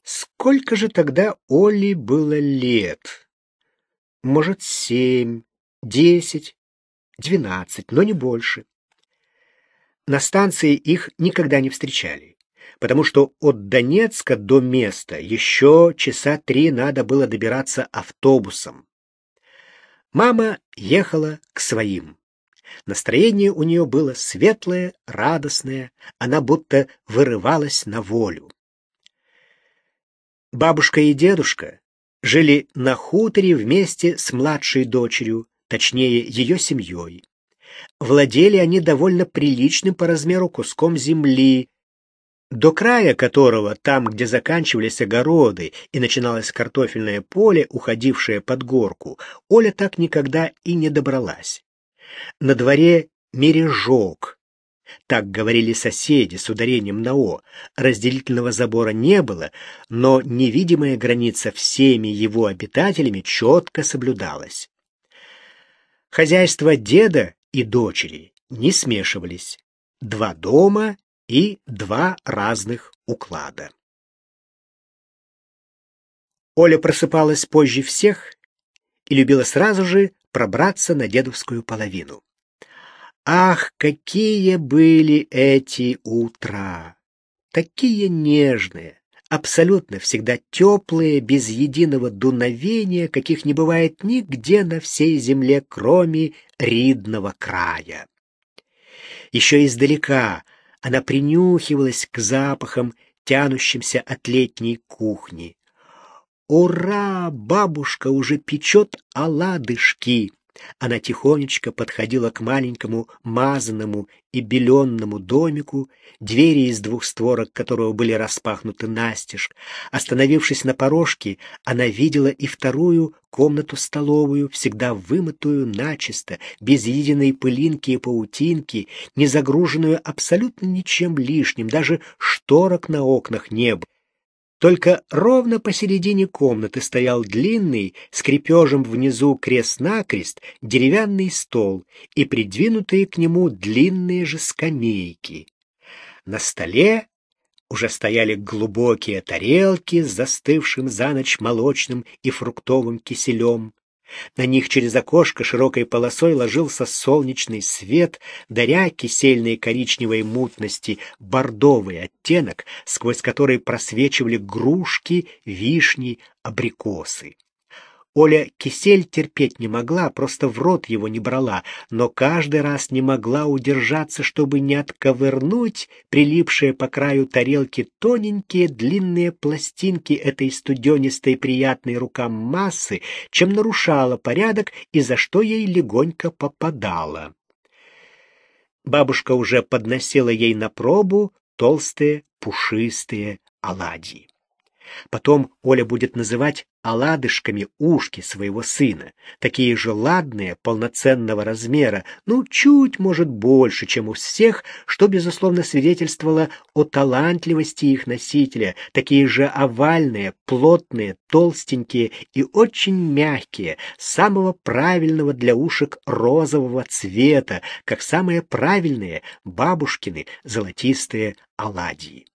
Сколько же тогда Оле было лет? Может, семь, десять, двенадцать, но не больше. На станции их никогда не встречали, потому что от Донецка до места еще часа три надо было добираться автобусом. Мама ехала к своим. Настроение у нее было светлое, радостное, она будто вырывалась на волю. Бабушка и дедушка жили на хуторе вместе с младшей дочерью, точнее, ее семьей. Владели они довольно приличным по размеру куском земли, до края которого, там, где заканчивались огороды и начиналось картофельное поле, уходившее под горку, Оля так никогда и не добралась. На дворе мережок. Так говорили соседи с ударением на «о». Разделительного забора не было, но невидимая граница всеми его обитателями четко соблюдалась. Хозяйство деда и дочери не смешивались. Два дома и два разных уклада. Оля просыпалась позже всех и любила сразу же пробраться на дедовскую половину. Ах, какие были эти утра! Такие нежные, абсолютно всегда теплые, без единого дуновения, каких не бывает нигде на всей земле, кроме Ридного края. Еще издалека она принюхивалась к запахам, тянущимся от летней кухни. «Ура! Бабушка уже печет оладышки!» Она тихонечко подходила к маленькому мазанному и беленному домику, двери из двух створок которого были распахнуты настежь. Остановившись на порожке, она видела и вторую комнату-столовую, всегда вымытую начисто, без единой пылинки и паутинки, не загруженную абсолютно ничем лишним, даже шторок на окнах не было. Только ровно посередине комнаты стоял длинный, с крепежем внизу крест-накрест, деревянный стол и придвинутые к нему длинные же скамейки. На столе уже стояли глубокие тарелки с застывшим за ночь молочным и фруктовым киселем, на них через окошко широкой полосой ложился солнечный свет, даря кисельной коричневой мутности бордовый оттенок, сквозь который просвечивали грушки, вишни, абрикосы. Оля кисель терпеть не могла, просто в рот его не брала, но каждый раз не могла удержаться, чтобы не отковырнуть прилипшие по краю тарелки тоненькие длинные пластинки этой студенистой приятной рукам массы, чем нарушала порядок и за что ей легонько попадала. Бабушка уже подносила ей на пробу толстые пушистые оладьи. Потом Оля будет называть оладышками ушки своего сына, такие же ладные, полноценного размера, ну, чуть, может, больше, чем у всех, что, безусловно, свидетельствовало о талантливости их носителя, такие же овальные, плотные, толстенькие и очень мягкие, самого правильного для ушек розового цвета, как самые правильные бабушкины золотистые оладьи.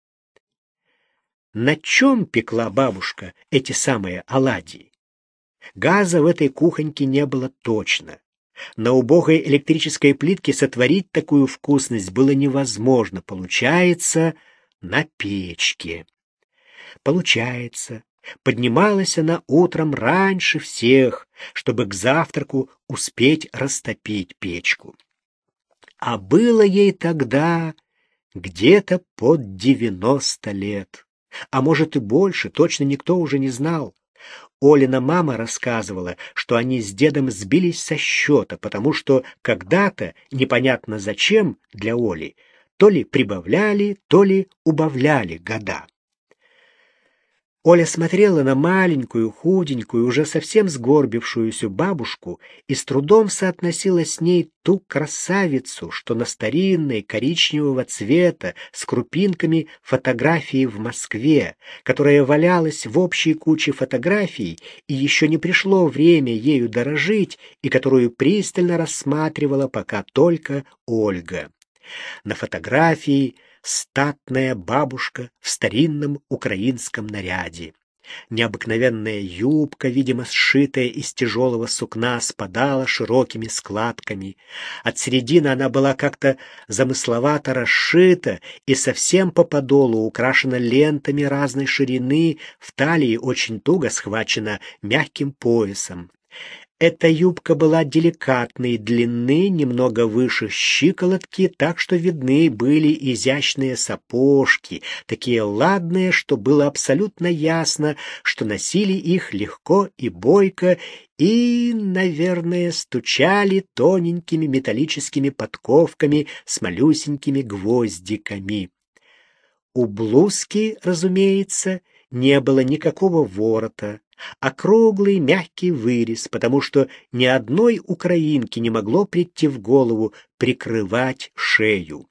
На чем пекла бабушка эти самые оладьи? Газа в этой кухоньке не было точно. На убогой электрической плитке сотворить такую вкусность было невозможно. Получается, на печке. Получается, поднималась она утром раньше всех, чтобы к завтраку успеть растопить печку. А было ей тогда где-то под девяносто лет а может и больше, точно никто уже не знал. Олина мама рассказывала, что они с дедом сбились со счета, потому что когда-то, непонятно зачем для Оли, то ли прибавляли, то ли убавляли года. Оля смотрела на маленькую, худенькую, уже совсем сгорбившуюся бабушку и с трудом соотносила с ней ту красавицу, что на старинной коричневого цвета с крупинками фотографии в Москве, которая валялась в общей куче фотографий и еще не пришло время ею дорожить, и которую пристально рассматривала пока только Ольга. На фотографии статная бабушка в старинном украинском наряде. Необыкновенная юбка, видимо, сшитая из тяжелого сукна, спадала широкими складками. От середины она была как-то замысловато расшита и совсем по подолу украшена лентами разной ширины, в талии очень туго схвачена мягким поясом. Эта юбка была деликатной длины, немного выше щиколотки, так что видны были изящные сапожки, такие ладные, что было абсолютно ясно, что носили их легко и бойко, и, наверное, стучали тоненькими металлическими подковками с малюсенькими гвоздиками. У блузки, разумеется, не было никакого ворота, а круглый мягкий вырез, потому что ни одной украинке не могло прийти в голову прикрывать шею.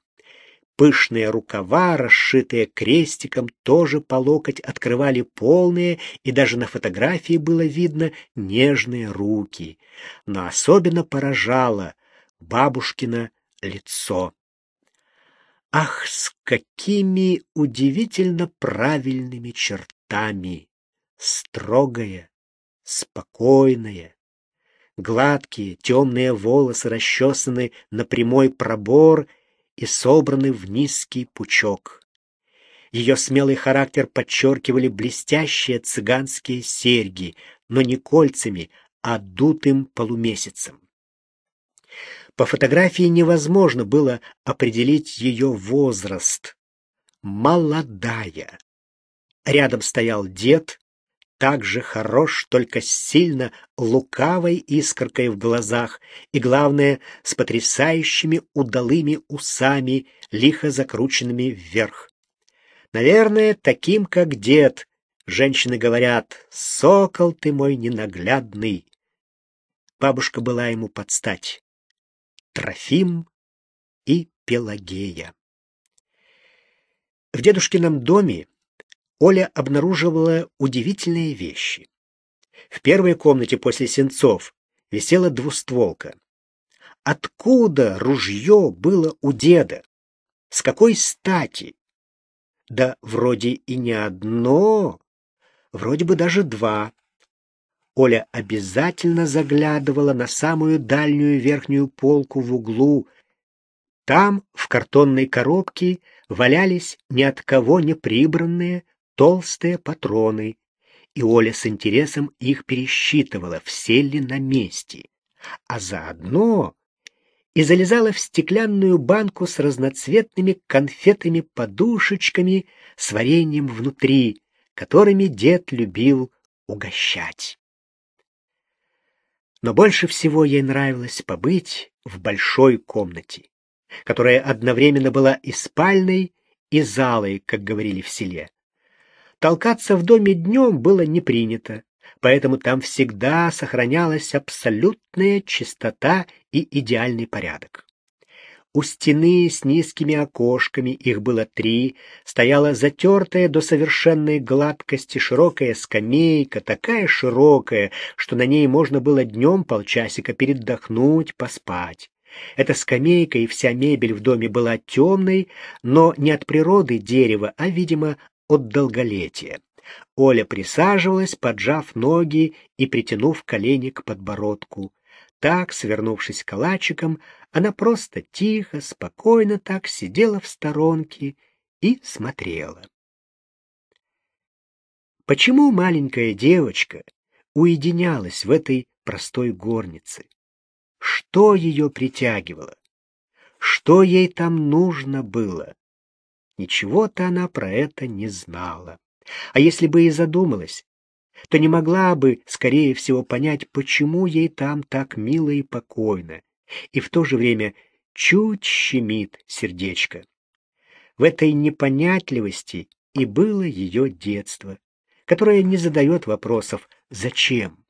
Пышные рукава, расшитые крестиком, тоже по локоть открывали полные, и даже на фотографии было видно нежные руки. Но особенно поражало бабушкино лицо. Ах, с какими удивительно правильными чертами! Строгая, спокойная, гладкие темные волосы расчесаны на прямой пробор и собраны в низкий пучок. Ее смелый характер подчеркивали блестящие цыганские серьги, но не кольцами, а дутым полумесяцем. По фотографии невозможно было определить ее возраст. Молодая. Рядом стоял дед, также хорош, только с сильно лукавой искоркой в глазах и, главное, с потрясающими удалыми усами, лихо закрученными вверх. Наверное, таким, как дед, женщины говорят «Сокол ты мой ненаглядный». Бабушка была ему подстать. Трофим и Пелагея. В дедушкином доме Оля обнаруживала удивительные вещи. В первой комнате после сенцов висела двустволка. Откуда ружье было у деда? С какой стати? Да вроде и не одно, вроде бы даже два. Оля обязательно заглядывала на самую дальнюю верхнюю полку в углу. Там, в картонной коробке, валялись ни от кого не прибранные толстые патроны, и Оля с интересом их пересчитывала, все ли на месте, а заодно и залезала в стеклянную банку с разноцветными конфетами-подушечками с вареньем внутри, которыми дед любил угощать но больше всего ей нравилось побыть в большой комнате, которая одновременно была и спальной, и залой, как говорили в селе. Толкаться в доме днем было не принято, поэтому там всегда сохранялась абсолютная чистота и идеальный порядок. У стены с низкими окошками, их было три, стояла затертая до совершенной гладкости широкая скамейка, такая широкая, что на ней можно было днем полчасика передохнуть, поспать. Эта скамейка и вся мебель в доме была темной, но не от природы дерева, а, видимо, от долголетия. Оля присаживалась, поджав ноги и притянув колени к подбородку. Так, свернувшись калачиком, она просто тихо, спокойно так сидела в сторонке и смотрела. Почему маленькая девочка уединялась в этой простой горнице? Что ее притягивало? Что ей там нужно было? Ничего-то она про это не знала. А если бы и задумалась, то не могла бы, скорее всего, понять, почему ей там так мило и покойно, и в то же время чуть щемит сердечко. В этой непонятливости и было ее детство, которое не задает вопросов «зачем?».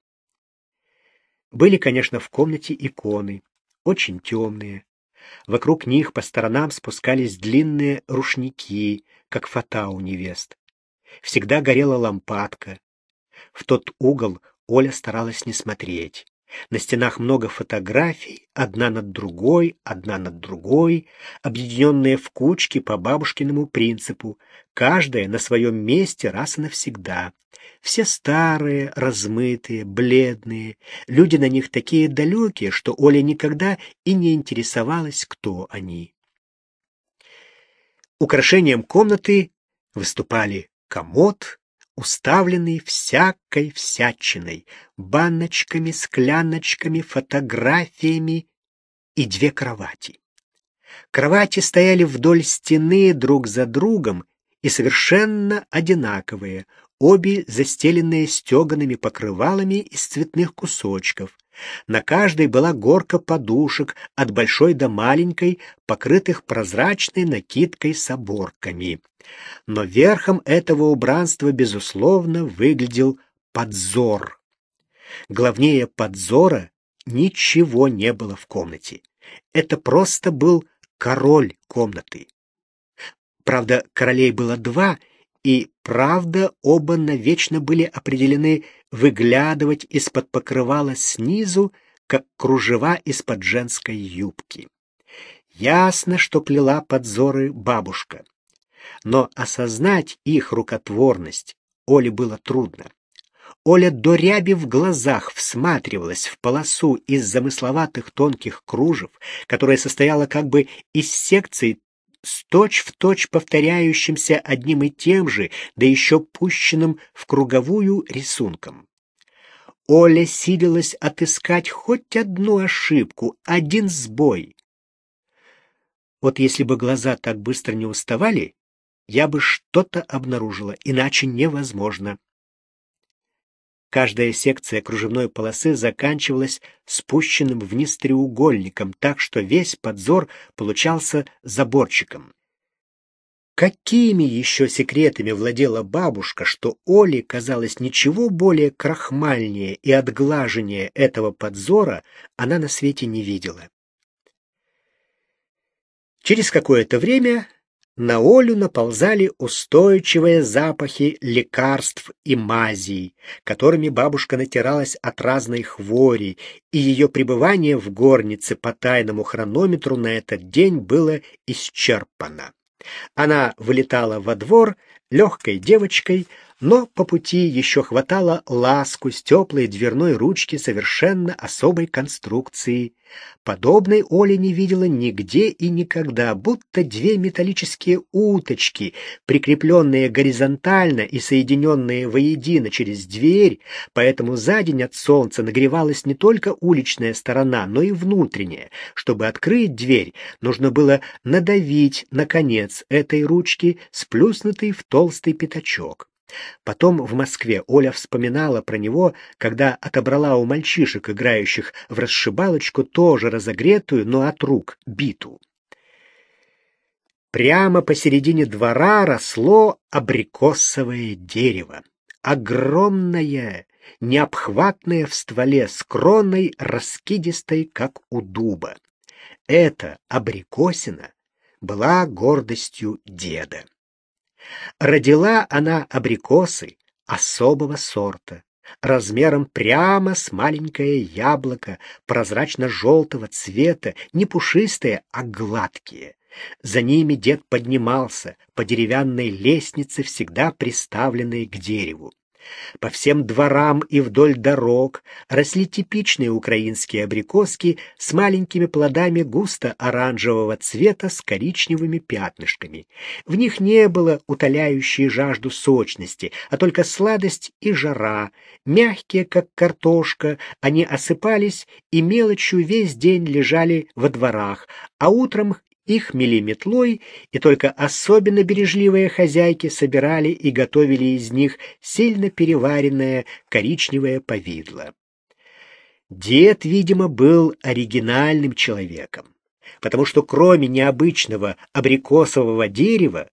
Были, конечно, в комнате иконы, очень темные. Вокруг них по сторонам спускались длинные рушники, как фата у невест. Всегда горела лампадка, в тот угол Оля старалась не смотреть. На стенах много фотографий, одна над другой, одна над другой, объединенные в кучки по бабушкиному принципу, каждая на своем месте раз и навсегда. Все старые, размытые, бледные, люди на них такие далекие, что Оля никогда и не интересовалась, кто они. Украшением комнаты выступали комод, уставленный всякой всячиной, баночками, скляночками, фотографиями и две кровати. Кровати стояли вдоль стены друг за другом и совершенно одинаковые, обе застеленные стегаными покрывалами из цветных кусочков. На каждой была горка подушек, от большой до маленькой, покрытых прозрачной накидкой с оборками. Но верхом этого убранства, безусловно, выглядел подзор. Главнее подзора ничего не было в комнате. Это просто был король комнаты. Правда, королей было два — и, правда, оба навечно были определены выглядывать из-под покрывала снизу, как кружева из-под женской юбки. Ясно, что плела подзоры бабушка. Но осознать их рукотворность Оле было трудно. Оля до ряби в глазах всматривалась в полосу из замысловатых тонких кружев, которая состояла как бы из секций с точь-в-точь повторяющимся одним и тем же, да еще пущенным в круговую рисунком. Оля силилась отыскать хоть одну ошибку, один сбой. Вот если бы глаза так быстро не уставали, я бы что-то обнаружила, иначе невозможно. Каждая секция кружевной полосы заканчивалась спущенным вниз треугольником, так что весь подзор получался заборчиком. Какими еще секретами владела бабушка, что Оле казалось ничего более крахмальнее и отглаженнее этого подзора она на свете не видела. Через какое-то время на Олю наползали устойчивые запахи лекарств и мазей, которыми бабушка натиралась от разной хвори, и ее пребывание в горнице по тайному хронометру на этот день было исчерпано. Она вылетала во двор легкой девочкой, но по пути еще хватало ласку с теплой дверной ручки совершенно особой конструкции. Подобной Оля не видела нигде и никогда, будто две металлические уточки, прикрепленные горизонтально и соединенные воедино через дверь, поэтому за день от солнца нагревалась не только уличная сторона, но и внутренняя. Чтобы открыть дверь, нужно было надавить на конец этой ручки, сплюснутый в толстый пятачок. Потом в Москве Оля вспоминала про него, когда отобрала у мальчишек, играющих в расшибалочку, тоже разогретую, но от рук, биту. Прямо посередине двора росло абрикосовое дерево. Огромное, необхватное в стволе, с кроной раскидистой, как у дуба. Эта абрикосина была гордостью деда. Родила она абрикосы особого сорта, размером прямо с маленькое яблоко, прозрачно-желтого цвета, не пушистые, а гладкие. За ними дед поднимался по деревянной лестнице, всегда приставленной к дереву. По всем дворам и вдоль дорог росли типичные украинские абрикоски с маленькими плодами густо-оранжевого цвета с коричневыми пятнышками. В них не было утоляющей жажду сочности, а только сладость и жара. Мягкие, как картошка, они осыпались и мелочью весь день лежали во дворах, а утром их мели метлой, и только особенно бережливые хозяйки собирали и готовили из них сильно переваренное коричневое повидло. Дед, видимо, был оригинальным человеком, потому что кроме необычного абрикосового дерева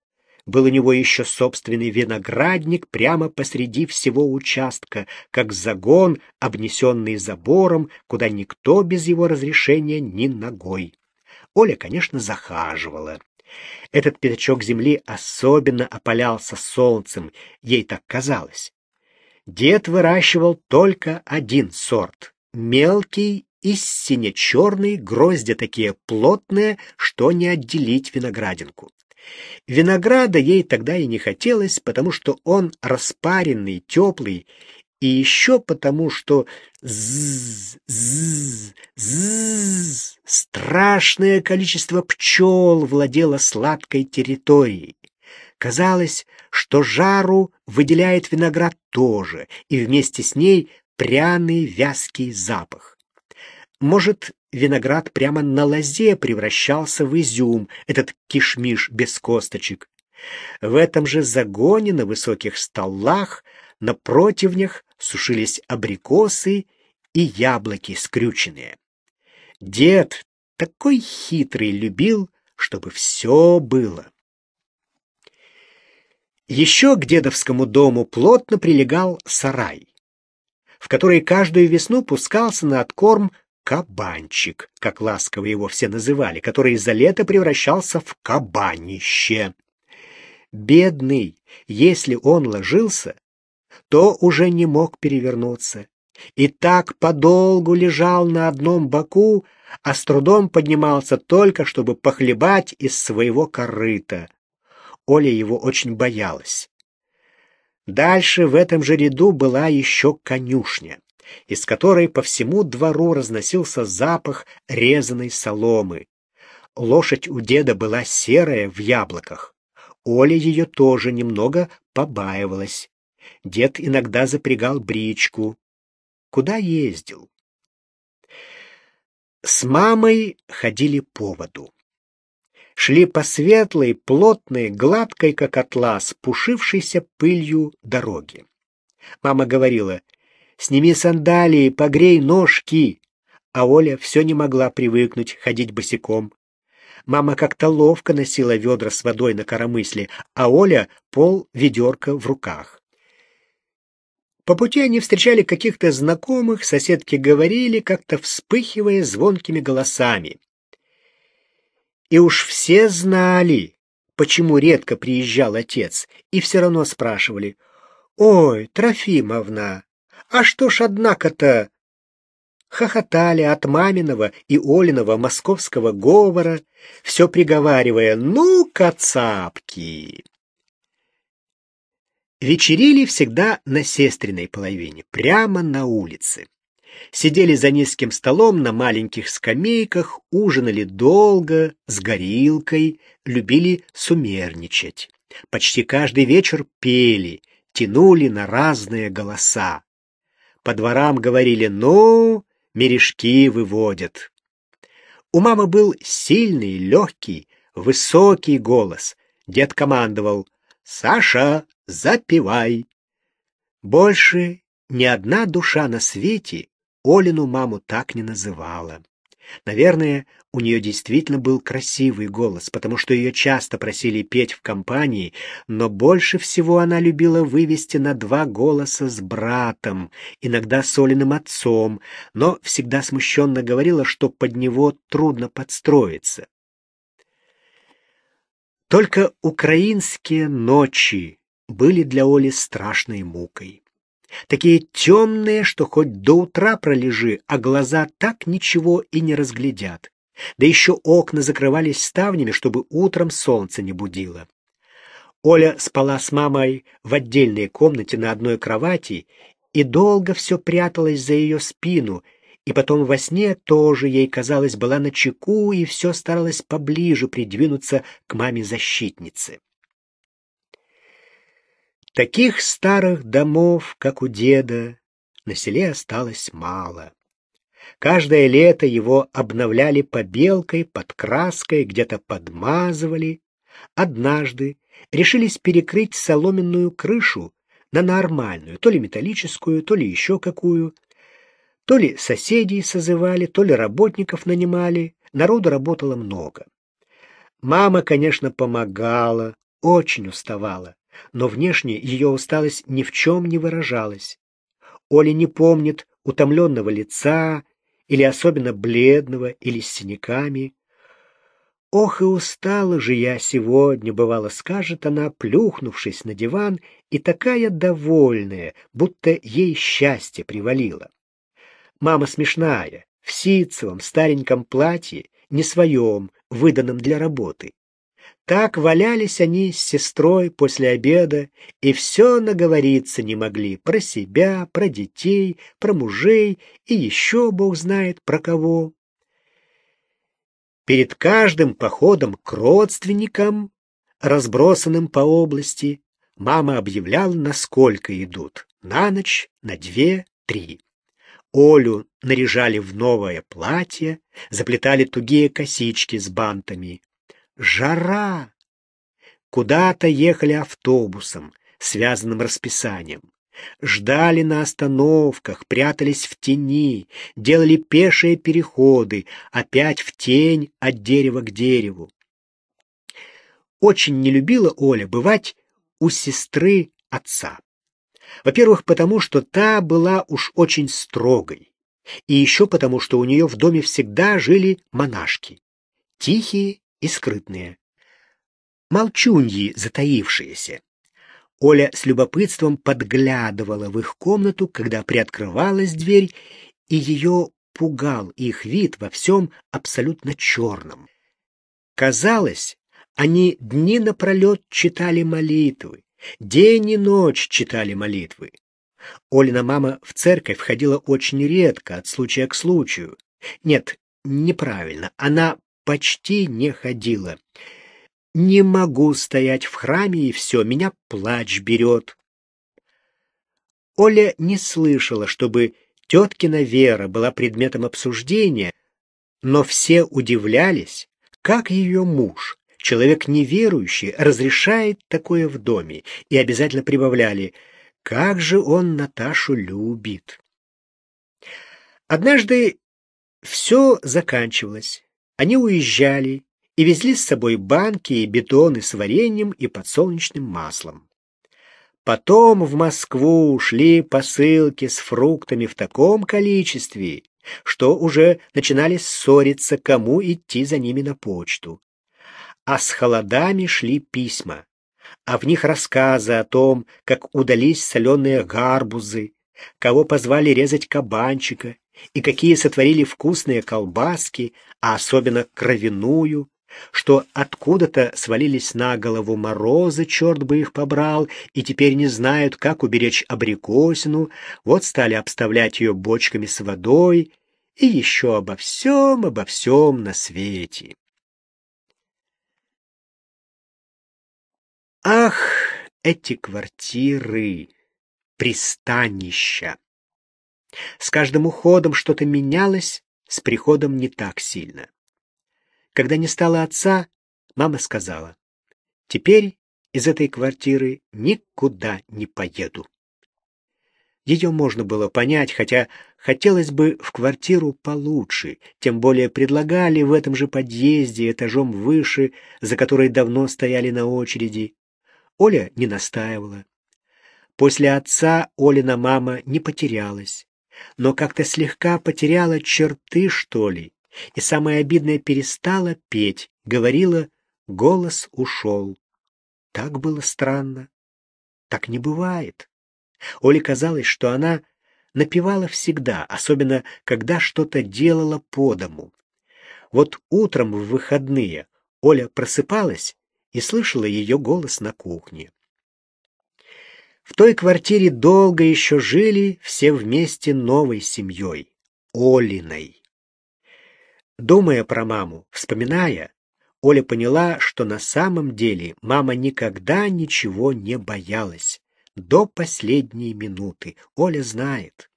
был у него еще собственный виноградник прямо посреди всего участка, как загон, обнесенный забором, куда никто без его разрешения ни ногой. Оля, конечно, захаживала. Этот пятачок земли особенно опалялся солнцем, ей так казалось. Дед выращивал только один сорт — мелкий и сине-черный, гроздья такие плотные, что не отделить виноградинку. Винограда ей тогда и не хотелось, потому что он распаренный, теплый и еще потому, что з з страшное количество пчел владело сладкой территорией. Казалось, что жару выделяет виноград тоже, и вместе с ней пряный вязкий запах. Может, виноград прямо на лозе превращался в изюм, этот кишмиш без косточек. В этом же загоне на высоких столах, на противнях сушились абрикосы и яблоки скрюченные. Дед такой хитрый любил, чтобы все было. Еще к дедовскому дому плотно прилегал сарай, в который каждую весну пускался на откорм кабанчик, как ласково его все называли, который за лето превращался в кабанище. Бедный, если он ложился, то уже не мог перевернуться, и так подолгу лежал на одном боку, а с трудом поднимался только, чтобы похлебать из своего корыта. Оля его очень боялась. Дальше в этом же ряду была еще конюшня, из которой по всему двору разносился запах резаной соломы. Лошадь у деда была серая в яблоках. Оля ее тоже немного побаивалась. Дед иногда запрягал бричку. Куда ездил? С мамой ходили по воду шли по светлой, плотной, гладкой, как атлас, пушившейся пылью дороги. Мама говорила, «Сними сандалии, погрей ножки!» А Оля все не могла привыкнуть ходить босиком. Мама как-то ловко носила ведра с водой на коромысле, а Оля — пол ведерка в руках. По пути они встречали каких-то знакомых, соседки говорили, как-то вспыхивая звонкими голосами. И уж все знали, почему редко приезжал отец, и все равно спрашивали, «Ой, Трофимовна, а что ж однако-то?» Хохотали от маминого и Олиного московского говора, все приговаривая «Ну, кацапки!» Вечерили всегда на сестренной половине, прямо на улице сидели за низким столом на маленьких скамейках, ужинали долго, с горилкой, любили сумерничать. Почти каждый вечер пели, тянули на разные голоса. По дворам говорили «ну», мережки выводят. У мамы был сильный, легкий, высокий голос. Дед командовал «Саша, запевай!» Больше ни одна душа на свете Олину маму так не называла. Наверное, у нее действительно был красивый голос, потому что ее часто просили петь в компании, но больше всего она любила вывести на два голоса с братом, иногда с Олиным отцом, но всегда смущенно говорила, что под него трудно подстроиться. Только украинские ночи были для Оли страшной мукой. Такие темные, что хоть до утра пролежи, а глаза так ничего и не разглядят. Да еще окна закрывались ставнями, чтобы утром солнце не будило. Оля спала с мамой в отдельной комнате на одной кровати и долго все пряталось за ее спину, и потом во сне тоже ей, казалось, была на чеку и все старалась поближе придвинуться к маме-защитнице. Таких старых домов, как у деда, на селе осталось мало. Каждое лето его обновляли побелкой, подкраской, где-то подмазывали. Однажды решились перекрыть соломенную крышу на нормальную, то ли металлическую, то ли еще какую. То ли соседей созывали, то ли работников нанимали. Народу работало много. Мама, конечно, помогала, очень уставала но внешне ее усталость ни в чем не выражалась. Оля не помнит утомленного лица или особенно бледного, или с синяками. «Ох и устала же я сегодня», — бывало, скажет она, плюхнувшись на диван, и такая довольная, будто ей счастье привалило. Мама смешная, в ситцевом стареньком платье, не своем, выданном для работы. Так валялись они с сестрой после обеда и все наговориться не могли про себя, про детей, про мужей и еще бог знает про кого. Перед каждым походом к родственникам разбросанным по области, мама объявляла, насколько идут. На ночь, на две, три. Олю наряжали в новое платье, заплетали тугие косички с бантами. Жара! Куда-то ехали автобусом, связанным расписанием. Ждали на остановках, прятались в тени, делали пешие переходы, опять в тень от дерева к дереву. Очень не любила Оля бывать у сестры отца. Во-первых, потому что та была уж очень строгой, и еще потому, что у нее в доме всегда жили монашки, тихие и скрытные, молчуньи затаившиеся. Оля с любопытством подглядывала в их комнату, когда приоткрывалась дверь, и ее пугал их вид во всем абсолютно черном. Казалось, они дни напролет читали молитвы, День и ночь читали молитвы. Олина мама в церковь ходила очень редко, от случая к случаю. Нет, неправильно, она почти не ходила. Не могу стоять в храме, и все, меня плач берет. Оля не слышала, чтобы теткина вера была предметом обсуждения, но все удивлялись, как ее муж человек неверующий разрешает такое в доме, и обязательно прибавляли «Как же он Наташу любит!». Однажды все заканчивалось. Они уезжали и везли с собой банки и бетоны с вареньем и подсолнечным маслом. Потом в Москву ушли посылки с фруктами в таком количестве, что уже начинали ссориться, кому идти за ними на почту а с холодами шли письма, а в них рассказы о том, как удались соленые гарбузы, кого позвали резать кабанчика и какие сотворили вкусные колбаски, а особенно кровяную, что откуда-то свалились на голову морозы, черт бы их побрал, и теперь не знают, как уберечь абрикосину, вот стали обставлять ее бочками с водой, и еще обо всем, обо всем на свете. Ах, эти квартиры, пристанища! С каждым уходом что-то менялось, с приходом не так сильно. Когда не стало отца, мама сказала, «Теперь из этой квартиры никуда не поеду». Ее можно было понять, хотя хотелось бы в квартиру получше, тем более предлагали в этом же подъезде этажом выше, за которой давно стояли на очереди. Оля не настаивала. После отца Олина мама не потерялась, но как-то слегка потеряла черты, что ли, и самое обидное перестала петь, говорила, голос ушел. Так было странно. Так не бывает. Оле казалось, что она напевала всегда, особенно когда что-то делала по дому. Вот утром в выходные Оля просыпалась и слышала ее голос на кухне. В той квартире долго еще жили все вместе новой семьей, Олиной. Думая про маму, вспоминая, Оля поняла, что на самом деле мама никогда ничего не боялась. До последней минуты. Оля знает.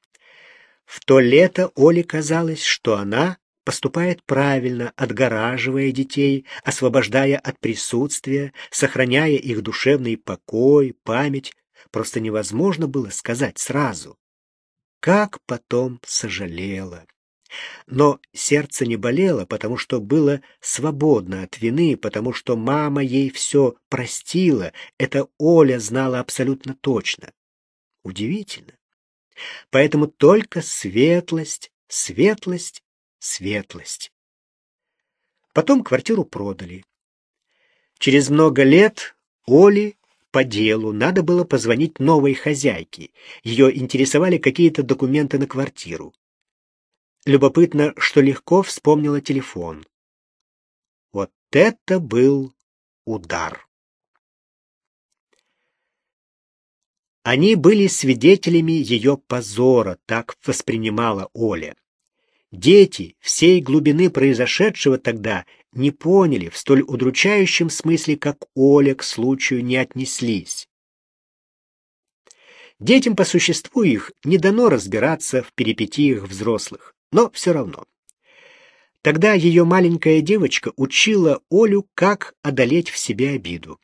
В то лето Оле казалось, что она поступает правильно, отгораживая детей, освобождая от присутствия, сохраняя их душевный покой, память. Просто невозможно было сказать сразу. Как потом сожалела. Но сердце не болело, потому что было свободно от вины, потому что мама ей все простила. Это Оля знала абсолютно точно. Удивительно. Поэтому только светлость, светлость светлость. Потом квартиру продали. Через много лет Оле по делу надо было позвонить новой хозяйке. Ее интересовали какие-то документы на квартиру. Любопытно, что легко вспомнила телефон. Вот это был удар. Они были свидетелями ее позора, так воспринимала Оля. Дети всей глубины произошедшего тогда не поняли в столь удручающем смысле, как Оля к случаю не отнеслись. Детям по существу их не дано разбираться в перипетиях взрослых, но все равно. Тогда ее маленькая девочка учила Олю, как одолеть в себе обиду.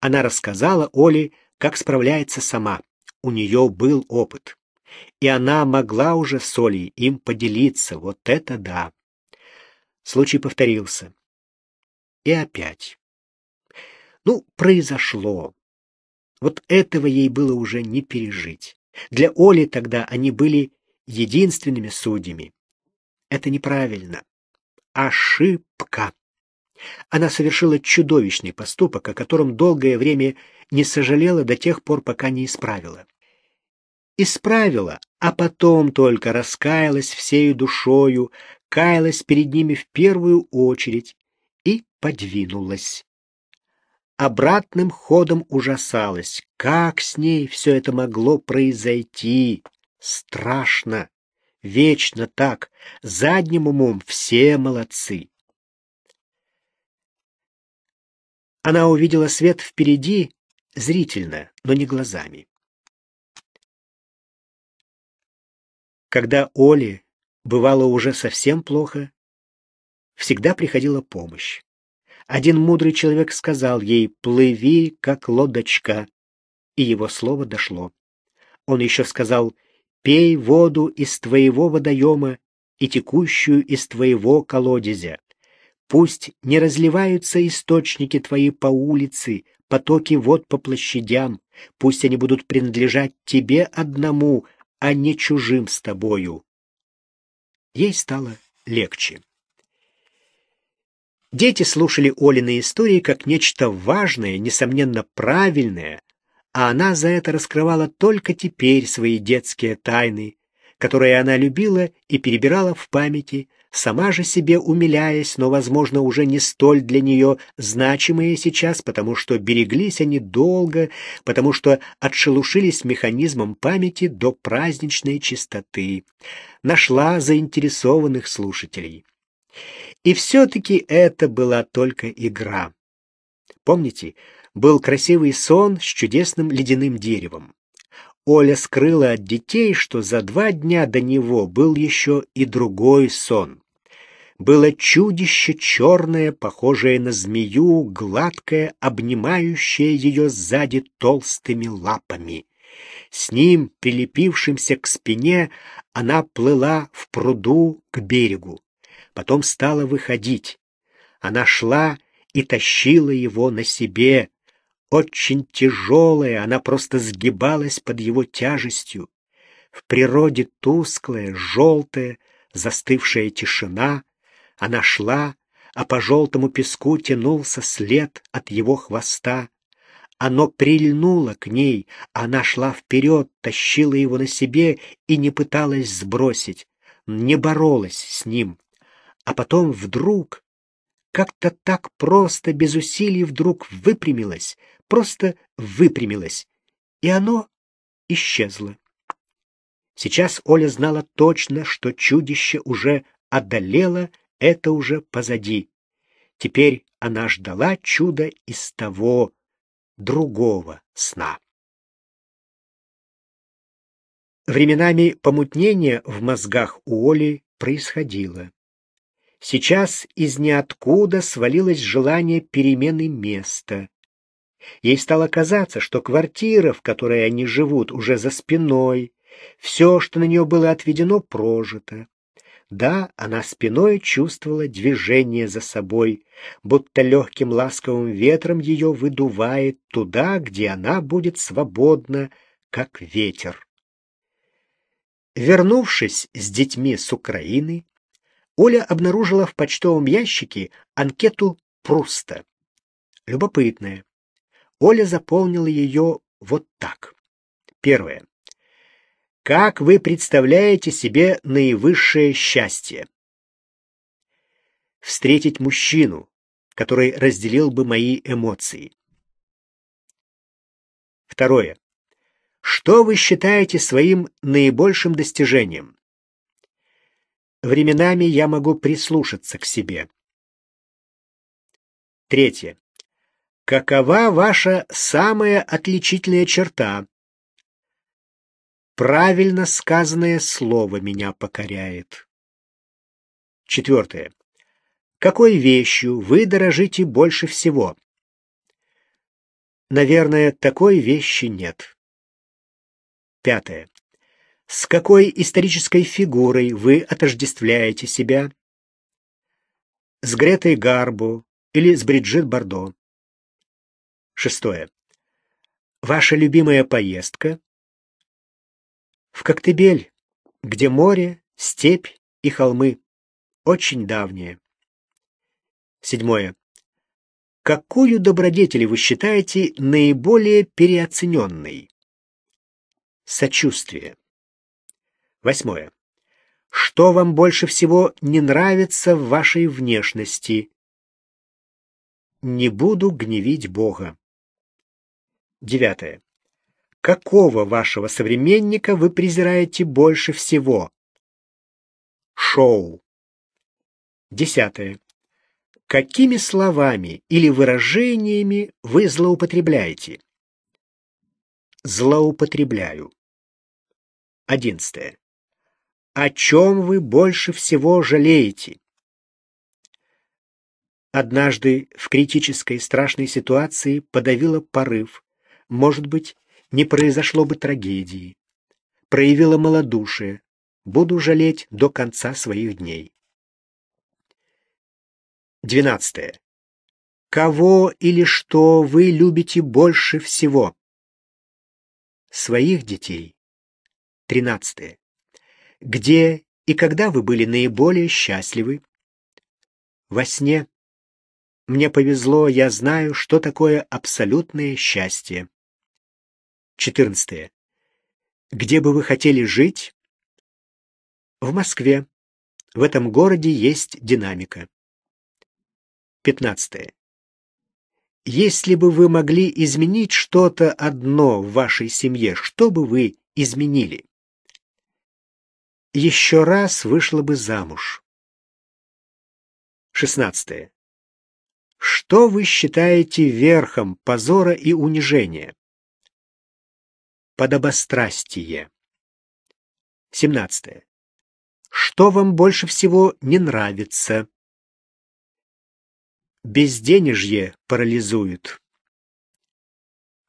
Она рассказала Оле, как справляется сама. У нее был опыт. И она могла уже с Олей им поделиться. Вот это да. Случай повторился. И опять. Ну, произошло. Вот этого ей было уже не пережить. Для Оли тогда они были единственными судьями. Это неправильно. Ошибка. Она совершила чудовищный поступок, о котором долгое время не сожалела до тех пор, пока не исправила. Исправила, а потом только раскаялась всею душою, каялась перед ними в первую очередь и подвинулась. Обратным ходом ужасалась, как с ней все это могло произойти. Страшно. Вечно так. Задним умом все молодцы. Она увидела свет впереди зрительно, но не глазами. Когда Оле бывало уже совсем плохо, всегда приходила помощь. Один мудрый человек сказал ей «плыви, как лодочка», и его слово дошло. Он еще сказал «пей воду из твоего водоема и текущую из твоего колодезя». Пусть не разливаются источники твои по улице, потоки вод по площадям, пусть они будут принадлежать тебе одному, а не чужим с тобою. Ей стало легче. Дети слушали Олины истории как нечто важное, несомненно правильное, а она за это раскрывала только теперь свои детские тайны, которые она любила и перебирала в памяти, сама же себе умиляясь, но, возможно, уже не столь для нее значимые сейчас, потому что береглись они долго, потому что отшелушились механизмом памяти до праздничной чистоты. Нашла заинтересованных слушателей. И все-таки это была только игра. Помните, был красивый сон с чудесным ледяным деревом. Оля скрыла от детей, что за два дня до него был еще и другой сон. Было чудище черное, похожее на змею, гладкое, обнимающее ее сзади толстыми лапами. С ним, прилепившимся к спине, она плыла в пруду к берегу. Потом стала выходить. Она шла и тащила его на себе, очень тяжелая, она просто сгибалась под его тяжестью. В природе тусклая, желтая, застывшая тишина. Она шла, а по желтому песку тянулся след от его хвоста. Оно прильнуло к ней, она шла вперед, тащила его на себе и не пыталась сбросить, не боролась с ним. А потом вдруг, как-то так просто, без усилий, вдруг выпрямилась, просто выпрямилась, и оно исчезло. Сейчас Оля знала точно, что чудище уже одолело, это уже позади. Теперь она ждала чуда из того другого сна. Временами помутнение в мозгах у Оли происходило. Сейчас из ниоткуда свалилось желание перемены места. Ей стало казаться, что квартира, в которой они живут, уже за спиной, все, что на нее было отведено, прожито. Да, она спиной чувствовала движение за собой, будто легким ласковым ветром ее выдувает туда, где она будет свободна, как ветер. Вернувшись с детьми с Украины, Оля обнаружила в почтовом ящике анкету Пруста. Любопытная. Оля заполнила ее вот так. Первое. Как вы представляете себе наивысшее счастье? Встретить мужчину, который разделил бы мои эмоции. Второе. Что вы считаете своим наибольшим достижением? Временами я могу прислушаться к себе. Третье. Какова ваша самая отличительная черта? Правильно сказанное слово меня покоряет. Четвертое. Какой вещью вы дорожите больше всего? Наверное, такой вещи нет. Пятое. С какой исторической фигурой вы отождествляете себя? С Гретой Гарбо или с Бриджит Бардо? Шестое. Ваша любимая поездка? В Коктебель, где море, степь и холмы. Очень давние. Седьмое. Какую добродетель вы считаете наиболее переоцененной? Сочувствие. Восьмое. Что вам больше всего не нравится в вашей внешности? Не буду гневить Бога. Девятое. Какого вашего современника вы презираете больше всего? Шоу. Десятое. Какими словами или выражениями вы злоупотребляете? Злоупотребляю. Одиннадцатое. О чем вы больше всего жалеете? Однажды в критической страшной ситуации подавила порыв. Может быть, не произошло бы трагедии. Проявила малодушие. Буду жалеть до конца своих дней. Двенадцатое. Кого или что вы любите больше всего? Своих детей. Тринадцатое. Где и когда вы были наиболее счастливы? Во сне. Мне повезло, я знаю, что такое абсолютное счастье. 14. Где бы вы хотели жить? В Москве. В этом городе есть динамика. 15. Если бы вы могли изменить что-то одно в вашей семье, что бы вы изменили? еще раз вышла бы замуж. 16. Что вы считаете верхом позора и унижения? Подобострастие. 17. Что вам больше всего не нравится? Безденежье парализует.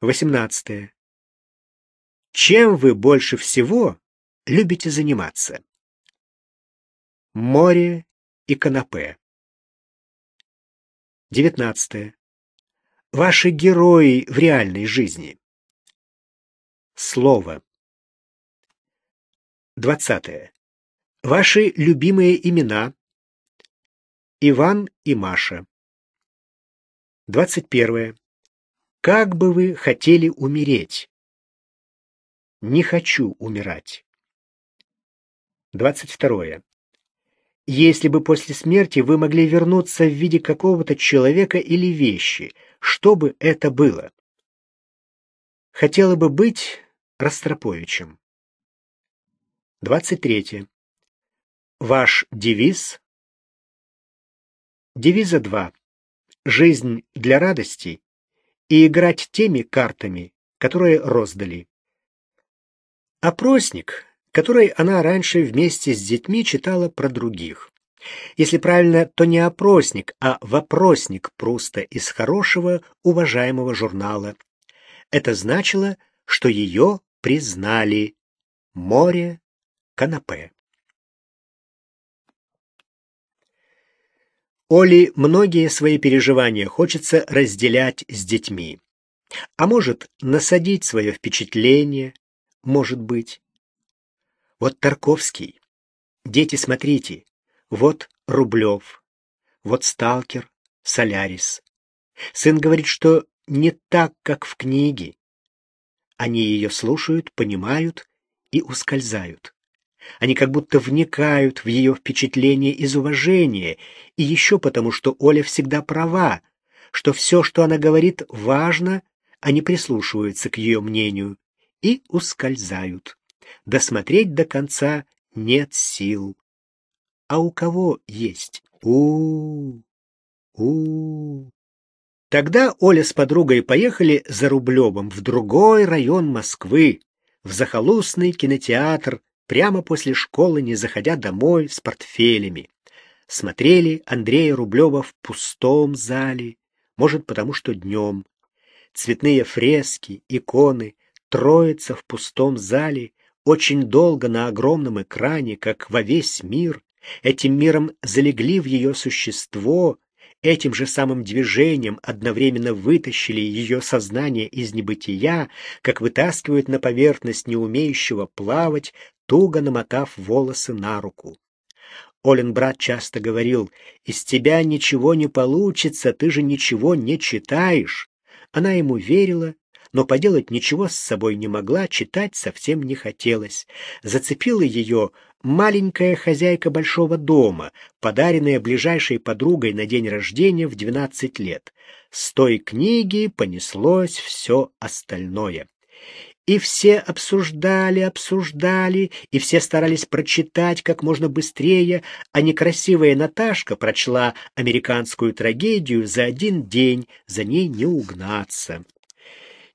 18. Чем вы больше всего любите заниматься? Море и канапе. 19. Ваши герои в реальной жизни. Слово. 20. Ваши любимые имена. Иван и Маша. 21. Как бы вы хотели умереть? Не хочу умирать. 22. Если бы после смерти вы могли вернуться в виде какого-то человека или вещи, что бы это было? Хотела бы быть Ростроповичем. 23. Ваш девиз? Девиза 2. Жизнь для радости и играть теми картами, которые роздали. Опросник которой она раньше вместе с детьми читала про других. Если правильно, то не опросник, а вопросник Пруста из хорошего, уважаемого журнала. Это значило, что ее признали. Море, канапе. Оле многие свои переживания хочется разделять с детьми. А может, насадить свое впечатление, может быть. Вот Тарковский. Дети, смотрите. Вот Рублев. Вот Сталкер, Солярис. Сын говорит, что не так, как в книге. Они ее слушают, понимают и ускользают. Они как будто вникают в ее впечатление из уважения, и еще потому, что Оля всегда права, что все, что она говорит, важно, они прислушиваются к ее мнению и ускользают досмотреть до конца нет сил. А у кого есть? У, у, Тогда Оля с подругой поехали за Рублевым в другой район Москвы, в захолустный кинотеатр, прямо после школы, не заходя домой с портфелями. Смотрели Андрея Рублева в пустом зале, может, потому что днем. Цветные фрески, иконы, троица в пустом зале, очень долго на огромном экране, как во весь мир. Этим миром залегли в ее существо, этим же самым движением одновременно вытащили ее сознание из небытия, как вытаскивают на поверхность неумеющего плавать, туго намотав волосы на руку. Олен брат часто говорил, «Из тебя ничего не получится, ты же ничего не читаешь». Она ему верила, но поделать ничего с собой не могла, читать совсем не хотелось. Зацепила ее маленькая хозяйка большого дома, подаренная ближайшей подругой на день рождения в 12 лет. С той книги понеслось все остальное. И все обсуждали, обсуждали, и все старались прочитать как можно быстрее, а некрасивая Наташка прочла американскую трагедию за один день, за ней не угнаться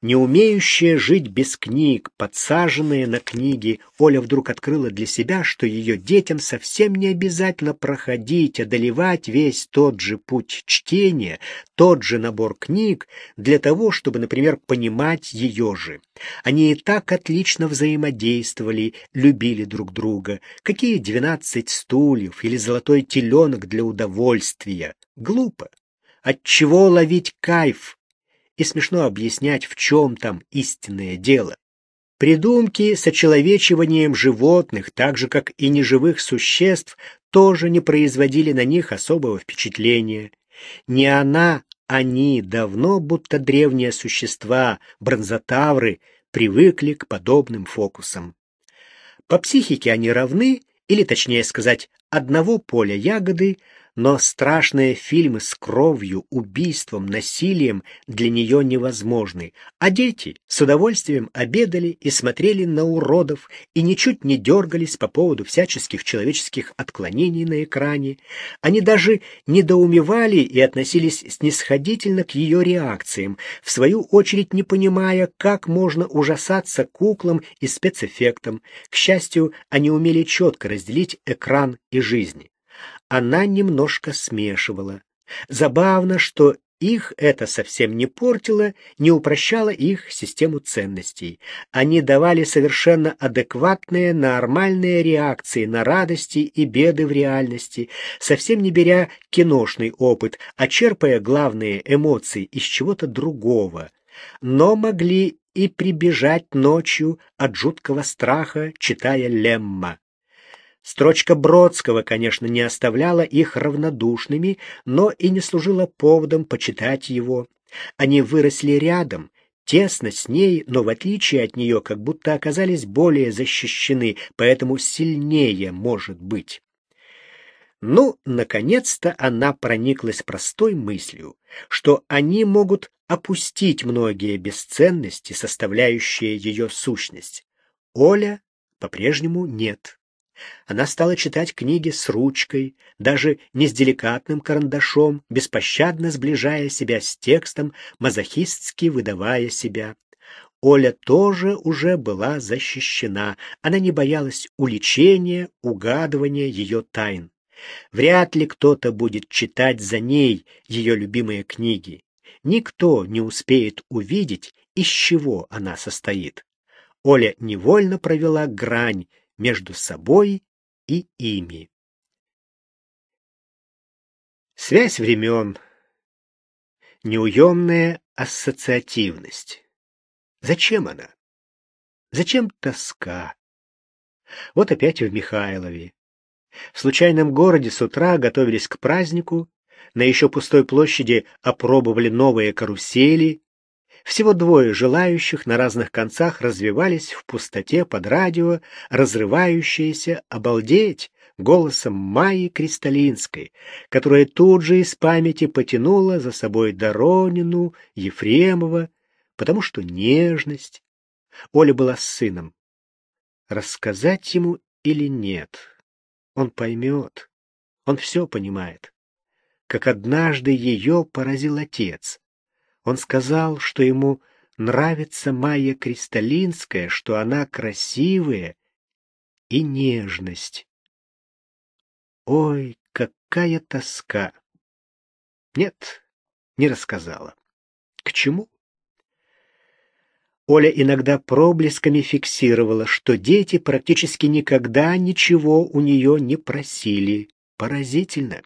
не умеющая жить без книг, подсаженная на книги, Оля вдруг открыла для себя, что ее детям совсем не обязательно проходить, одолевать весь тот же путь чтения, тот же набор книг для того, чтобы, например, понимать ее же. Они и так отлично взаимодействовали, любили друг друга. Какие двенадцать стульев или золотой теленок для удовольствия? Глупо. Отчего ловить кайф? И смешно объяснять, в чем там истинное дело. Придумки с очеловечиванием животных, так же, как и неживых существ, тоже не производили на них особого впечатления. Не она, они давно, будто древние существа, бронзотавры, привыкли к подобным фокусам. По психике они равны, или, точнее сказать, одного поля ягоды, но страшные фильмы с кровью, убийством, насилием для нее невозможны, а дети с удовольствием обедали и смотрели на уродов и ничуть не дергались по поводу всяческих человеческих отклонений на экране. Они даже недоумевали и относились снисходительно к ее реакциям, в свою очередь не понимая, как можно ужасаться куклам и спецэффектам. К счастью, они умели четко разделить экран и жизнь она немножко смешивала. Забавно, что их это совсем не портило, не упрощало их систему ценностей. Они давали совершенно адекватные, нормальные реакции на радости и беды в реальности, совсем не беря киношный опыт, а черпая главные эмоции из чего-то другого. Но могли и прибежать ночью от жуткого страха, читая Лемма. Строчка Бродского, конечно, не оставляла их равнодушными, но и не служила поводом почитать его. Они выросли рядом, тесно с ней, но в отличие от нее как будто оказались более защищены, поэтому сильнее может быть. Ну, наконец-то она прониклась простой мыслью, что они могут опустить многие бесценности, составляющие ее сущность. Оля по-прежнему нет. Она стала читать книги с ручкой, даже не с деликатным карандашом, беспощадно сближая себя с текстом, мазохистски выдавая себя. Оля тоже уже была защищена. Она не боялась уличения, угадывания ее тайн. Вряд ли кто-то будет читать за ней ее любимые книги. Никто не успеет увидеть, из чего она состоит. Оля невольно провела грань между собой и ими. Связь времен, неуемная ассоциативность. Зачем она? Зачем тоска? Вот опять в Михайлове. В случайном городе с утра готовились к празднику, на еще пустой площади опробовали новые карусели, всего двое желающих на разных концах развивались в пустоте под радио, разрывающееся «Обалдеть!» голосом Майи Кристалинской, которая тут же из памяти потянула за собой Доронину, Ефремова, потому что нежность. Оля была с сыном. Рассказать ему или нет? Он поймет. Он все понимает. Как однажды ее поразил отец. Он сказал, что ему нравится Майя Кристалинская, что она красивая и нежность. Ой, какая тоска! Нет, не рассказала. К чему? Оля иногда проблесками фиксировала, что дети практически никогда ничего у нее не просили. Поразительно.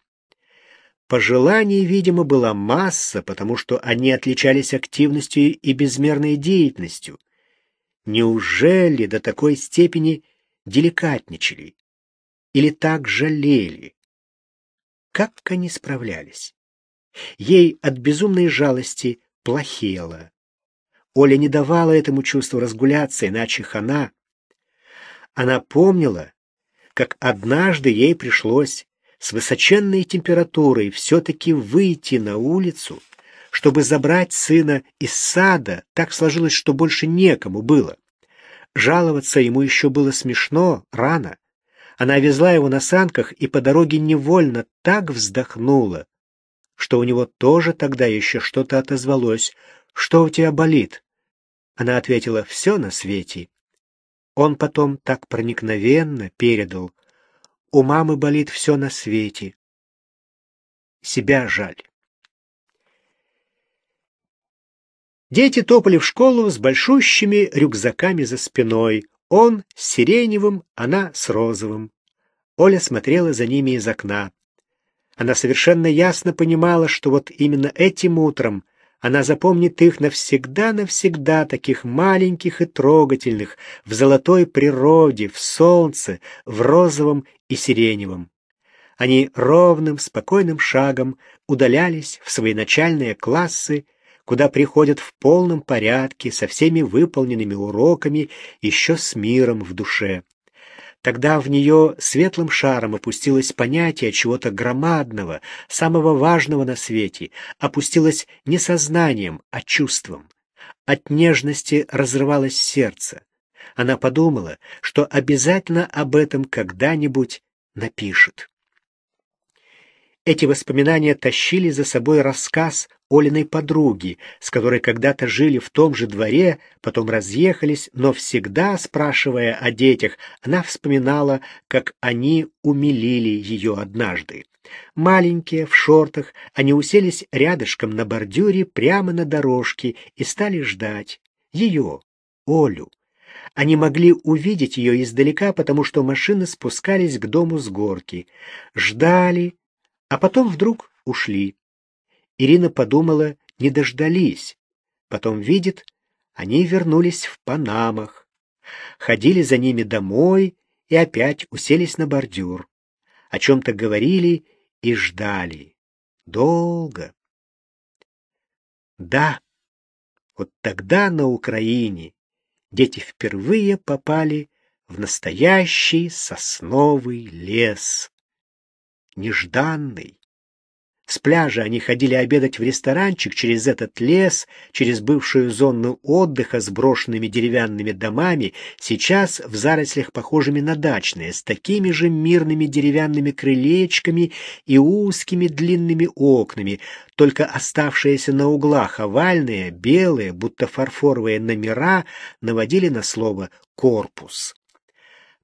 Пожеланий, видимо, была масса, потому что они отличались активностью и безмерной деятельностью. Неужели до такой степени деликатничали? Или так жалели? Как они справлялись? Ей от безумной жалости плохело. Оля не давала этому чувству разгуляться, иначе хана. Она помнила, как однажды ей пришлось с высоченной температурой все-таки выйти на улицу, чтобы забрать сына из сада, так сложилось, что больше некому было. Жаловаться ему еще было смешно, рано. Она везла его на санках и по дороге невольно так вздохнула, что у него тоже тогда еще что-то отозвалось. «Что у тебя болит?» Она ответила, «Все на свете». Он потом так проникновенно передал. «У мамы болит все на свете». Себя жаль. Дети топали в школу с большущими рюкзаками за спиной. Он с сиреневым, она с розовым. Оля смотрела за ними из окна. Она совершенно ясно понимала, что вот именно этим утром она запомнит их навсегда-навсегда, таких маленьких и трогательных, в золотой природе, в солнце, в розовом и сиреневом. Они ровным, спокойным шагом удалялись в свои начальные классы, куда приходят в полном порядке, со всеми выполненными уроками, еще с миром в душе. Тогда в нее светлым шаром опустилось понятие чего-то громадного, самого важного на свете, опустилось не сознанием, а чувством. От нежности разрывалось сердце. Она подумала, что обязательно об этом когда-нибудь напишет. Эти воспоминания тащили за собой рассказ Олиной подруги, с которой когда-то жили в том же дворе, потом разъехались, но всегда, спрашивая о детях, она вспоминала, как они умилили ее однажды. Маленькие, в шортах, они уселись рядышком на бордюре прямо на дорожке и стали ждать. Ее, Олю. Они могли увидеть ее издалека, потому что машины спускались к дому с горки. Ждали, а потом вдруг ушли. Ирина подумала, не дождались. Потом видит, они вернулись в Панамах. Ходили за ними домой и опять уселись на бордюр. О чем-то говорили и ждали. Долго. Да, вот тогда на Украине дети впервые попали в настоящий сосновый лес нежданный. С пляжа они ходили обедать в ресторанчик через этот лес, через бывшую зону отдыха с брошенными деревянными домами, сейчас в зарослях похожими на дачные, с такими же мирными деревянными крылечками и узкими длинными окнами, только оставшиеся на углах овальные, белые, будто фарфоровые номера наводили на слово «корпус».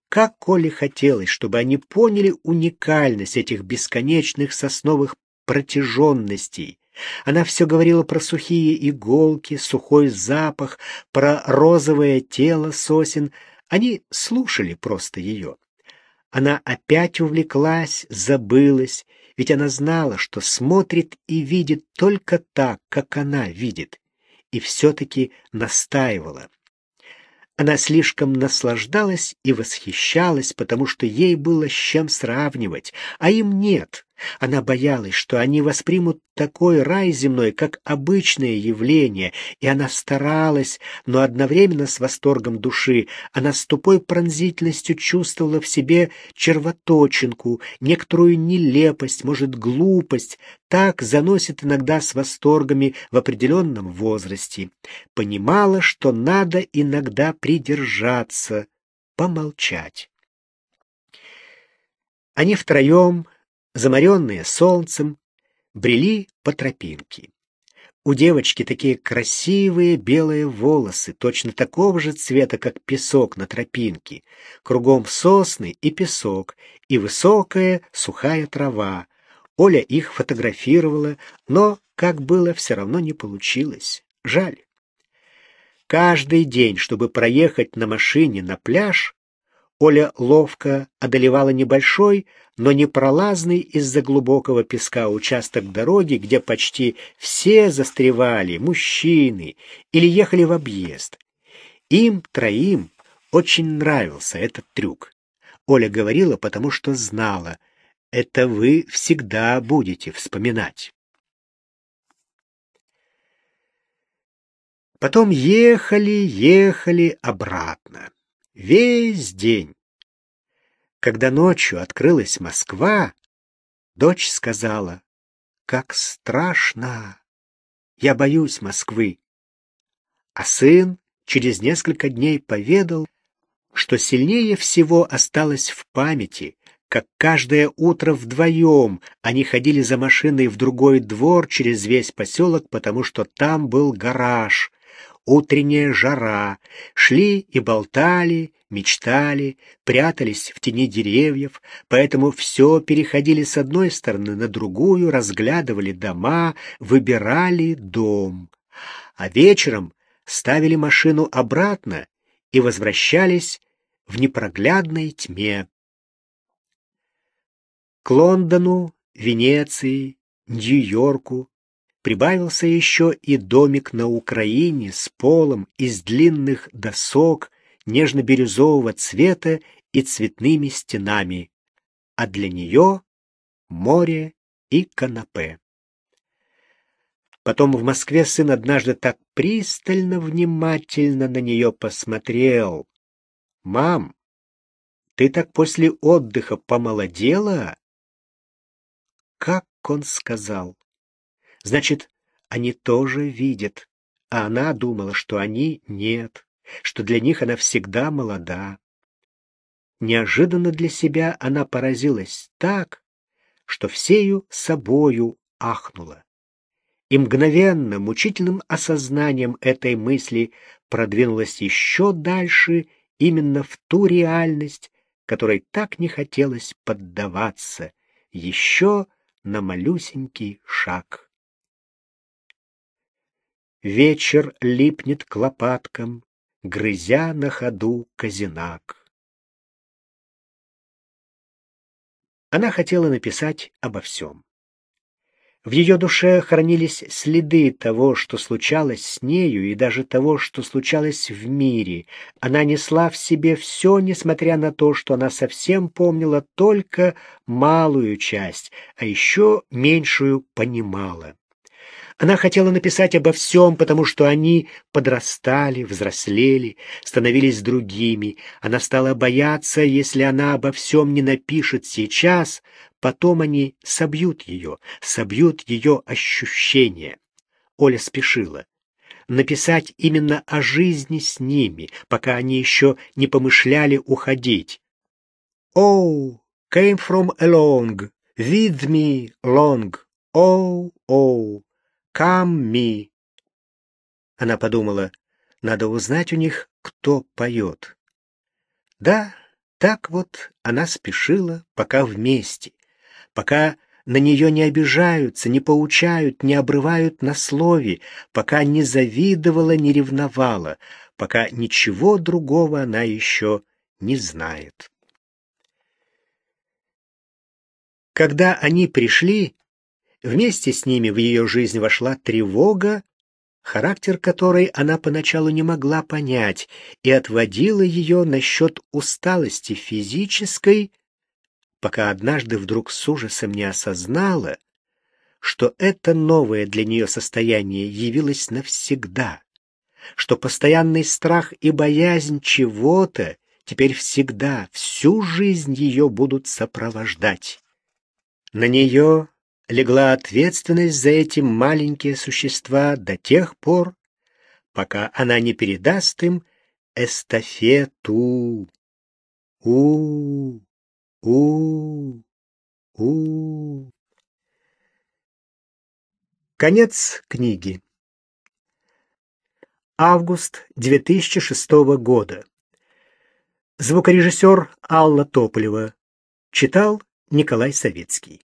Как Коле хотелось, чтобы они поняли уникальность этих бесконечных сосновых протяженностей. Она все говорила про сухие иголки, сухой запах, про розовое тело сосен. Они слушали просто ее. Она опять увлеклась, забылась, ведь она знала, что смотрит и видит только так, как она видит, и все-таки настаивала. Она слишком наслаждалась и восхищалась, потому что ей было с чем сравнивать, а им нет. Она боялась, что они воспримут такой рай земной, как обычное явление, и она старалась, но одновременно с восторгом души она с тупой пронзительностью чувствовала в себе червоточинку, некоторую нелепость, может, глупость, так заносит иногда с восторгами в определенном возрасте. Понимала, что надо иногда придержаться, помолчать. Они втроем заморенные солнцем, брели по тропинке. У девочки такие красивые белые волосы, точно такого же цвета, как песок на тропинке. Кругом сосны и песок, и высокая сухая трава. Оля их фотографировала, но, как было, все равно не получилось. Жаль. Каждый день, чтобы проехать на машине на пляж, Оля ловко одолевала небольшой, но непролазный из-за глубокого песка участок дороги, где почти все застревали, мужчины, или ехали в объезд. Им троим очень нравился этот трюк. Оля говорила, потому что знала, это вы всегда будете вспоминать. Потом ехали, ехали обратно. Весь день. Когда ночью открылась Москва, дочь сказала, «Как страшно! Я боюсь Москвы!» А сын через несколько дней поведал, что сильнее всего осталось в памяти, как каждое утро вдвоем они ходили за машиной в другой двор через весь поселок, потому что там был гараж, утренняя жара, шли и болтали, мечтали, прятались в тени деревьев, поэтому все переходили с одной стороны на другую, разглядывали дома, выбирали дом. А вечером ставили машину обратно и возвращались в непроглядной тьме. К Лондону, Венеции, Нью-Йорку прибавился еще и домик на Украине с полом из длинных досок нежно-бирюзового цвета и цветными стенами, а для нее море и канапе. Потом в Москве сын однажды так пристально, внимательно на нее посмотрел. «Мам, ты так после отдыха помолодела?» Как он сказал? Значит, они тоже видят, а она думала, что они нет, что для них она всегда молода. Неожиданно для себя она поразилась так, что всею собою ахнула. И мгновенно, мучительным осознанием этой мысли продвинулась еще дальше именно в ту реальность, которой так не хотелось поддаваться, еще на малюсенький шаг. Вечер липнет к лопаткам, грызя на ходу казинак. Она хотела написать обо всем. В ее душе хранились следы того, что случалось с нею, и даже того, что случалось в мире. Она несла в себе все, несмотря на то, что она совсем помнила только малую часть, а еще меньшую понимала. Она хотела написать обо всем, потому что они подрастали, взрослели, становились другими. Она стала бояться, если она обо всем не напишет сейчас, потом они собьют ее, собьют ее ощущения. Оля спешила написать именно о жизни с ними, пока они еще не помышляли уходить. «Oh, came from along, with me long, oh, oh». Камми. Она подумала, надо узнать у них, кто поет. Да, так вот она спешила, пока вместе, пока на нее не обижаются, не поучают, не обрывают на слове, пока не завидовала, не ревновала, пока ничего другого она еще не знает. Когда они пришли, Вместе с ними в ее жизнь вошла тревога, характер которой она поначалу не могла понять и отводила ее насчет усталости физической, пока однажды вдруг с ужасом не осознала, что это новое для нее состояние явилось навсегда, что постоянный страх и боязнь чего-то теперь всегда, всю жизнь ее будут сопровождать. На нее легла ответственность за эти маленькие существа до тех пор, пока она не передаст им эстафету. У, у, у. Конец книги. Август 2006 года. Звукорежиссер Алла Тополева. Читал Николай Савицкий.